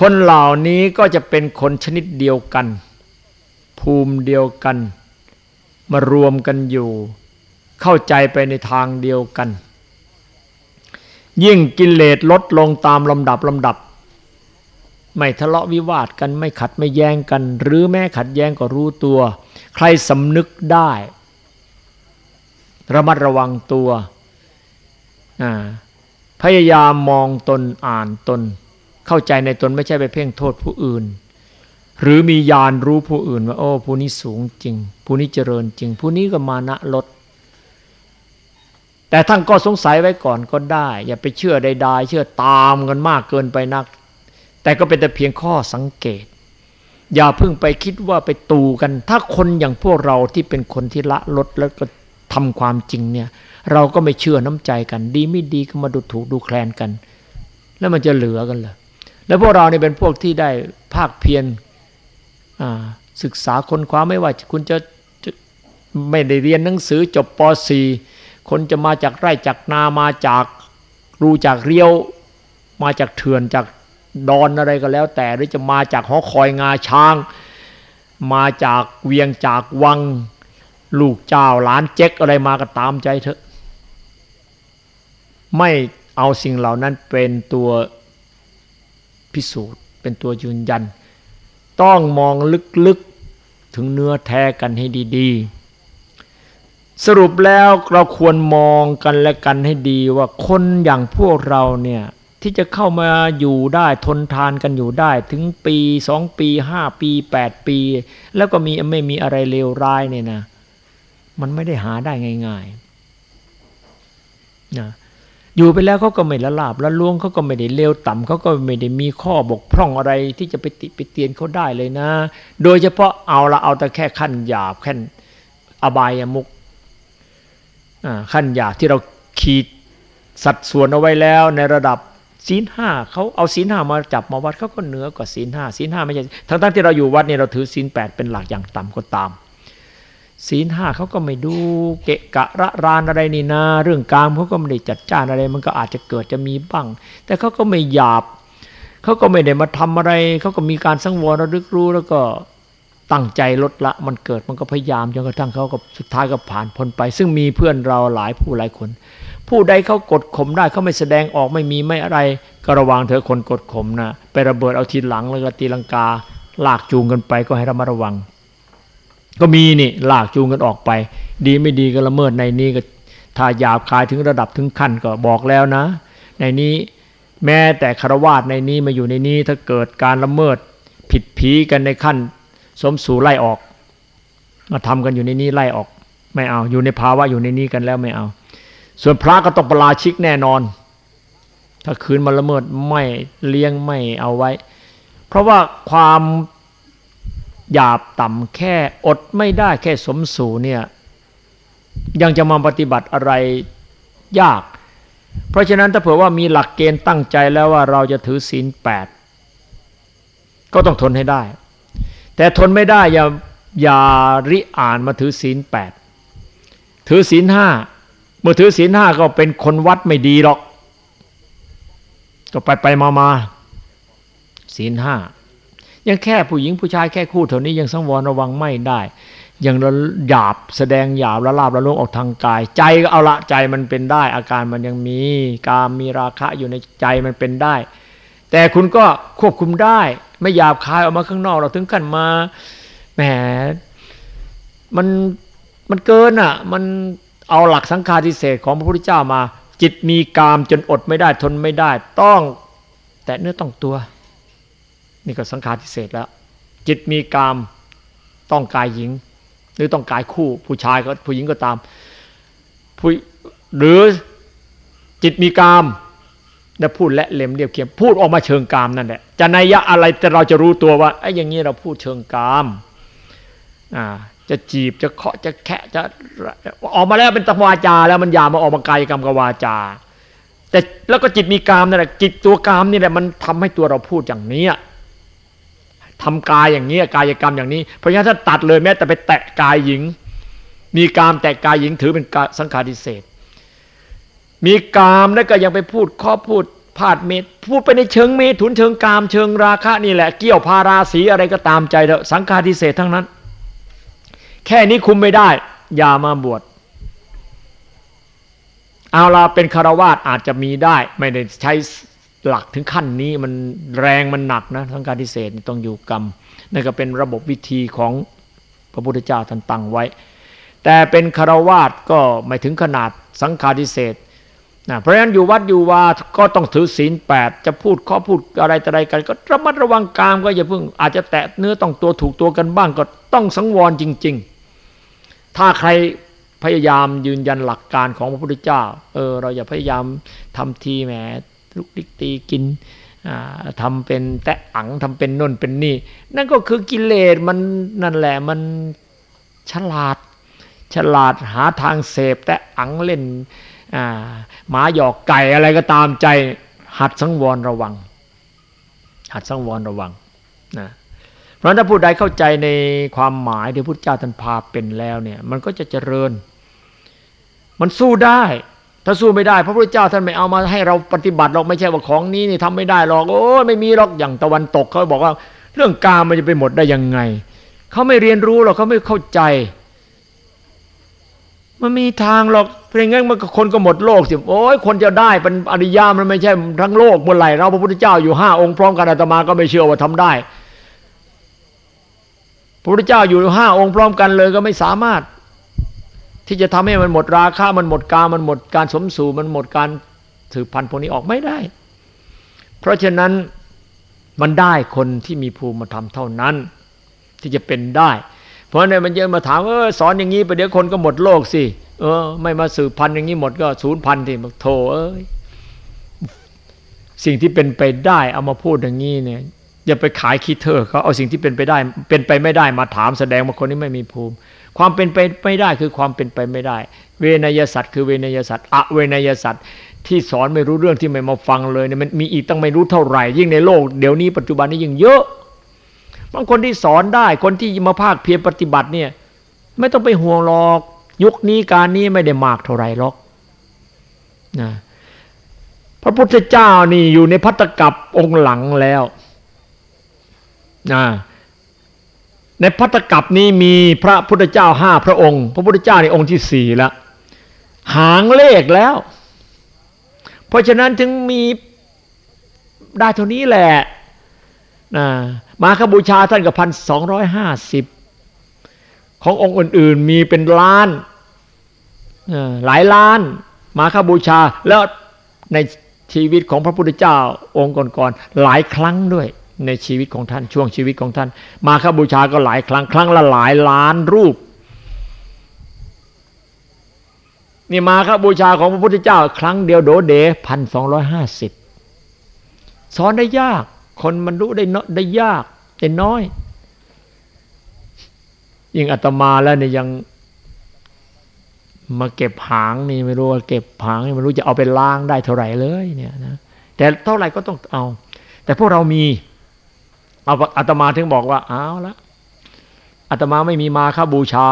คนเหล่านี้ก็จะเป็นคนชนิดเดียวกัน ภูมิเดียวกัน มารวมกันอยู่ เข้าใจไปในทางเดียวกัน ยิ่งกิเลสลดลงตามลำดับลำดับ ไม่ทะเลาะวิวาทกันไม่ขัดไม่แย้งกัน หรือแม้ขัดแย้งก็รู้ตัว ใครสำนึกได้ ระมัดระวังตัว พยายามมองตนอ่านตน เข้าใจในตนไม่ใช่ไปเพ่งโทษผู้อื่น หรือมีญาณรู้ผู้อื่นว่าโอ้ผู้นี้สูงจริง ผู้นี้เจริญจริง ผู้นี้ก็มานะลด แต่ท่านก็สงสัยไว้ก่อนก็ได้ อย่าไปเชื่อใดๆเชื่อตามกันมากเกินไปนัก แต่ก็เป็นแต่เพียงข้อสังเกต อย่าเพิ่งไปคิดว่าไปตูกัน ถ้าคนอย่างพวกเราที่เป็นคนที่ละลดแล้วก็ทำความจริงเนี่ยเราก็ไม่เชื่อน้ำใจกัน ดีไม่ดีก็มาดูถูกดูแคลนกัน แล้วมันจะเหลือกันเหรอ แล้วพวกเราเนี่ยเป็นพวกที่ได้ภาคเพียรศึกษาคนคว้าไม่ว่าคุณจะไม่ได้เรียนหนังสือจบป .4 คนจะมาจากไร่จากนามาจากรูจากเรียว มาจากเถื่อนจากดอนอะไรก็แล้ว แต่หรือจะมาจากหอคอยงาช้าง มาจากเวียงจากวัง ลูกเจ้าหลานเจ๊กอะไรมาก็ตามใจเถอะ ไม่เอาสิ่งเหล่านั้นเป็นตัว พิสูจน์ เป็นตัวยืนยัน ต้องมองลึกๆถึงเนื้อแท้กันให้ดีๆ สรุปแล้วเราควรมองกันและกันให้ดีว่าคนอย่างพวกเราเนี่ยที่จะเข้ามาอยู่ได้ทนทานกันอยู่ได้ ถึงปีสองปีห้าปีแปดปี แล้วก็มีไม่มีอะไรเลวร้ายเนี่ยนะ มันไม่ได้หาได้ง่าย ๆนะ อยู่ไปแล้วเขาก็ไม่ละลาบละล่วงเขาก็ไม่ได้เลวต่ำเขาก็ไม่ได้มีข้อบกพร่องอะไรที่จะไปติไปเตียนเขาได้เลยนะ โดยเฉพาะเอาละเอาแต่แค่ขั้นหยาบขั้นอบายมุกขั้นหยาบที่เราขีดสัดส่วนเอาไว้แล้วในระดับศีลห้าเขาเอาศีลห้ามาจับมาวัดเขาก็เหนือกว่าศีลห้าศีลห้าไม่ใช่ทั้งทั้งที่เราอยู่วัดเนี่ยเราถือศีลแปดเป็นหลักอย่างต่ำก็ตาม ศีลห้าเขาก็ไม่ดูเกะกะระรานอะไรนี่นาเรื่องการเขาก็ไม่ได้จัดจ้านอะไร มันก็อาจจะเกิดจะมีบ้าง แต่เขาก็ไม่หยาบเขาก็ไม่ได้มาทำอะไร เขาก็มีการสังวรระลึกรู้แล้วก็ตั้งใจลดละมันเกิดมันก็พยายามจนกระทั่งเขาก็สุดท้ายก็ผ่านพ้นไป ซึ่งมีเพื่อนเราหลายผู้หลายคน ผู้ใดเขากดข่มได้เขาไม่แสดงออกไม่มีไม่อะไรก็ระวังเถอะคนกดข่มนะไประเบิดเอาทีหลังแล้วก็ตีลังกาลากจูงกันไปก็ให้ระมัดระวัง ก็มีนี่ลากจูงกันออกไป ดีไม่ดีก็ละเมิดในนี้ก็ถ้าหยาบคายถึงระดับถึงขั้นก็บอกแล้วนะ ในนี้แม้แต่คารวาสในนี้มาอยู่ในนี้ถ้าเกิดการละเมิดผิดผีกันในขั้น สมสู่ไล่ออก มาทำกันอยู่ในนี้ไล่ออก ไม่เอาอยู่ในภาวะอยู่ในนี้กันแล้วไม่เอา ส่วนพระก็ต้องประราชิกแน่นอน ถ้าคืนมาละเมิดไม่เลี้ยงไม่เอาไว้ เพราะว่าความ หยาบต่ำแค่อดไม่ได้แค่สมสู่เนี่ยยังจะมาปฏิบัติอะไรยาก เพราะฉะนั้นถ้าเผื่อว่ามีหลักเกณฑ์ตั้งใจแล้วว่าเราจะถือศีลแปดก็ต้องทนให้ได้ แต่ทนไม่ได้อย่าอย่าริอ่านมาถือศีลแปดถือศีลห้าเมื่อถือศีลห้าก็เป็นคนวัดไม่ดีหรอก ก็ไปไปมามาศีลห้า ยังแค่ผู้หญิงผู้ชายแค่คู่เท่านี้ยังสังวรระวังไม่ได้ยังหยาบแสดงหยาบละลาบละลงออกทางกาย ใจก็เอาละใจมันเป็นได้ อาการมันยังมีการมีราคะอยู่ในใจมันเป็นได้ แต่คุณก็ควบคุมได้ ไม่หยาบคายออกมาข้างนอกเราถึงกันมาแหมมันมันเกินอะ มันเอาหลักสังฆาทิเศษของพระพุทธเจ้ามา จิตมีกามจนอดไม่ได้ทนไม่ได้ ต้อง แต่เนื้อต้องตัว นี่ก็สังขารทิเศษแล้ว จิตมีกามต้องกายหญิง หรือต้องกายคู่ ผู้ชายก็ผู้หญิงก็ตามผู้หรือจิตมีกามแล้วพูดและเล็มเรียบเคียงพูดออกมาเชิงกามนั่นแหละจะนัยยะอะไรแต่เราจะรู้ตัวว่าไอ้อย่างนี้เราพูดเชิงกามอ่าจะจีบจะเคาะจะแคะจะออกมาแล้วเป็นตวาจา แล้วมันยามาออกมากายกรรมกวาจา แต่แล้วก็จิตมีกามนั่นแหละจิตตัวกามนี่แหละมันทำให้ตัวเราพูดอย่างนี้ ทำกายอย่างนี้กายกรรมอย่างนี้ เพราะฉะนั้นถ้าตัดเลยแม้แต่ไปแตะกายหญิง มีกามแตะกายหญิงถือเป็นสังขารดิเศษมีกามแล้วก็ยังไปพูดข้อพูดพาดเมตพูดไปในเชิงเมถุนเชิงกามเชิงราคะนี่แหละ เกี่ยวพาราสีอะไรก็ตามใจเถอะสังขารดิเศษทั้งนั้น แค่นี้คุมไม่ได้ อย่ามาบวชเอาลาเป็นคารวาสอาจจะมีได้ ไม่ได้ใช้ หลักถึงขั้นนี้มันแรงมันหนักนะทั้งการทิเศษต้องอยู่กรรมนั่นก็เป็นระบบวิธีของพระพุทธเจ้าท่านตั้งไว้ แต่เป็นคารวาสก็ไม่ถึงขนาดสังฆาทิเศษนะเพราะฉะนั้นอยู่วัดอยู่วาก็ต้องถือศีลแปดจะพูดข้อพูดอะไรต่ออะไรกัน ก็ระมัดระวังกามก็อย่าเพิ่งอาจจะแตะเนื้อต้องตัวถูกตัวกันบ้างก็ต้องสังวรจริง ๆ ถ้าใครพยายามยืนยันหลักการของพระพุทธเจ้า เออเราอย่าพยายามทำทีแหม ลุกดิกตีกินทำเป็นแตะอังทำเป็นน่นเป็นนี่ นั่นก็คือกิเลสมันนั่นแหละมันฉลาด ฉลาดหาทางเสพ แตะอังเล่นหมาหยอกไก่อะไรก็ตามใจ หัดสังวรระวัง หัดสังวรระวังนะเพราะถ้าผู้ใดเข้าใจในความหมายที่พุทธเจ้าท่านพาเป็นแล้วเนี่ย มันก็จะเจริญ มันสู้ได้ ถ้าสู้ไม่ได้พระพุทธเจ้าท่านไม่เอามาให้เราปฏิบัติหรอกไม่ใช่ว่าของนี้นี่ทำไม่ได้หรอกโอ้ไม่มีหรอกอย่างตะวันตกเขาบอกว่า เรื่องกามันจะไปหมดได้ยังไงเขาไม่เรียนรู้หรอกเขาไม่เข้าใจ มันมีทางหรอกเพราะงั้นมันคนก็หมดโลกสิโอ้ยคนจะได้เป็นอริยามันไม่ใช่ทั้งโลกเมื่อไหร่เราพระพุทธเจ้าอยู่ห้าองค์พร้อมกันอาตมาก็ไม่เชื่อว่าทำได้พระพุทธเจ้าอยู่ห้าองค์พร้อมกันเลยก็ไม่สามารถ ที่จะทำให้มันหมดราคามันหมดกามันหมดการสมสู่มันหมดการสืบพันธุ์พวกนี้ออกไม่ได้ เพราะฉะนั้นมันได้คนที่มีภูมิธรรมเท่านั้น ที่จะเป็นได้ เพราะเนี่ยมันเยอะมาถามเออสอนอย่างนี้ไปเดี๋ยวคนก็หมดโลกสิเออ ไม่มาสืบพันธุ์อย่างนี้หมดก็ศูนย์พันธุ์ที่มาโทเอ้ยสิ่งที่เป็นไปได้เอามาพูดอย่างนี้เนี่ยอย่าไปขายคีเทอร์เขาเอาสิ่งที่เป็นไปได้ เป็นไปไม่ได้มาถามแสดงว่าคนนี้ไม่มีภูมิ ความเป็นไปไม่ได้คือความเป็นไปไม่ได้ เวนยสัตว์คือเวนยสัตว์อเวนยสัตว์ที่สอนไม่รู้เรื่องที่ไม่มาฟังเลยเนี่ยมันมีอีกตั้งไม่รู้เท่าไหร่ ยิ่งในโลกเดี๋ยวนี้ปัจจุบันนี้ยิ่งเยอะบางคนที่สอนได้คนที่มาภาคเพียรปฏิบัติเนี่ย ไม่ต้องไปห่วงหรอก ยุคนี้การนี้ไม่ได้มากเท่าไหร่หรอกนะพระพุทธเจ้านี่อยู่ในพัตตกับองค์หลังแล้วนะ ในพัตตกับนี้มีพระพุทธเจ้าห้าพระองค์ พระพุทธเจ้าในองค์ที่สี่แล้วหางเลขแล้ว เพราะฉะนั้นถึงมีได้เท่านี้แหละนะมาคบูชาท่านกับพันสองร้อยห้าสิบขององค์อื่น ๆ มีเป็นล้านหลายล้าน มาคบูชาแล้วในชีวิตของพระพุทธเจ้าองค์ก่อนๆหลายครั้งด้วย ในชีวิตของท่านช่วงชีวิตของท่าน มาคบูชาก็หลายครั้งครั้งละหลายล้านรูปนี่มาคบูชาของพระพุทธเจ้า ครั้งเดียวโดเดพันสองร้อยห้าสิบสอนได้ยาก คนมันรู้ได้นได้ยากได้น้อย ยิ่งอาตมาแล้วเนี่ยยังมาเก็บหางนี่ไม่รู้ว่าเก็บหางนี่ไม่รู้จะเอาไปล้างได้เท่าไหร่เลยเนี่ยนะแต่เท่าไหร่ก็ต้องเอา แต่พวกเรามี เอาอาตมาถึงบอกว่าเอาละอาตมาไม่มีมาค่าบูชา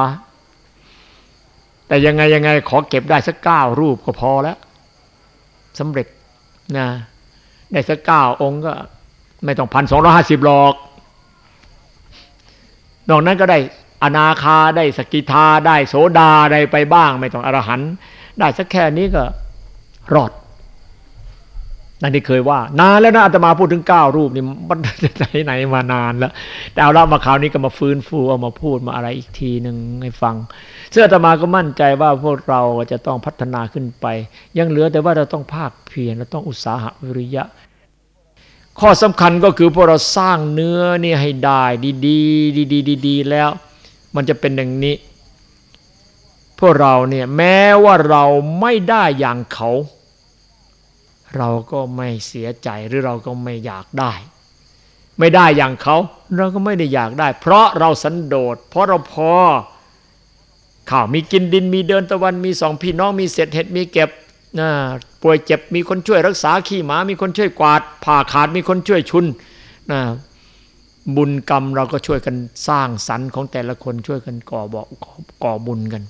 แต่ยังไงยังไงขอเก็บได้สักเก้ารูปก็พอแล้วสำเร็จนะได้สักเก้าองค์ก็ ไม่ต้องพันสองร้อห้าสิบหรอกนอกนั้นก็ได้อนาคาได้สกิทาได้โสดาได้ไปบ้าง ไม่ต้องอรหันได้สักแค่นี้ก็รอด นั่นที่เคยว่านานแล้วนะอาตมาพูดถึงเก้ารูปนี่มันไหนไหนมานานแล้วแต่เอาละมาคราวนี้ก็มาฟื้นฟูเอามาพูดมาอะไรอีกทีหนึ่งให้ฟังเสื้ออาตมาก็มั่นใจว่าพวกเราจะต้องพัฒนาขึ้นไป ยังเหลือแต่ว่าเราต้องภาคเพียรเราต้องอุตสาหะวิริยะ ข้อสำคัญก็คือพวกเราสร้างเนื้อนี่ให้ได้ดีๆดีๆแล้ว มันจะเป็นอย่างนี้ พวกเราเนี่ยแม้ว่าเราไม่ได้อย่างเขา เราก็ไม่เสียใจหรือเราก็ไม่อยากได้ ไม่ได้อย่างเขาเราก็ไม่ได้อยากได้ เพราะเราสันโดษเพราะเราพอข่าวมีกินดินมีเดินตะวันมีสองพี่น้องมีเศษเห็ดมีเก็บป่วยเจ็บมีคนช่วยรักษาขี้หมา มีคนช่วยกวาด ผ่าขาดมีคนช่วยชุนนะบุญกรรมเราก็ช่วยกันสร้างสรรค์ของแต่ละคนช่วยกันก่อบอกก่อบุญกัน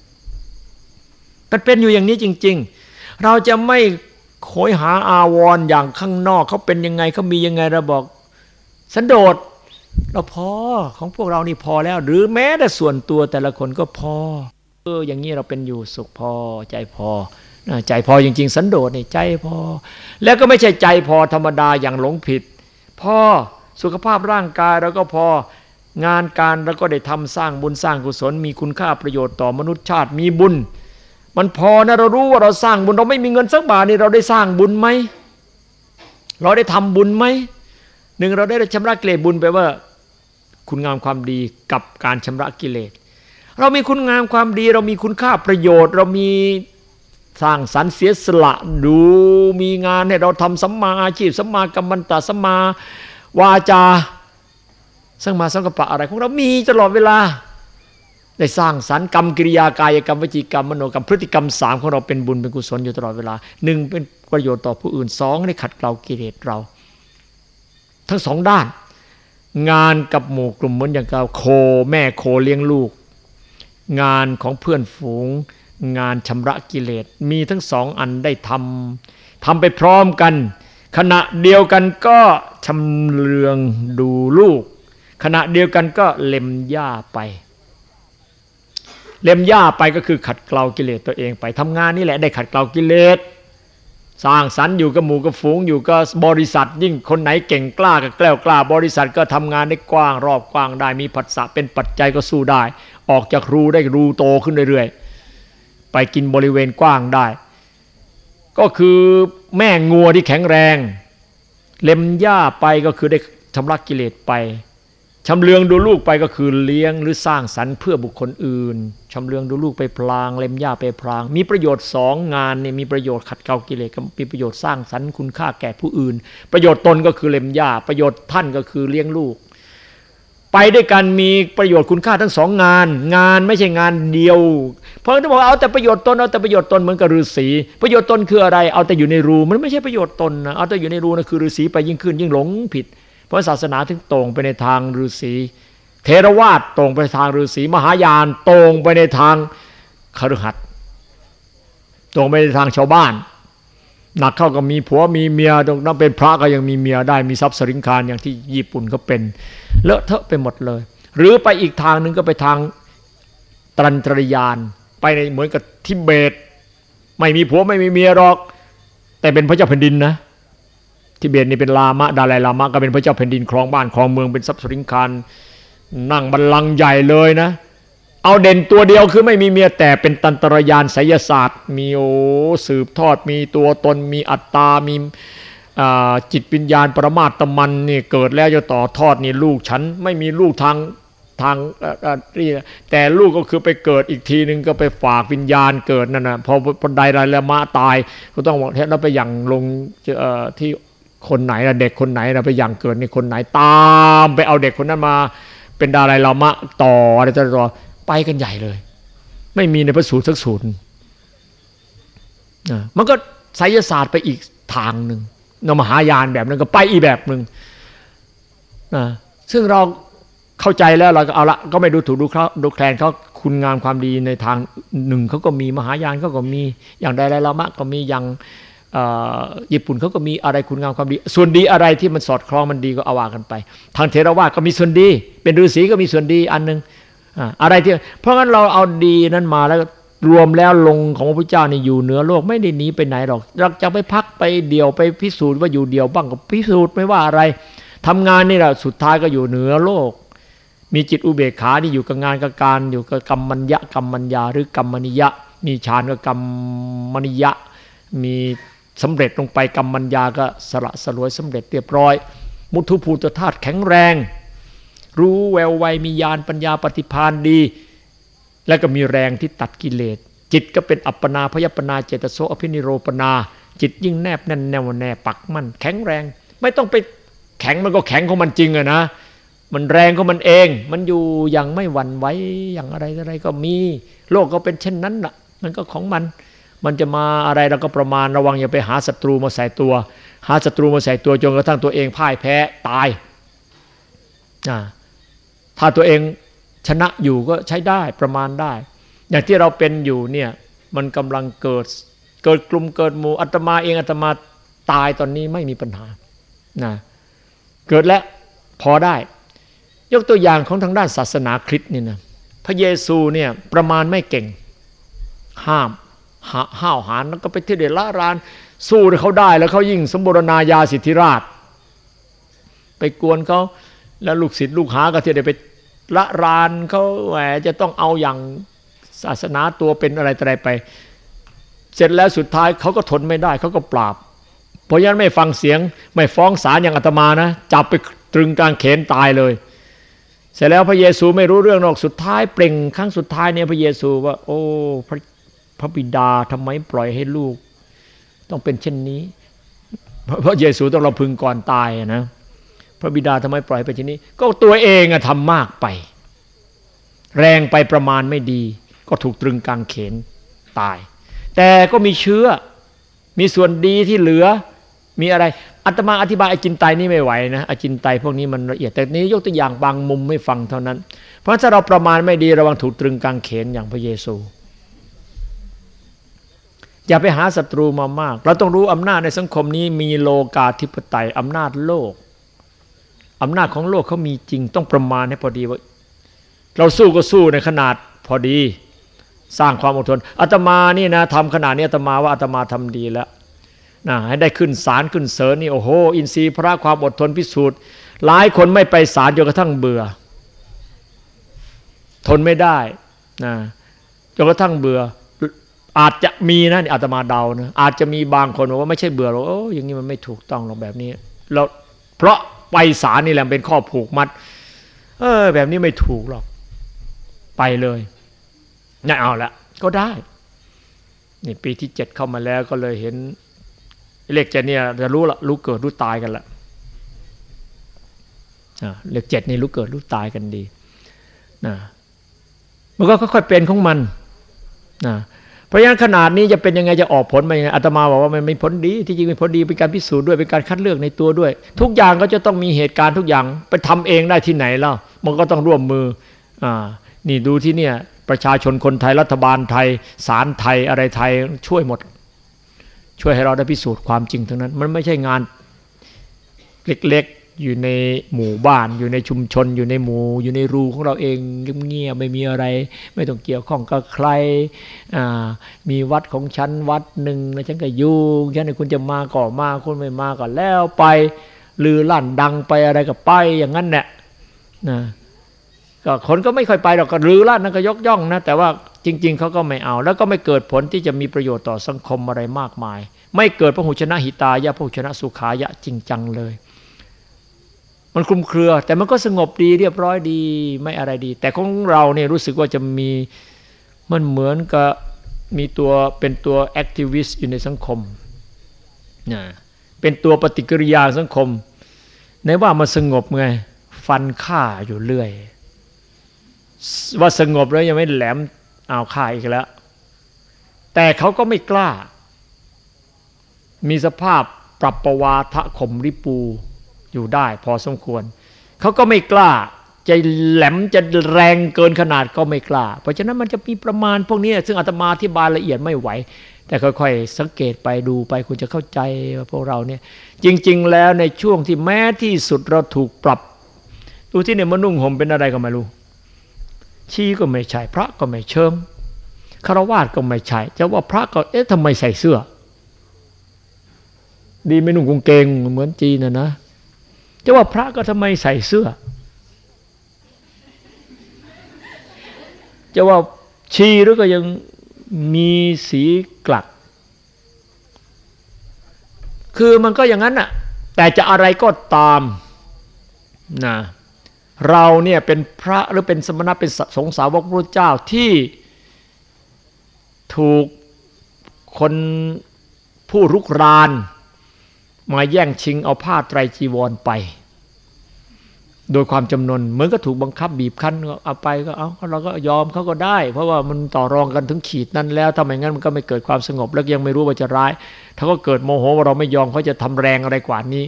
มันเป็นอยู่อย่างนี้จริง ๆ เราจะไม่ โขยหาอาวรออย่างข้างนอกเขาเป็นยังไงเขามียังไงเราบอก สันโดษเราพอของพวกเรานี่พอแล้ว หรือแม้แต่ส่วนตัวแต่ละคนก็พอเอออย่างนี้เราเป็นอยู่สุขพอใจพอใจพอจริง ๆ สันโดษนี่ใจพอ แล้วก็ไม่ใช่ใจพอธรรมดาอย่างหลงผิดพอสุขภาพร่างกายเราก็พองานการเราก็ได้ทำสร้างบุญสร้างกุศล มีคุณค่าประโยชน์ต่อมนุษยชาติมีบุญ มันพอนะเรารู้ว่าเราสร้างบุญ เราไม่มีเงินสักบาทนี่เราได้สร้างบุญไหมเราได้ทำบุญไหมหนึ่งเราได้ชำระกิเลสบุญไปว่า คุณงามความดีกับการชำระกิเลส เรามีคุณงามความดี เรามีคุณค่าประโยชน์ เรามีสร้างสรรค์เสียสละดูมีงานให้เราทำสัมมาอาชีพสัมมากัมมันตะสัมมาวาจาสัมมาสังกัปปะอะไรของเรามีตลอดเวลา ได้สร้างสรรค์กรรมกิริยากายกรรมวจีกรรมมโนกรรมพฤติกรรมสามของเราเป็นบุญเป็นกุศลอยู่ตลอดเวลาหนึ่งเป็นประโยชน์ต่อผู้อื่นสองได้ขัดเกลากิเลสเรา ทั้งสองด้าน งานกับหมู่กลุ่มเหมือนอย่างกับโคแม่โคเลี้ยงลูก งานของเพื่อนฝูง งานชำระกิเลสมีทั้งสองอันได้ทำทำไปพร้อมกัน ขณะเดียวกันก็ชำเลืองดูลูก ขณะเดียวกันก็เล็มหญ้าไป เล็มหญ้าไปก็คือขัดเกลากิเลสตัวเองไปทำงานนี่แหละได้ขัดเกลากิเลสสร้างสรรค์อยู่กับหมู่กับฝูงอยู่กับบริษัท ยิ่งคนไหนเก่งกล้าก็แกล้วกล้า บริษัทก็ทำงานได้กว้างรอบกว้างได้มีผัสสะเป็นปัจจัยก็สู้ได้ ออกจากรูได้รูโตขึ้นเรื่อยๆไปกินบริเวณกว้างได้ ก็คือแม่งัวที่แข็งแรง เล็มหญ้าไปก็คือได้ชำระกิเลสไป ชำเลืองดูลูกไปก็คือเลี้ยงหรือสร้างสรรค์เพื่อบุคคลอื่น ชำเลืองดูลูกไปพลางเล็มหญ้าไปพลาง มีประโยชน์สองงานเนี่ยมีประโยชน์ขัดเกลากิเลสมีประโยชน์สร้างสรรค์คุณค่าแก่ผู้อื่น ประโยชน์ตนก็คือเล็มหญ้าประโยชน์ท่านก็คือเลี้ยงลูก ไปด้วยกันมีประโยชน์คุณค่าทั้งสองงาน งานไม่ใช่งานเดียว เพราะถ้าบอกเอาแต่ประโยชน์ตนเอาแต่ประโยชน์ตนเหมือนกับฤาษีประโยชน์ตนคืออะไร เอาแต่อยู่ในรูมันไม่ใช่ประโยชน์ตนนะเอาแต่อยู่ในรูนั่นคือฤาษีไปยิ่งขึ้นยิ่งหลงผิด ราะศาสนาถึงตรงไปในทางฤาษีเทรวาสตรงไปทางฤาษีมหายานตรงไปในทางคฤหัสถ์ตรงไปในทางชาวบ้าน หนักเข้าก็มีผัวมีเมียตรงนั้นเป็นพระก็ยังมีเมียได้มีทรัพย์สริงคารอย่างที่ญี่ปุ่นเขาเป็นเลอะเทอะไปหมดเลย หรือไปอีกทางหนึ่งก็ไปทางตรันตรยาน ไปในเหมือนกับทิเบต ไม่มีผัวไม่มีเมียหรอก แต่เป็นพระเจ้าแผ่นดินนะ ทิเบตนี่เป็นลามะดาลายลามะก็เป็นพระเจ้าแผ่นดินครองบ้านครองเมืองเป็นทรัพย์สริงคารนั่งบัลลังก์ใหญ่เลยนะ เอาเด่นตัวเดียวคือไม่มีเมียแต่เป็นตันตรยานไสยศาสตร์ มีโอสืบทอดมีตัวตนมีอัตตา มีจิตปัญญาณประมาตตมันนี่เกิดแล้วจะต่อทอดนี่ลูกฉันไม่มีลูกทางทางนี่แต่ลูกก็คือไปเกิดอีกทีหนึ่งก็ไปฝากวิญญาณเกิดนั่นนะพอปนใดไรแล้วมาตายก็ต้องบอกแล้วไปอย่างลงที่ คนไหนละเด็กคนไหนเราไปอย่างเกิดในคนไหนตามไปเอาเด็กคนนั้นมา เป็นดาราลามะต่ออะไรต่อไปกันใหญ่เลย ไม่มีในพระสูตรสักสูตรมันก็ไสยศาสตร์ไปอีกทางหนึ่งนมหายานแบบนึงก็ไปอีแบบหนึ่งนะซึ่งเราเข้าใจแล้วเราก็เอาละก็ไม่ดูถูกดูเขาดูแคลนเขาคุณงามความดีในทางหนึ่งเขาก็มีมหายานเขาก็มีอย่างใดไรละมะก็มีอย่าง ญี่ปุ่นเขาก็มีอะไรคุณงามความดี ส่วนดีอะไรที่มันสอดคล้องมันดีก็เอาว่ากันไป ทางเทรวาสก็มีส่วนดี เป็นฤาษีก็มีส่วนดีอันหนึ่งอะไรที่ เพราะงั้นเราเอาดีนั้นมาแล้วรวมแล้วลงของพระพุทธเจ้านี่อยู่เหนือโลกไม่ได้หนีไปไหนหรอกเราจะไปพักไปเดียวไปพิสูจน์ว่าอยู่เดียวบ้างก็พิสูจน์ไม่ว่าอะไรทำงานนี่แหละสุดท้ายก็อยู่เหนือโลก มีจิตอุเบกขาที่อยู่กับงานกับการอยู่กับกรรมัญญะกรรมัญญาหรือกรรมนิยะ มีฌานกับกรรมนิยะ มี สำเร็จลงไปกรรมมัญญาก็สละสลวยสำเร็จเรียบร้อย มุทุภูตธาตุแข็งแรง รู้แววไวมีญาณปัญญาปฏิพานดี และก็มีแรงที่ตัดกิเลส จิตก็เป็นอัปปนาพยปนาเจตโสอภินิโรปนา จิตยิ่งแนบแน่นแน่วแน่ปักมั่นแข็งแรง ไม่ต้องไปแข็งมันก็แข็งของมันจริงอะนะมันแรงของมันเอง มันอยู่อย่างไม่หวั่นไหวอย่างอะไรอะไรก็มี โลกก็เป็นเช่นนั้นน่ะ มันก็ของมัน มันจะมาอะไรเราก็ประมาณระวังอย่าไปหาศัตรูมาใส่ตัว หาศัตรูมาใส่ตัวจนกระทั่งตัวเองพ่ายแพ้ตายถ้าตัวเองชนะอยู่ก็ใช้ได้ประมาณได้ อย่างที่เราเป็นอยู่เนี่ยมันกำลังเกิดเกิดกลุ่มเกิดหมู่อัตมาเองอัตมาตายตอนนี้ไม่มีปัญหานะเกิดแล้วพอได้ ยกตัวอย่างของทางด้านศาสนาคริสต์นี่นะพระเยซูเนี่ยประมาณไม่เก่ง ห้าม ห้าวหาญแล้วก็ไปที่เดละราน สู้เขาได้แล้วเขายิ่งสมบูรณาญาสิทธิราช ไปกวนเขาแล้วลูกศิษย์ลูกหาก็ที่ได้ไปละรานเขาแหมจะต้องเอาอย่างศาสนาตัวเป็นอะไรอะไรไป เสร็จแล้วสุดท้ายเขาก็ทนไม่ได้เขาก็ปราบ เพราะฉะนั้นไม่ฟังเสียงไม่ฟ้องศาลอย่างอาตมานะจับไปตรึงกลางเขนตายเลย เสร็จแล้วพระเยซูไม่รู้เรื่องหรอกสุดท้ายเปล่งครั้งสุดท้ายเนี่ยพระเยซูว่า โอ้พระ พระบิดาทำไมปล่อยให้ลูก ต้องเป็นเช่นนี้ เพราะเยซูต้องเราพึงก่อนตายนะพระบิดาทำไมปล่อยไปเช่นนี้ ก็ตัวเองอะทำมากไป แรงไปประมาณไม่ดี ก็ถูกตรึงกลางเขนตาย แต่ก็มีเชื้อมีส่วนดีที่เหลือมีอะไรอาตมาอธิบายอจินไตนี่ไม่ไหวนะอจินไตพวกนี้มันละเอียดแต่นี้ยกตัวอย่างบางมุมไม่ฟังเท่านั้น เพราะถ้าเราประมาณไม่ดีระวังถูกตรึงกลางเขนอย่างพระเยซู อย่าไปหาศัตรูมามาก เราต้องรู้อำนาจในสังคมนี้มีโลกาธิปไตยอำนาจโลกอำนาจของโลกเขามีจริงต้องประมาณให้พอดีว่า เราสู้ก็สู้ในขนาดพอดี สร้างความอดทนอาตมานี่นะทำขนาดนี้อาตมาว่าอาตมาทำดีแล้วนะให้ได้ขึ้นศาลขึ้นเสริญนี่โอ้โห อินทรีย์พระความอดทนพิสูจน์ หลายคนไม่ไปศาลจนกระทั่งเบื่อ ทนไม่ได้นะจนกระทั่งเบื่อ อาจจะมีนะอาตมาเดานะอาจจะมีบางคนบอกว่าไม่ใช่เบื่อหรอกโอ้อย่างนี้มันไม่ถูกต้องหรอกแบบนี้แล้วเพราะไปศาลนี่แหละเป็นข้อผูกมัด เออ แบบนี้ไม่ถูกหรอก ไปเลยนี่เอาละก็ได้นี่ปีที่เจ็ดเข้ามาแล้วก็เลยเห็น เลขเจ็ดเนี่ยจะรู้ละรู้เกิดรู้ตายกันละเลขเจ็ดนี่รู้เกิดรู้ตายกันดีนะมันก็ค่อยๆเป็นของมันนะ เพราะฉะนั้นขนาดนี้จะเป็นยังไงจะออกผลมายังไงอาตมาบอกว่ามันไมีผลดีที่จริงเป็นผลดีเป็นการพิสูจน์ด้วยเป็นการคัดเลือกในตัวด้วย ทุกอย่างก็จะต้องมีเหตุการณ์ทุกอย่างไปทำเองได้ที่ไหนแล้วมันก็ต้องร่วมมืออ่านี่ดูที่เนี่ยประชาชนคนไทยรัฐบาลไทยศาลไทยอะไรไทยช่วยหมด ช่วยให้เราได้พิสูจน์ความจริงทั้งนั้น มันไม่ใช่งานเล็กๆ อยู่ในหมู่บ้าน อยู่ในชุมชน อยู่ในหมู่ อยู่ในรูของเราเองเงียบไม่มีอะไร ไม่ต้องเกี่ยวข้องกับใครมีวัดของฉันวัดหนึ่งแล้วฉันก็อยู่ฉันคุณจะมาก่อมาคุณไม่มาก็แล้วไปลือลั่นดังไปอะไรก็ไปอย่างนั้นแหละนะก็คนก็ไม่ค่อยไปหรอกก็ลือลั่นนั่นก็ยกย่องนะแต่ว่าจริง ๆเขาก็ไม่เอา แล้วก็ไม่เกิดผลที่จะมีประโยชน์ต่อสังคมอะไรมากมาย ไม่เกิดพระหุชนะหิตายะพระหุชนะสุขายะจริงจังเลย มันคลุมเครือ แต่มันก็สงบดีเรียบร้อยดีไม่อะไรดี แต่ของเราเนี่ยรู้สึกว่าจะมีมันเหมือนกับมีตัวเป็นตัว activist อยู่ในสังคมนะเป็นตัวปฏิกิริยาสังคม ในว่ามันสงบไง ฟันฆ่าอยู่เรื่อย ว่าสงบแล้วยังไม่แหลมเอาข่าอีกแล้ว แต่เขาก็ไม่กล้า มีสภาพปรับประวาทะข่มริปู อยู่ได้ พอสมควร เขาก็ไม่กล้าจะแหลมจะแรงเกินขนาดก็ไม่กล้า เพราะฉะนั้นมันจะมีประมาณพวกนี้ ซึ่งอาตมาที่บายละเอียดไม่ไหว แต่ค่อยๆสังเกตไปดูไปคุณจะเข้าใจว่าพวกเราเนี่ย จริง ๆ แล้วในช่วงที่แม้ที่สุดเราถูกปรับ ดูที่เนี่ยมนุ่งห่มเป็นอะไรก็ไม่รู้ ชีก็ไม่ใช่พระก็ไม่เชิงคารวาสก็ไม่ใช่จะว่าพระก็เอ๊ะทำไมใส่เสื้อ ดีไม่นุ่งกางเกงเหมือนจีนนะนะ จะว่าพระก็ทำไมใส่เสื้อ จะว่าชีหรือก็ยังมีสีกลัก คือมันก็อย่างนั้นน่ะ แต่จะอะไรก็ตามนะเราเนี่ยเป็นพระหรือเป็นสมณะเป็นสงสาวกพระเจ้าที่ถูกคนผู้รุกราน มาแย่งชิงเอาผ้าไตรจีวรไป โดยความจำนวนเหมือนก็ถูกบังคับบีบคั้นเอาไปก็เอาเราก็ยอมเขาก็ได้ เพราะว่ามันต่อรองกันถึงขีดนั้นแล้วถ้าไมงั้นมันก็ไม่เกิดความสงบแล้วยังไม่รู้ว่าจะร้าย ถ้าก็เกิดโมโหว่าเราไม่ยอมเขาจะทำแรงอะไรกว่านี้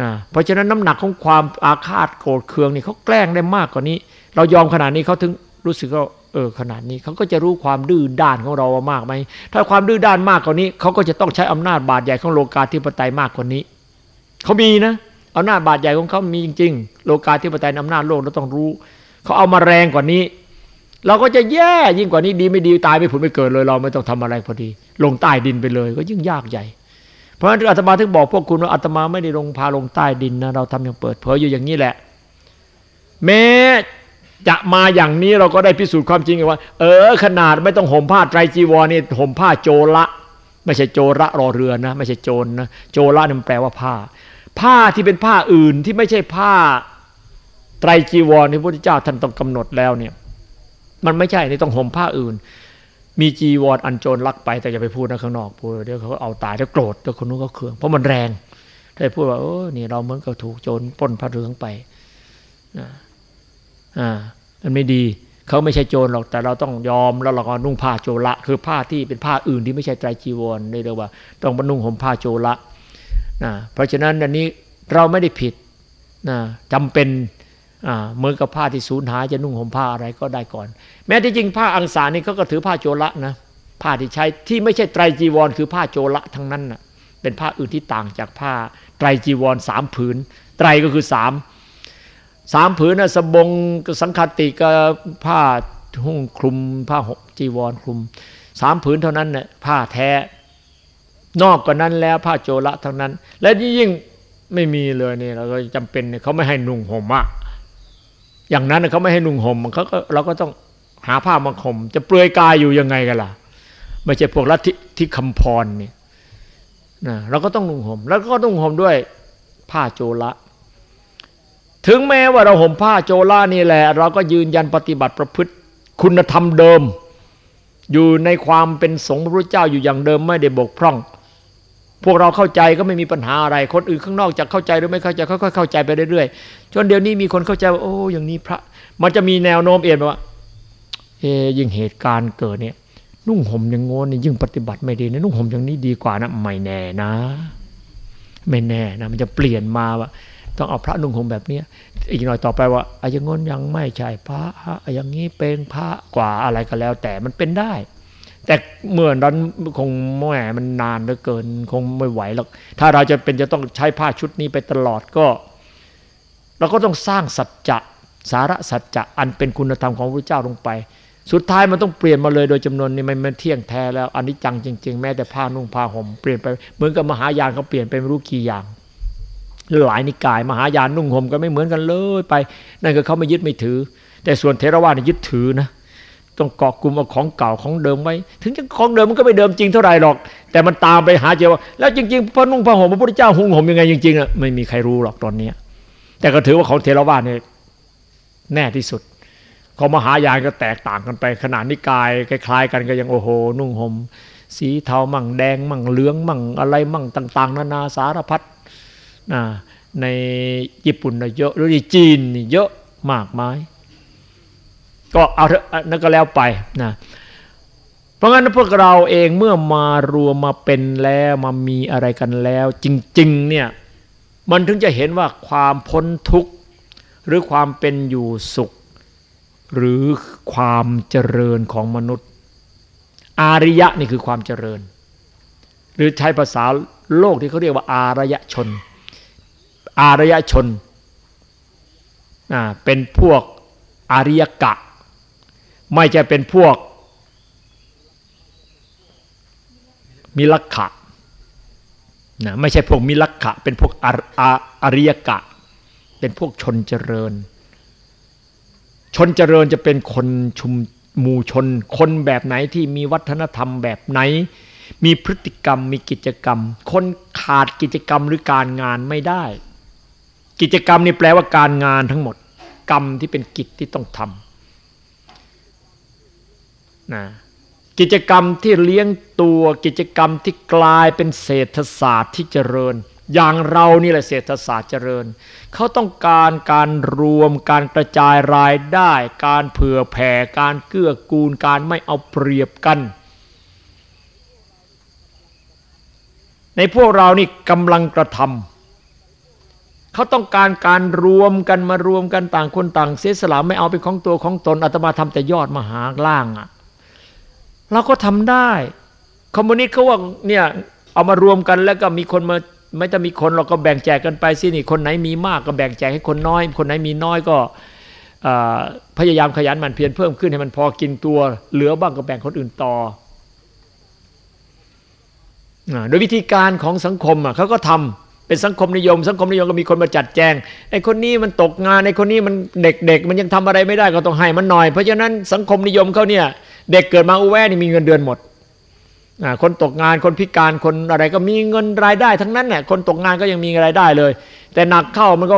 นะเพราะฉะนั้นน้ำหนักของความอาฆาตโกรธเคืองนี่เขาแกล้งได้มากกว่านี้ เรายอมขนาดนี้เขาถึงรู้สึกว่า เออขนาดนี้เขาก็จะรู้ความดื้อด้านของเราว่ามากไหมถ้าความดื้อด้านมากกว่านี้เขาก็จะต้องใช้อำนาจบาดใหญ่ของโลกาธิปไตยมากกว่านี้เขามีนะอำนาจบาดใหญ่ของเขามีจริงๆ โลกาธิปไตยอำนาจโลกเราต้องรู้เขาเอามาแรงกว่านี้ เราก็จะแย่ยิ่งกว่านี้ดีไม่ดีตายไม่ผลไม่เกิดเลย เราไม่ต้องทำอะไรพอดี ลงใต้ดินไปเลย ก็ยิ่งยากใหญ่ เพราะฉะนั้นอาตมาถึงบอกพวกคุณว่าอาตมาไม่ได้ลงพาลงใต้ดินนะเราทำอย่างเปิดเผยอยู่อย่างนี้แหละ แม้ จะมาอย่างนี้เราก็ได้พิสูจน์ความจริงว่า เออ ขนาดไม่ต้องห่มผ้าไตรจีวรนี่ห่มผ้าโจละไม่ใช่โจระรอเรือนะ ไม่ใช่โจรนะโจละนี่มันแปลว่าผ้า ผ้าที่เป็นผ้าอื่นที่ไม่ใช่ผ้าไตรจีวรที่พระพุทธเจ้าท่านต้องกำหนดแล้วเนี่ย มันไม่ใช่นี่ต้องห่มผ้าอื่น มีจีวรออันโจรลักไปแต่อย่าไปพูดนะข้างนอกพูดเดี๋ยวเขาเอาตายเดี๋ยวโกรธเดี๋ยวคนนู้นก็เคืองเพราะมันแรงถ้าพูดว่าโอ้นี่เราเหมือนกับถูกโจรปล้นพระเรืองไป อ่ามันไม่ดีเขาไม่ใช่โจรหรอกแต่เราต้องยอมแล้วเราก็นุ่งผ้าโจระคือผ้าที่เป็นผ้าอื่นที่ไม่ใช่ไตรจีวรเรียกว่า ต้องมานุ่งห่มผ้าโจระนะเพราะฉะนั้นอันนี้เราไม่ได้ผิดนะจำเป็นเหมือนกับผ้าที่สูญหายจะนุ่งห่มผ้าอะไรก็ได้ก่อน แม้ที่จริงผ้าอังสานี่เขาก็ถือผ้าโจระนะผ้าที่ใช้ที่ไม่ใช่ไตรจีวร คือผ้าโจระทั้งนั้นนะเป็นผ้าอื่นที่ต่างจากผ้าไตรจีวรสามผืน ไตรก็คือสาม สามผืนนะสบงสังคติกับผ้าหุ้งคลุม ผ้าหกจีวรคลุมสามผืนเท่านั้นเนี่ยผ้าแท้ นอกกว่านั้นแล้วผ้าโจระทั้งนั้น และยิ่งไม่มีเลยเนี่ยเราก็จำเป็นเนี่ยเขาไม่ให้นุ่งห่มอะอย่างนั้นเขาไม่ให้นุ่งห่มเขาก็เราก็ต้องหาผ้ามาห่มจะเปลือยกายอยู่ยังไงกันล่ะ ไม่ใช่พวกลัทธิที่คำพรเนี่ยนะเราก็ต้องนุ่งห่ม แล้วก็ต้องห่มด้วยผ้าโจระ ถึงแม้ว่าเราห่มผ้าโจล่านี่แหละ เราก็ยืนยันปฏิบัติประพฤติคุณธรรมเดิม อยู่ในความเป็นสงฆ์พระพุทธเจ้าอยู่อย่างเดิมไม่ได้บกพร่อง พวกเราเข้าใจก็ไม่มีปัญหาอะไร คนอื่นข้างนอกจะเข้าใจหรือไม่เข้าใจค่อยๆเข้าใจไปเรื่อยๆจนเดี๋ยวนี้มีคนเข้าใจว่าโอ้อย่างนี้พระ มันจะมีแนวโน้มเอ็นว่าเอยิ่งเหตุการณ์เกิดเนี่ยนุ่งห่มอย่างงนนี่ยิ่งปฏิบัติไม่ดีนะนุ่งห่มอย่างนี้ดีกว่านะไม่แน่นะ ไม่แน่นะมันจะเปลี่ยนมาว่า ต้องเอาพระนุ่งห่มแบบนี้อีกหน่อยต่อไปว่าอายังงนยังไม่ใช่พระอย่างนี้เป็นพระกว่าอะไรก็แล้ว แต่มันเป็นได้ แต่เมื่อนั้นคงแหมมันนานเหลือเกิน คงไม่ไหวหรอกถ้าเราจะเป็นจะต้องใช้ผ้าชุดนี้ไปตลอดก็ เราก็ต้องสร้างสัจจะสาระสัจจะอันเป็นคุณธรรมของพระเจ้าลงไป สุดท้ายมันต้องเปลี่ยนมาเลยโดยจำนวนนี้มันมันเที่ยงแท้แล้วอันนี้จังจริง ๆ แม้แต่ผ้านุ่งผ้าห่มเปลี่ยนไปเหมือนกับมหายานเขาเปลี่ยนไปไม่รู้กี่อย่าง หลายนิกาย มหายานนุ่งห่มกันไม่เหมือนกันเลยไป นั่นคือเขาไม่ยึดไม่ถือ แต่ส่วนเทรวาสยึดถือนะต้องเกาะกลุ่มเอาของเก่าของเดิมไว้ ถึงจะของเดิมมันก็ไม่เดิมจริงเท่าไหร่หรอก แต่มันตามไปหาเจอว่าแล้วจริงๆพระนุ่งพระห่มพระพุทธเจ้าหุงห่มยังไงจริงๆอะไม่มีใครรู้หรอกตอนนี้แต่ก็ถือว่าของเทรวาสเนี่ยแน่ที่สุดของมหายานก็แตกต่างกันไป ขนาดนิกายคล้ายๆ กันก็ยังโอ้โห นุ่งห่มสีเทามั่งแดงมั่งเหลืองมั่งอะไรมั่งต่าง ๆ นานาสารพัด ในญี่ปุ่นเยอะหรือในจีนเยอะมากมาย ก็เอาเถอะนั่นก็แล้วไปนะเพราะงั้นพวกเราเองเมื่อมารวมมาเป็นแล้วมามีอะไรกันแล้ว จริงๆเนี่ยมันถึงจะเห็นว่าความพ้นทุกข์ หรือความเป็นอยู่สุข หรือความเจริญของมนุษย์ อาริยะนี่คือความเจริญ หรือใช้ภาษาโลกที่เขาเรียกว่าอารยชน อารยชน เป็นพวกอาริยกะ ไม่จะเป็นพวกมิลักขะนะไม่ใช่พวกมิลักขะ เป็นพวกอาริยกะ เป็นพวกชนเจริญ ชนเจริญจะเป็นคนชุมหมู่ชน คนแบบไหนที่มีวัฒนธรรมแบบไหน มีพฤติกรรมมีกิจกรรม คนขาดกิจกรรมหรือการงานไม่ได้ กิจกรรมนี่แปลว่าการงานทั้งหมด กรรมที่เป็นกิจที่ต้องทำนะกิจกรรมที่เลี้ยงตัวกิจกรรมที่กลายเป็นเศรษฐศาสตร์ที่เจริญ อย่างเรานี่แหละเศรษฐศาสตร์เจริญ เขาต้องการการรวมการกระจายรายได้ การเผื่อแผ่การเกื้อกูลการไม่เอาเปรียบกัน ในพวกเรานี่กำลังกระทำ เขาต้องการการรวมกันมารวมกันต่างคนต่างเสียสละไม่เอาเป็นของตัวของตนอาตมาทำแต่ยอดมหาล่างอะ่ะเราก็ทำได้คอมมิวนิสต์เขาว่าเนี่ยเอามารวมกันแล้วก็มีคนมาไม่ต้องมีคนเราก็แบ่งแจกกันไปสินี่คนไหนมีมากก็แบ่งแจกให้คนน้อย คนไหนมีน้อยก็พยายามขยันมันเพียรเพิ่มขึ้นให้มันพอกินตัว เหลือบ้างก็แบ่งคนอื่นต่อโดยวิธีการของสังคมอะเขาก็ทำ เป็นสังคมนิยม สังคมนิยมก็มีคนมาจัดแจงไอ้คนนี้มันตกงานไอ้คนนี้มันเด็กๆ มันยังทำอะไรไม่ได้ก็ต้องให้มันหน่อย เพราะฉะนั้นสังคมนิยมเขาเนี่ยเด็กเกิดมาอุแวนี่มีเงินเดือนหมดคนตกงานคนพิการคนอะไรก็มีเงินรายได้ทั้งนั้นเนี่ยคนตกงานก็ยังมีรายได้เลย แต่หนักเข้ามันก็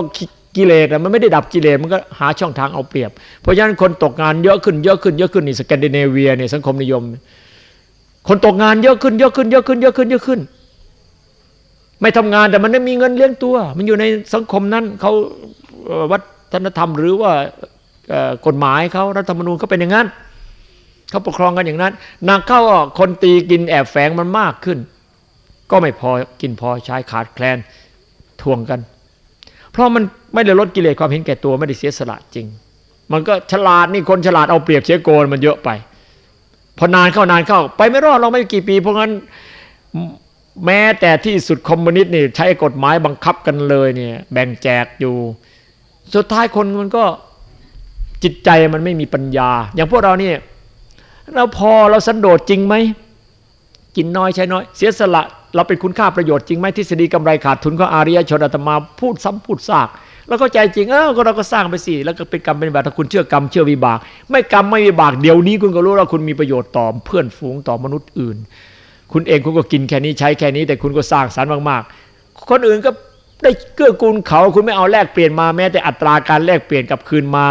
กิเลสมันไม่ได้ดับกิเลสมันก็หาช่องทางเอาเปรียบ เพราะฉะนั้นคนตกงานเยอะขึ้นเยอะขึ้นเยอะขึ้นนี่สแกนดิเนเวียเนี่ยสังคมนิยม คนตกงานเยอะขึ้นเยอะขึ้นเยอะขึ้นเยอะขึ้นเยอะขึ้น ไม่ทำงานแต่มันไม่มีเงินเลี้ยงตัว มันอยู่ในสังคมนั้นเขาวัฒนธรรมหรือว่ากฎหมายเขารัฐธรรมนูญเขาเป็นอย่างนั้นเขาปกครองกันอย่างนั้นนางเข้าคนตีกินแอบแฝงมันมากขึ้น ก็ไม่พอกินพอใช้ขาดแคลนทวงกัน เพราะมันไม่ได้ลดกิเลสความเห็นแก่ตัวไม่ได้เสียสละจริง มันก็ฉลาดนี่คนฉลาดเอาเปรียบเชื้อโกนมันเยอะไป พอนานเข้านานเข้า ไปไม่รอดเราไม่กี่ปี เพราะงั้น แม้แต่ที่สุดคอมมิวนิสต์นี่ใช้กฎหมายบังคับกันเลยเนี่ย แบ่งแจกอยู่ สุดท้ายคนมันก็จิตใจมันไม่มีปัญญา อย่างพวกเราเนี่ยเราพอเราสันโดษจริงไหมกินน้อยใช้น้อย เสียสละ เราเป็นคุณค่าประโยชน์จริงไหมทฤษฎีกำไรขาดทุนของอาริยชนอาตมาพูดซ้ำพูดซาก แล้วก็ใจจริงเออก็เราก็สร้างไปสิแล้วก็เป็นกรรมเป็นแบบถ้าคุณเชื่อกรรมเชื่อวิบาก ไม่กรรมไม่วิบากเดี๋ยวนี้คุณก็รู้ว่าคุณมีประโยชน์ต่อเพื่อนฝูงต่อมนุษย์อื่น คุณเองคุณก็กินแค่นี้ใช้แค่นี้ แต่คุณก็สร้างสรรค์มากๆ คนอื่นก็ได้เกื้อกูลเขาคุณไม่เอาแลกเปลี่ยนมาแม้แต่อัตราการแลกเปลี่ยนกับคืนมา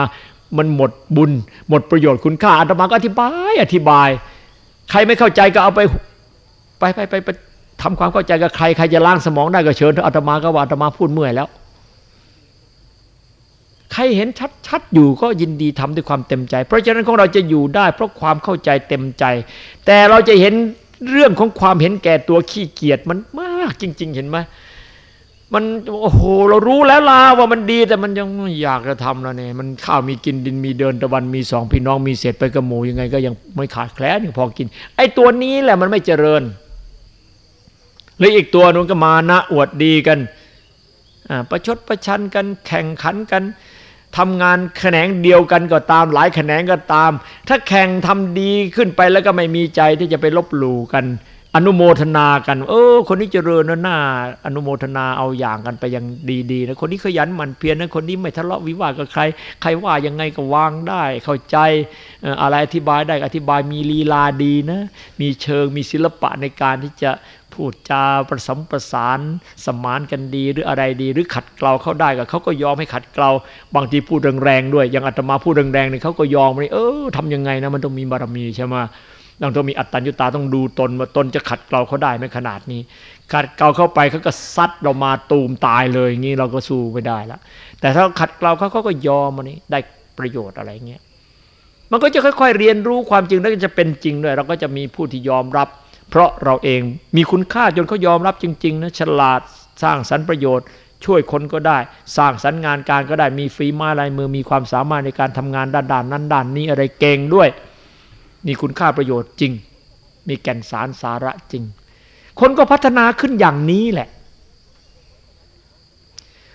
มันหมดบุญ หมดประโยชน์คุณค่าอาตมาก็อธิบายอธิบาย ใครไม่เข้าใจก็เอาไปไปไปไปไปทำความเข้าใจกับใครใครจะล้างสมองได้ก็เชิญอาตมาก็ว่าอาตมาพูดเมื่อยแล้วใครเห็นชัดๆอยู่ก็ยินดีทำด้วยความเต็มใจ เพราะฉะนั้นของเราจะอยู่ได้เพราะความเข้าใจเต็มใจ แต่เราจะเห็น เรื่องของความเห็นแก่ตัวขี้เกียจมันมากจริง ๆ เห็นไหมมันโอ้โหเรารู้แล้วล่ะว่ามันดีแต่มันยังอยากจะทำแล้วเนี่ยมันข้าวมีกินดินมีเดินตะวันมีสองพี่น้องมีเศษไปกระหมูยังไง ก็ยังไม่ขาดแคลนยังพอกิน ไอ้ตัวนี้แหละมันไม่เจริญหรืออีกตัวนึงก็มานะอวดดีกันประชดประชันกันแข่งขันกัน ทำงานแขนงเดียวกันก็ตามหลายแขนงก็ตาม ถ้าแข่งทำดีขึ้นไปแล้วก็ไม่มีใจที่จะไปลบหลู่กัน อนุโมทนากัน เออ คนนี้เจริญนะหน้า อนุโมทนาเอาอย่างกันไปยังดีๆนะคนนี้ขยันหมั่นเพียรนะคนนี้ไม่ทะเลาะวิวาทกับใคร ใครว่ายังไงก็วางได้ เข้าใจอะไรอธิบายได้อธิบายมีลีลาดีนะมีเชิงมีศิลปะในการที่จะพูดจาประสมประสานสมานกันดีหรืออะไรดี หรือขัดเกลาเขาได้กับเขาก็ยอมให้ขัดเกลาบางทีพูดแรงๆด้วยอย่างอาตมาพูดแรงๆเนี่ยเขาก็ยอมเลยเออทำยังไงนะมันต้องมีบารมีใช่ไหม ต้องต้องมีอัตตัญญุตาต้องดูตนว่าตนจะขัดเกลาเขาได้ไหมขนาดนี้ ขัดเกลาเข้าไปเขาก็ซัดเรามาตูมตายเลยอย่างนี้เราก็สู้ไม่ได้ละแต่ถ้าขัดเกลาเขาเขาก็ยอมมันนี้ได้ประโยชน์อะไรเงี้ยมันก็จะค่อยๆเรียนรู้ความจริงแล้วก็จะเป็นจริงด้วยเราก็จะมีผู้ที่ยอมรับ เพราะเราเองมีคุณค่าจนเขายอมรับจริงๆนะฉลาดสร้างสรรค์ประโยชน์ ช่วยคนก็ได้ สร้างสรรค์งานการก็ได้มีฝีมือลายมือมีความสามารถในการทำงานด้านๆนั้นด้านนี้อะไรเก่งด้วย มีคุณค่าประโยชน์จริง มีแก่นสารสาระจริง คนก็พัฒนาขึ้นอย่างนี้แหละ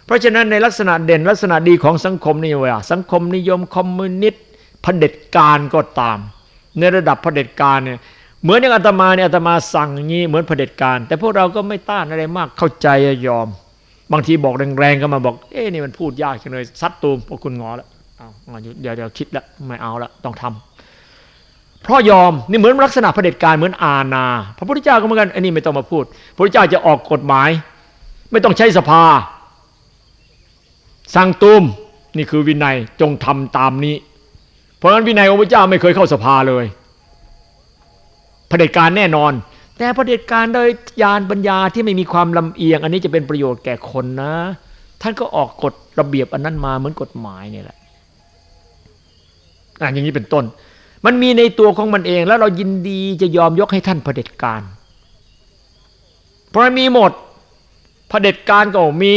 เพราะฉะนั้นในลักษณะเด่นลักษณะดีของสังคมนี่ว่าสังคมนิยมคอมมิวนิสต์เผด็จการก็ตาม ในระดับเผด็จการเนี่ยเหมือนอย่างอาตมาเนี่ยอาตมาสั่งอย่างนี้เหมือนเผด็จการ แต่พวกเราก็ไม่ต้านอะไรมากเข้าใจยอม บางทีบอกแรงๆก็มาบอกเอ๊ะนี่มันพูดยากจังเลยซัดตูมพวกคุณงอแล้วเอาเดี๋ยวเดี๋ยวคิดแล้วไม่เอาละต้องทำ เพราะยอมนี่เหมือนลักษณะเผด็จการเหมือนอาณาพระพุทธเจ้าก็เหมือนกันอันนี้ไม่ต้องมาพูด พระพุทธเจ้าจะออกกฎหมาย ไม่ต้องใช้สภา สั่งตุมนี่คือวินัยจงทำตามนี้ เพราะฉะนั้นวินัยของพระเจ้าไม่เคยเข้าสภาเลยเผด็จการแน่นอน แต่เผด็จการโดยญาณปัญญาที่ไม่มีความลำเอียง อันนี้จะเป็นประโยชน์แก่คนนะ ท่านก็ออกกฎระเบียบอันนั้นมาเหมือนกฎหมายนี่แหละอ่าอย่างนี้เป็นต้น มันมีในตัวของมันเองแล้วเรายินดีจะยอมยกให้ท่านเผด็จการ เพราะมีหมดเผด็จการก็มี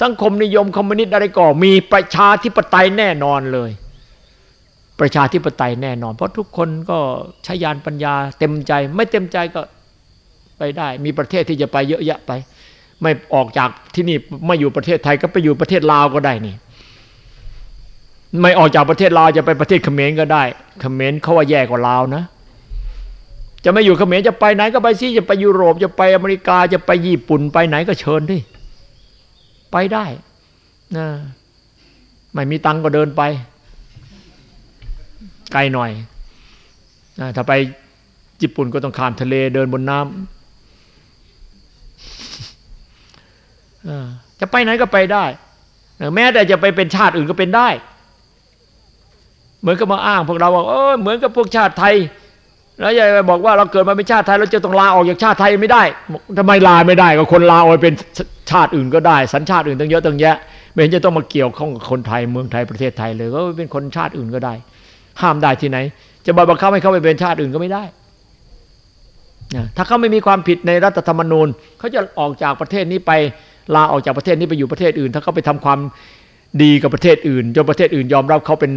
สังคมนิยมคอมมิวนิสต์อะไรก็มีประชาธิปไตยแน่นอนเลย ประชาธิปไตยแน่นอน เพราะทุกคนก็ใช้ยานปัญญาเต็มใจ ไม่เต็มใจก็ไปได้ มีประเทศที่จะไปเยอะแยะไป ไม่ออกจากที่นี่ไม่อยู่ประเทศไทยก็ไปอยู่ประเทศลาวก็ได้นี่ ไม่ออกจากประเทศลาวจะไปประเทศเขมรก็ได้เขมรเขาว่าแย่กว่าลาวนะ จะไม่อยู่เขมรจะไปไหนก็ไปสิจะไปยุโรปจะไปอเมริกาจะไปญี่ปุ่นไปไหนก็เชิญดิไปได้นะไม่มีตังก็เดินไป ไกลหน่อยนะถ้าไปญี่ปุ่นก็ต้องข้ามทะเลเดินบนน้ำจะไปไหนก็ไปได้ แม้แต่จะไปเป็นชาติอื่นก็เป็นได้ เหมือนกับมาอ้างพวกเราบอกเออเหมือนกับพวกชาติไทย แล้วอย่าบอกว่าเราเกิดมาเป็นชาติไทยเราจะต้องลาออกจากชาติไทยไม่ได้ทำไมลาไม่ได้ ก็คนลาออกเป็นชาติอื่นก็ได้ สัญชาติอื่นตั้งเยอะตั้งแยะ ไม่เห็นจะต้องมาเกี่ยวข้องกับคนไทยเมืองไทยประเทศไทยเลยก็เป็นคนชาติอื่นก็ได้ ห้ามได้ที่ไหน จะบังคับให้เขาไปเป็นชาติอื่นก็ไม่ได้ถ้าเขาไม่มีความผิดในรัฐธรรมนูญเขาจะออกจากประเทศนี้ไปลาออกจากประเทศนี้ไปอยู่ประเทศอื่น ถ้าเขาไปทำความดีกับประเทศอื่นจนประเทศอื่นยอมรับเขาเป็น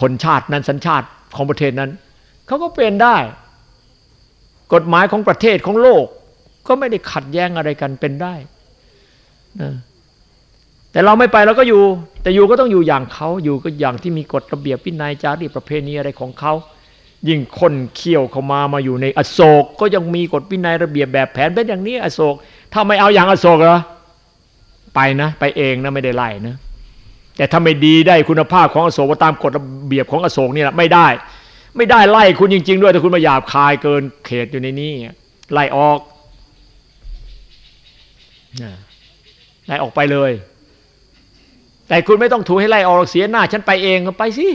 คนชาตินั้นสัญชาติของประเทศนั้นเขาก็เป็นได้ กฎหมายของประเทศของโลก ก็ไม่ได้ขัดแย้งอะไรกันเป็นได้นะแต่เราไม่ไปเราก็อยู่ แต่อยู่ก็ต้องอยู่อย่างเขาอยู่ก็อย่างที่มีกฎระเบียบวินัยจารีตประเพณีอะไรของเขายิ่งคนเคี่ยวเข้ามามาอยู่ในอโศก ก็ยังมีกฎวินัยระเบียบแบบแผนเป็นอย่างนี้ อโศก ถ้าไม่เอาอย่างอโศกเหรอไปนะ ไปเองนะไม่ได้ไล่นะ แต่ถ้าไม่ดีได้คุณภาพของอโศกตามกฎระเบียบของอโศกนี่แหละไม่ได้ ไม่ได้ไล่คุณจริง ๆ ด้วยแต่คุณมาหยาบคายเกินเขตอยู่ในนี้ไล่ออกไล่ออกไปเลย แต่คุณไม่ต้องถูให้ไล่ออกเสียหน้า ฉันไปเองก็ไปสิ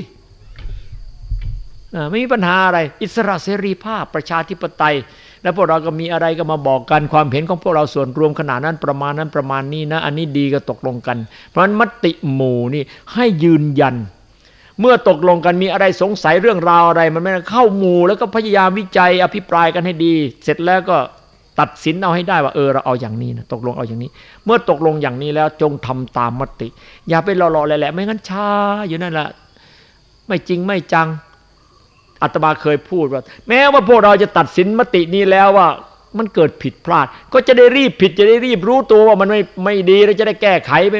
ไม่มีปัญหาอะไร อิสระเสรีภาพประชาธิปไตย แล้วพวกเราก็มีอะไรก็มาบอกกันความเห็นของพวกเราส่วนรวมขนาดนั้นประมาณนั้นประมาณนี้นะ อันนี้ดีก็ตกลงกัน เพราะฉะนั้นมติหมู่นี่ให้ยืนยัน เมื่อตกลงกันมีอะไรสงสัยเรื่องราวอะไร มันไม่เข้าหมู่แล้วก็พยายามวิจัยอภิปรายกันให้ดี เสร็จแล้วก็ตัดสินเอาให้ได้ว่าเออเราเอาอย่างนี้นะตกลงเอาอย่างนี้ เมื่อตกลงอย่างนี้แล้วจงทำตามมติ อย่าไปรอๆแหละไม่งั้นช้าอยู่นั่นแหละไม่จริงไม่จัง อาตมาเคยพูดว่า แม้ว่าพวกเราจะตัดสินมตินี้แล้วว่ามันเกิดผิดพลาด ก็จะได้รีบผิดจะได้รีบรู้ตัวว่ามันไม่ไม่ดีแล้วจะได้แก้ไขไป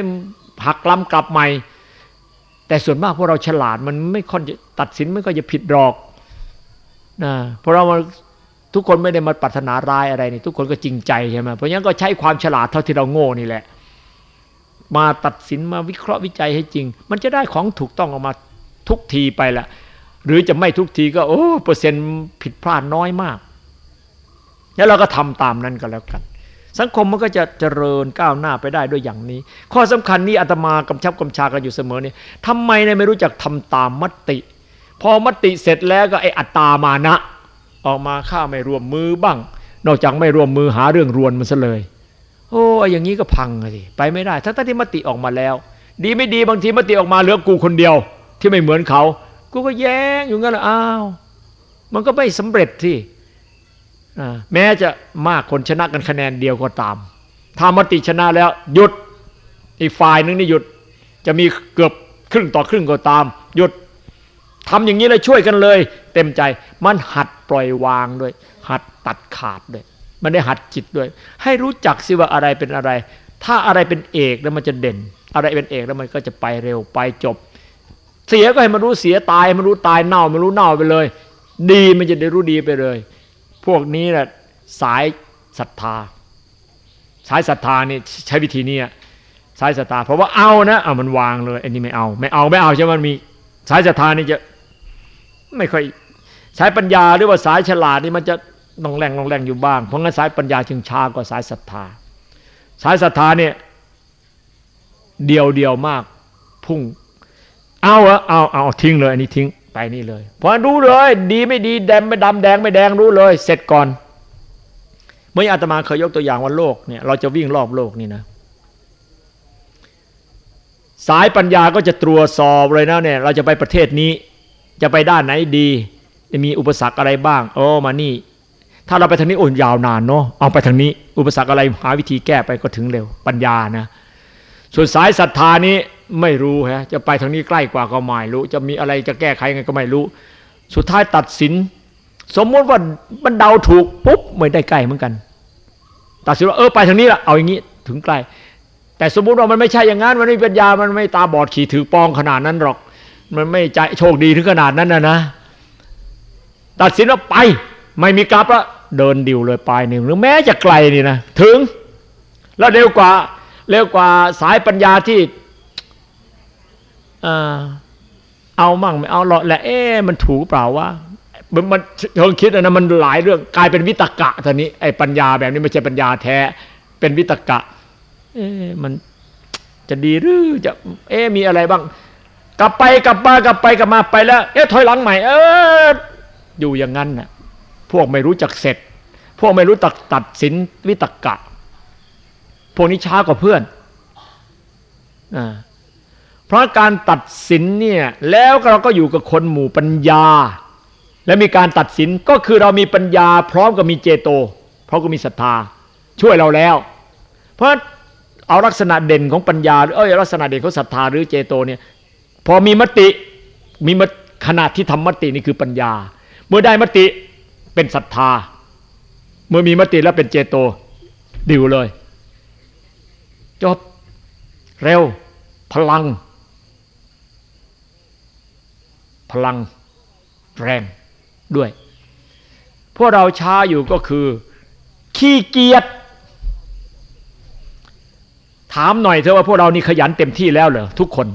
หักล้ำกลับใหม่ แต่ส่วนมากพวกเราฉลาดมันไม่ค่อยตัดสินไม่ค่อยจะผิดหรอกนะเพราะเราทุกคนไม่ได้มาปรารถนาร้ายอะไรนี่ทุกคนก็จริงใจใช่ไหมเพราะงั้นก็ใช้ความฉลาดเท่าที่เราโง่นี่แหละ มาตัดสินมาวิเคราะห์วิจัยให้จริง มันจะได้ของถูกต้องออกมาทุกทีไปละ หรือจะไม่ทุกทีก็ โอ้เปอร์เซ็นต์ผิดพลาดน้อยมาก แล้วเราก็ทำตามนั้นก็แล้วกัน สังคมมันก็จะเจริญก้าวหน้าไปได้ด้วยอย่างนี้ ข้อสำคัญนี้อาตมากำชับกำชากันอยู่เสมอเนี่ยทำไมเนี่ยไม่รู้จักทำตามมติ พอมติเสร็จแล้วก็ไออัตตามานะ ออกมาข้าไม่รวมมือบ้าง นอกจากไม่รวมมือหาเรื่องรวนมันซะเลยโอ้อย่างนี้ก็พังเลยไปไม่ได้ ทั้งที่มติออกมาแล้ว ดีไม่ดีบางทีมติออกมาเหลือกูคนเดียว ที่ไม่เหมือนเขา กูก็แย้งอยู่งั้นอ้าว มันก็ไม่สำเร็จที่แม้จะมากคนชนะกันคะแนนเดียวก็ตามถ้ามติชนะแล้วหยุดอีกฝ่ายนึงนี่หยุด จะมีเกือบครึ่งต่อครึ่งก็ตาม หยุดทำอย่างนี้เลยช่วยกันเลย เต็มใจมันหัดปล่อยวางด้วย หัดตัดขาดด้วยมันได้หัดจิตด้วย ให้รู้จักสิว่าอะไรเป็นอะไร ถ้าอะไรเป็นเอกแล้วมันจะเด่น อะไรเป็นเอกแล้วมันก็จะไปเร็วไปจบ เสียก็ให้มันรู้เสียตายมันรู้ตายเน่ามันรู้เน่าไปเลย ดีมันจะได้รู้ดีไปเลย พวกนี้แหละสายศรัทธา สายศรัทธานี่ใช้วิธีนี้สายศรัทธาเพราะว่าเอานะเอามันวางเลยอันนี้ไม่เอา ไม่เอาไม่เอาใช่ไหมมันมีสายศรัทธานี่จะไม่ค่อยสายปัญญาหรือว่าสายฉลาดนี่มันจะลองแรงลองแรงอยู่บ้าง เพราะงั้นสายปัญญาจึงช้ากว่าสายศรัทธา สายศรัทธาเนี่ยเดียวเดียวมากพุ่ง เอาอะเอาเอาทิ้งเลยอันนี้ทิ้งไปนี่เลยพอรู้เลย ดีไม่ดีแดงไม่ดำแดงไม่แดงรู้เลย เสร็จก่อน เมื่ออาตมาเคยยกตัวอย่างว่าโลกเนี่ยเราจะวิ่งรอบโลกนี่นะ สายปัญญาก็จะตรวจสอบเลยนะเนี่ย เราจะไปประเทศนี้ จะไปด้านไหนดี จะมีอุปสรรคอะไรบ้างโอ้มานี่ ถ้าเราไปทางนี้โอ้ยาวนานเนาะเอาไปทางนี้ อุปสรรคอะไรหาวิธีแก้ไปก็ถึงเร็ว ปัญญานะ ส่วนสายศรัทธานี้ ไม่รู้ฮะจะไปทางนี้ใกล้กว่าก็ไม่รู้ จะมีอะไรจะแก้ไขไงก็ไม่รู้ สุดท้ายตัดสิน สมมติว่ามันเดาถูกปุ๊บไม่ได้ใกล้เหมือนกัน ตัดสินว่าเออไปทางนี้ละเอาอย่างนี้ถึงใกล้ แต่สมมติว่ามันไม่ใช่อย่างนั้นมันไม่ปัญญามันไม่ตาบอดขี่ถือปองขนาดนั้นหรอก มันไม่ใจโชคดีถึงขนาดนั้นนะนะ ตัดสินว่าไป ไม่มีกลับละเดินดิวเลยปลายหนึ่งหรือแม้จะไกลนี่นะถึง แล้วเร็วกว่าเร็วกว่าสายปัญญาที่ เอามั่งไม่เอาหรอกแหละเอ๊มันถูกเปล่าวะมันมันเชิงคิดนะมันหลายเรื่องกลายเป็นวิตกะตอนนี้ไอ้ปัญญาแบบนี้ไม่ใช่ปัญญาแท้ เป็นวิตกะ เอ๊มันจะดีหรือจะ เอ๊มีอะไรบ้าง กลับไปกลับมากลับไปกลับมาไปแล้ว เอ๊ถอยหลังใหม่ เอออยู่อย่างนั้นน่ะ พวกไม่รู้จักเสร็จ พวกไม่รู้ตักตัดสินวิตกะ พวกนี้ช้ากว่าเพื่อน อ่า เพราะการตัดสินเนี่ยแล้วเราก็อยู่กับคนหมู่ปัญญา และมีการตัดสินก็คือเรามีปัญญา พร้อมกับมีเจโต เพราะก็มีศรัทธาช่วยเราแล้ว เพราะเอาลักษณะเด่นของปัญญาเอ้ยลักษณะเด่นของศรัทธาหรือเจโตเนี่ยพอมีมติมีขนาดที่ทำมตินี่คือปัญญา เมื่อได้มติเป็นศรัทธา เมื่อมีมติแล้วเป็นเจโตดิวเลยจบเร็ว พลัง พลังแรงด้วย พวกเราช้าอยู่ก็คือ ขี้เกียจถามหน่อยเถอะว่าพวกเรานี่ขยันเต็มที่แล้วเหรอทุกคน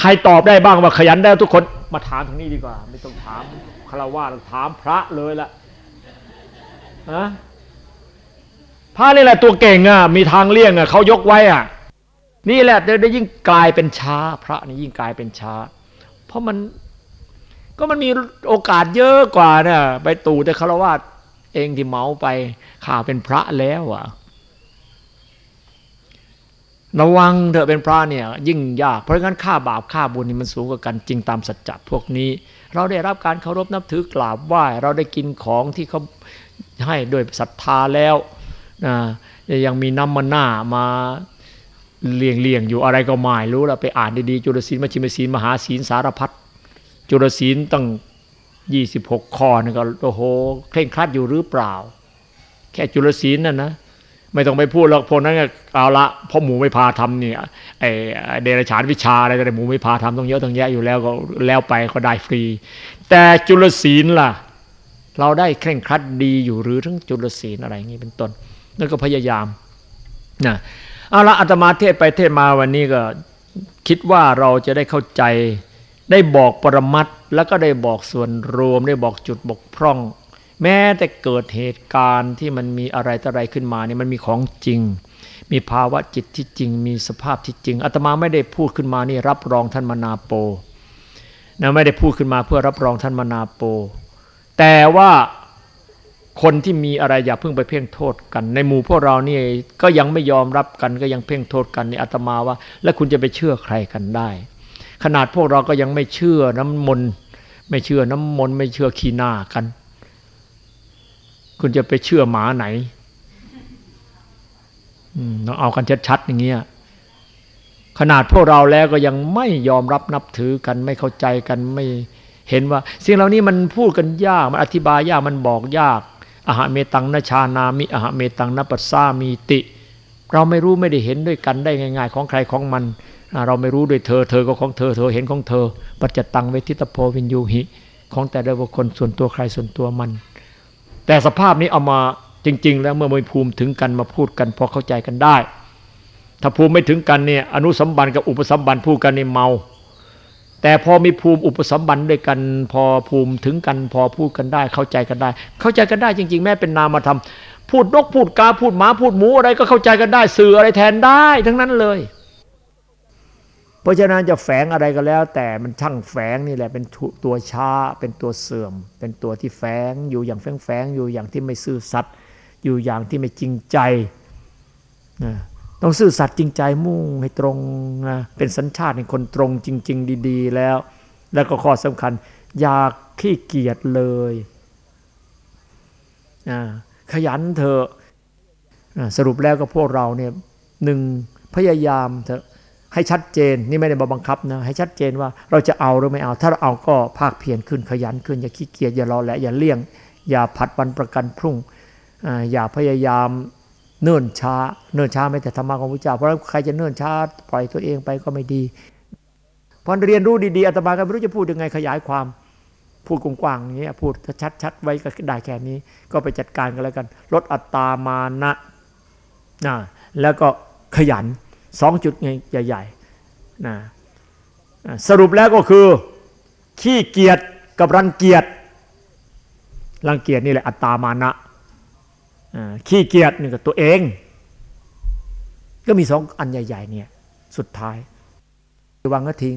ใครตอบได้บ้างว่าขยันได้ทุกคน มาถามทางนี้ดีกว่า ไม่ต้องถามคารวะถามพระเลยละะพระนี่แหละตัวเก่งอะมีทางเลี่ยงอะเขายกไว้อะ นี่แหละได้ยิ่งกลายเป็นช้า พระนี่ยิ่งกลายเป็นช้า เพราะมันก็มันมีโอกาสเยอะกว่าเนี่ยไปตู่แต่คารวะเองที่เมาไปข่าวเป็นพระแล้วอะระวังเถอะเป็นพระเนี่ย ยิ่งยากเพราะงั้นค่าบาปค่าบุญนี่มันสูงกว่ากันจริงตามสัจจะพวกนี้ เราได้รับการเคารพนับถือกราบไหว้เราได้กินของที่เขาให้ด้วยศรัทธาแล้วนะยังมีน้ำมันหน้ามา เลี่ยงเลี่ยงอยู่อะไรก็ไม่รู้เราไปอ่านดีๆจุลศีลมชิมศีลมหาศีลสารพัดจุลศีลตั้งยี่สิบหกข้อนี่ก็โอ้โหเคร่งครัดอยู่หรือเปล่า แค่จุลศีลนั่นนะไม่ต้องไปพูดหรอกพวกนั้นเอาละพ่อหมูไม่พาทำเนี่ยไอเดรฉานวิชาอะไรแต่หมูไม่พาทำต้องเยอะต้องแยะอยู่แล้วก็แล้วไปก็ได้ฟรี แต่จุลศีลล่ะ เราได้เคร่งครัดดีอยู่หรือทั้งจุลศีลอะไรอย่างนี้เป็นต้นนั่นก็พยายามนะ เอาละอาตมาเทศไปเทศมาวันนี้ก็คิดว่าเราจะได้เข้าใจ ได้บอกปรมัตแล้วก็ได้บอกส่วนรวม ได้บอกจุดบกพร่อง แม้แต่เกิดเหตุการณ์ที่มันมีอะไรต่ออะไรขึ้นมาเนี่ยมันมีของจริง มีภาวะจิตที่จริง มีสภาพที่จริงอาตมาไม่ได้พูดขึ้นมานี่รับรองท่านมนาโปนะไม่ได้พูดขึ้นมาเพื่อรับรองท่านมนาโป แต่ว่า คนที่มีอะไรอย่าเพิ่งไปเพ่งโทษกัน ในหมู่พวกเรานี่ก็ยังไม่ยอมรับกันก็ยังเพ่งโทษกันในอาตมาว่า แล้วคุณจะไปเชื่อใครกันได้ ขนาดพวกเราก็ยังไม่เชื่อน้ำมนต์ไม่เชื่อน้ำมนต์ไม่เชื่อขีนากัน คุณจะไปเชื่อหมาไหนต้องเอากันชัดๆอย่างเงี้ยขนาดพวกเราแล้วก็ยังไม่ยอมรับนับถือกันไม่เข้าใจกันไม่เห็นว่าสิ่งเหล่านี้มันพูดกันยากมันอธิบายยากมันบอกยาก อหะเมตังนชานามิอหะเมตังนปัสสามีติ เราไม่รู้ไม่ได้เห็นด้วยกันได้ง่าย ๆ ของใครของมัน เราไม่รู้ด้วยเธอเธอก็ของเธอเธอเห็นของเธอ ปัจจตังเวทิตโพวินยูหิ ของแต่ละบุคคลส่วนตัวใครส่วนตัวมัน แต่สภาพนี้เอามาจริง ๆ แล้วเมื่อมีภูมิถึงกันมาพูดกันพอเข้าใจกันได้ ถ้าภูมิไม่ถึงกันเนี่ยอนุสัมบันกับอุปสัมบันพูดกันนี่เมา แต่พอมีภูมิอุปสมบันด้วยกัน พอภูมิถึงกัน พอพูดกันได้ เข้าใจกันได้ เข้าใจกันได้จริง ๆ แม้เป็นนามธรรมพูดนกพูดกาพูดหมาพูดหมูอะไรก็เข้าใจกันได้สื่ออะไรแทนได้ ทั้งนั้นเลย เพราะฉะนั้นจะแฝงอะไรก็แล้ว แต่มันช่างแฝงนี่แหละเป็นตัวช้าเป็นตัวเสื่อม เป็นตัวที่แฝงอยู่อย่างแฝงแฝงอยู่อย่างที่ไม่ซื่อสัตย์อยู่อย่างที่ไม่จริงใจนะ ต้องซื่อสัตย์จริงใจมุ่งให้ตรงนะเป็นสัญชาติในคนตรงจริง ๆ ดี ๆ แล้ว แล้วก็ข้อสำคัญ อยากขี้เกียจเลยขยันเถอะสรุปแล้วก็พวกเราเนี่ยหนึ่งพยายามเถอะให้ชัดเจนนี่ไม่ได้บังคับนะให้ชัดเจนว่าเราจะเอาหรือไม่เอา ถ้าเราเอาก็ภาคเพียรขึ้นขยันขึ้น อย่าขี้เกียจอย่ารอแหละอย่าเลี่ยง อย่าผัดวันประกันพรุ่งอย่าพยายาม เนิ่นช้า เนิ่นช้าไม่แต่ธรรมะของพระเจ้า เพราะใครจะเนิ่นช้าปล่อยตัวเองไปก็ไม่ดีพอเรียนรู้ดีๆอาตมาก็ไม่รู้จะพูดยังไงขยายความพูดกว้างๆอย่างนี้พูดชัดๆไว้ก็ได้แค่นี้ ก็ไปจัดการกันแล้วกัน ลดอัตตามานะนะแล้วก็ขยันสองจุดใหญ่ๆนะสรุปแล้วก็คือ ขี้เกียจกับรังเกียจรังเกียจนี่แหละอัตตามานะ ขี้เกียจนี่กับตัวเอง ก็มีสองอันใหญ่ ๆ เนี่ย สุดท้าย วางก็ทิ้ง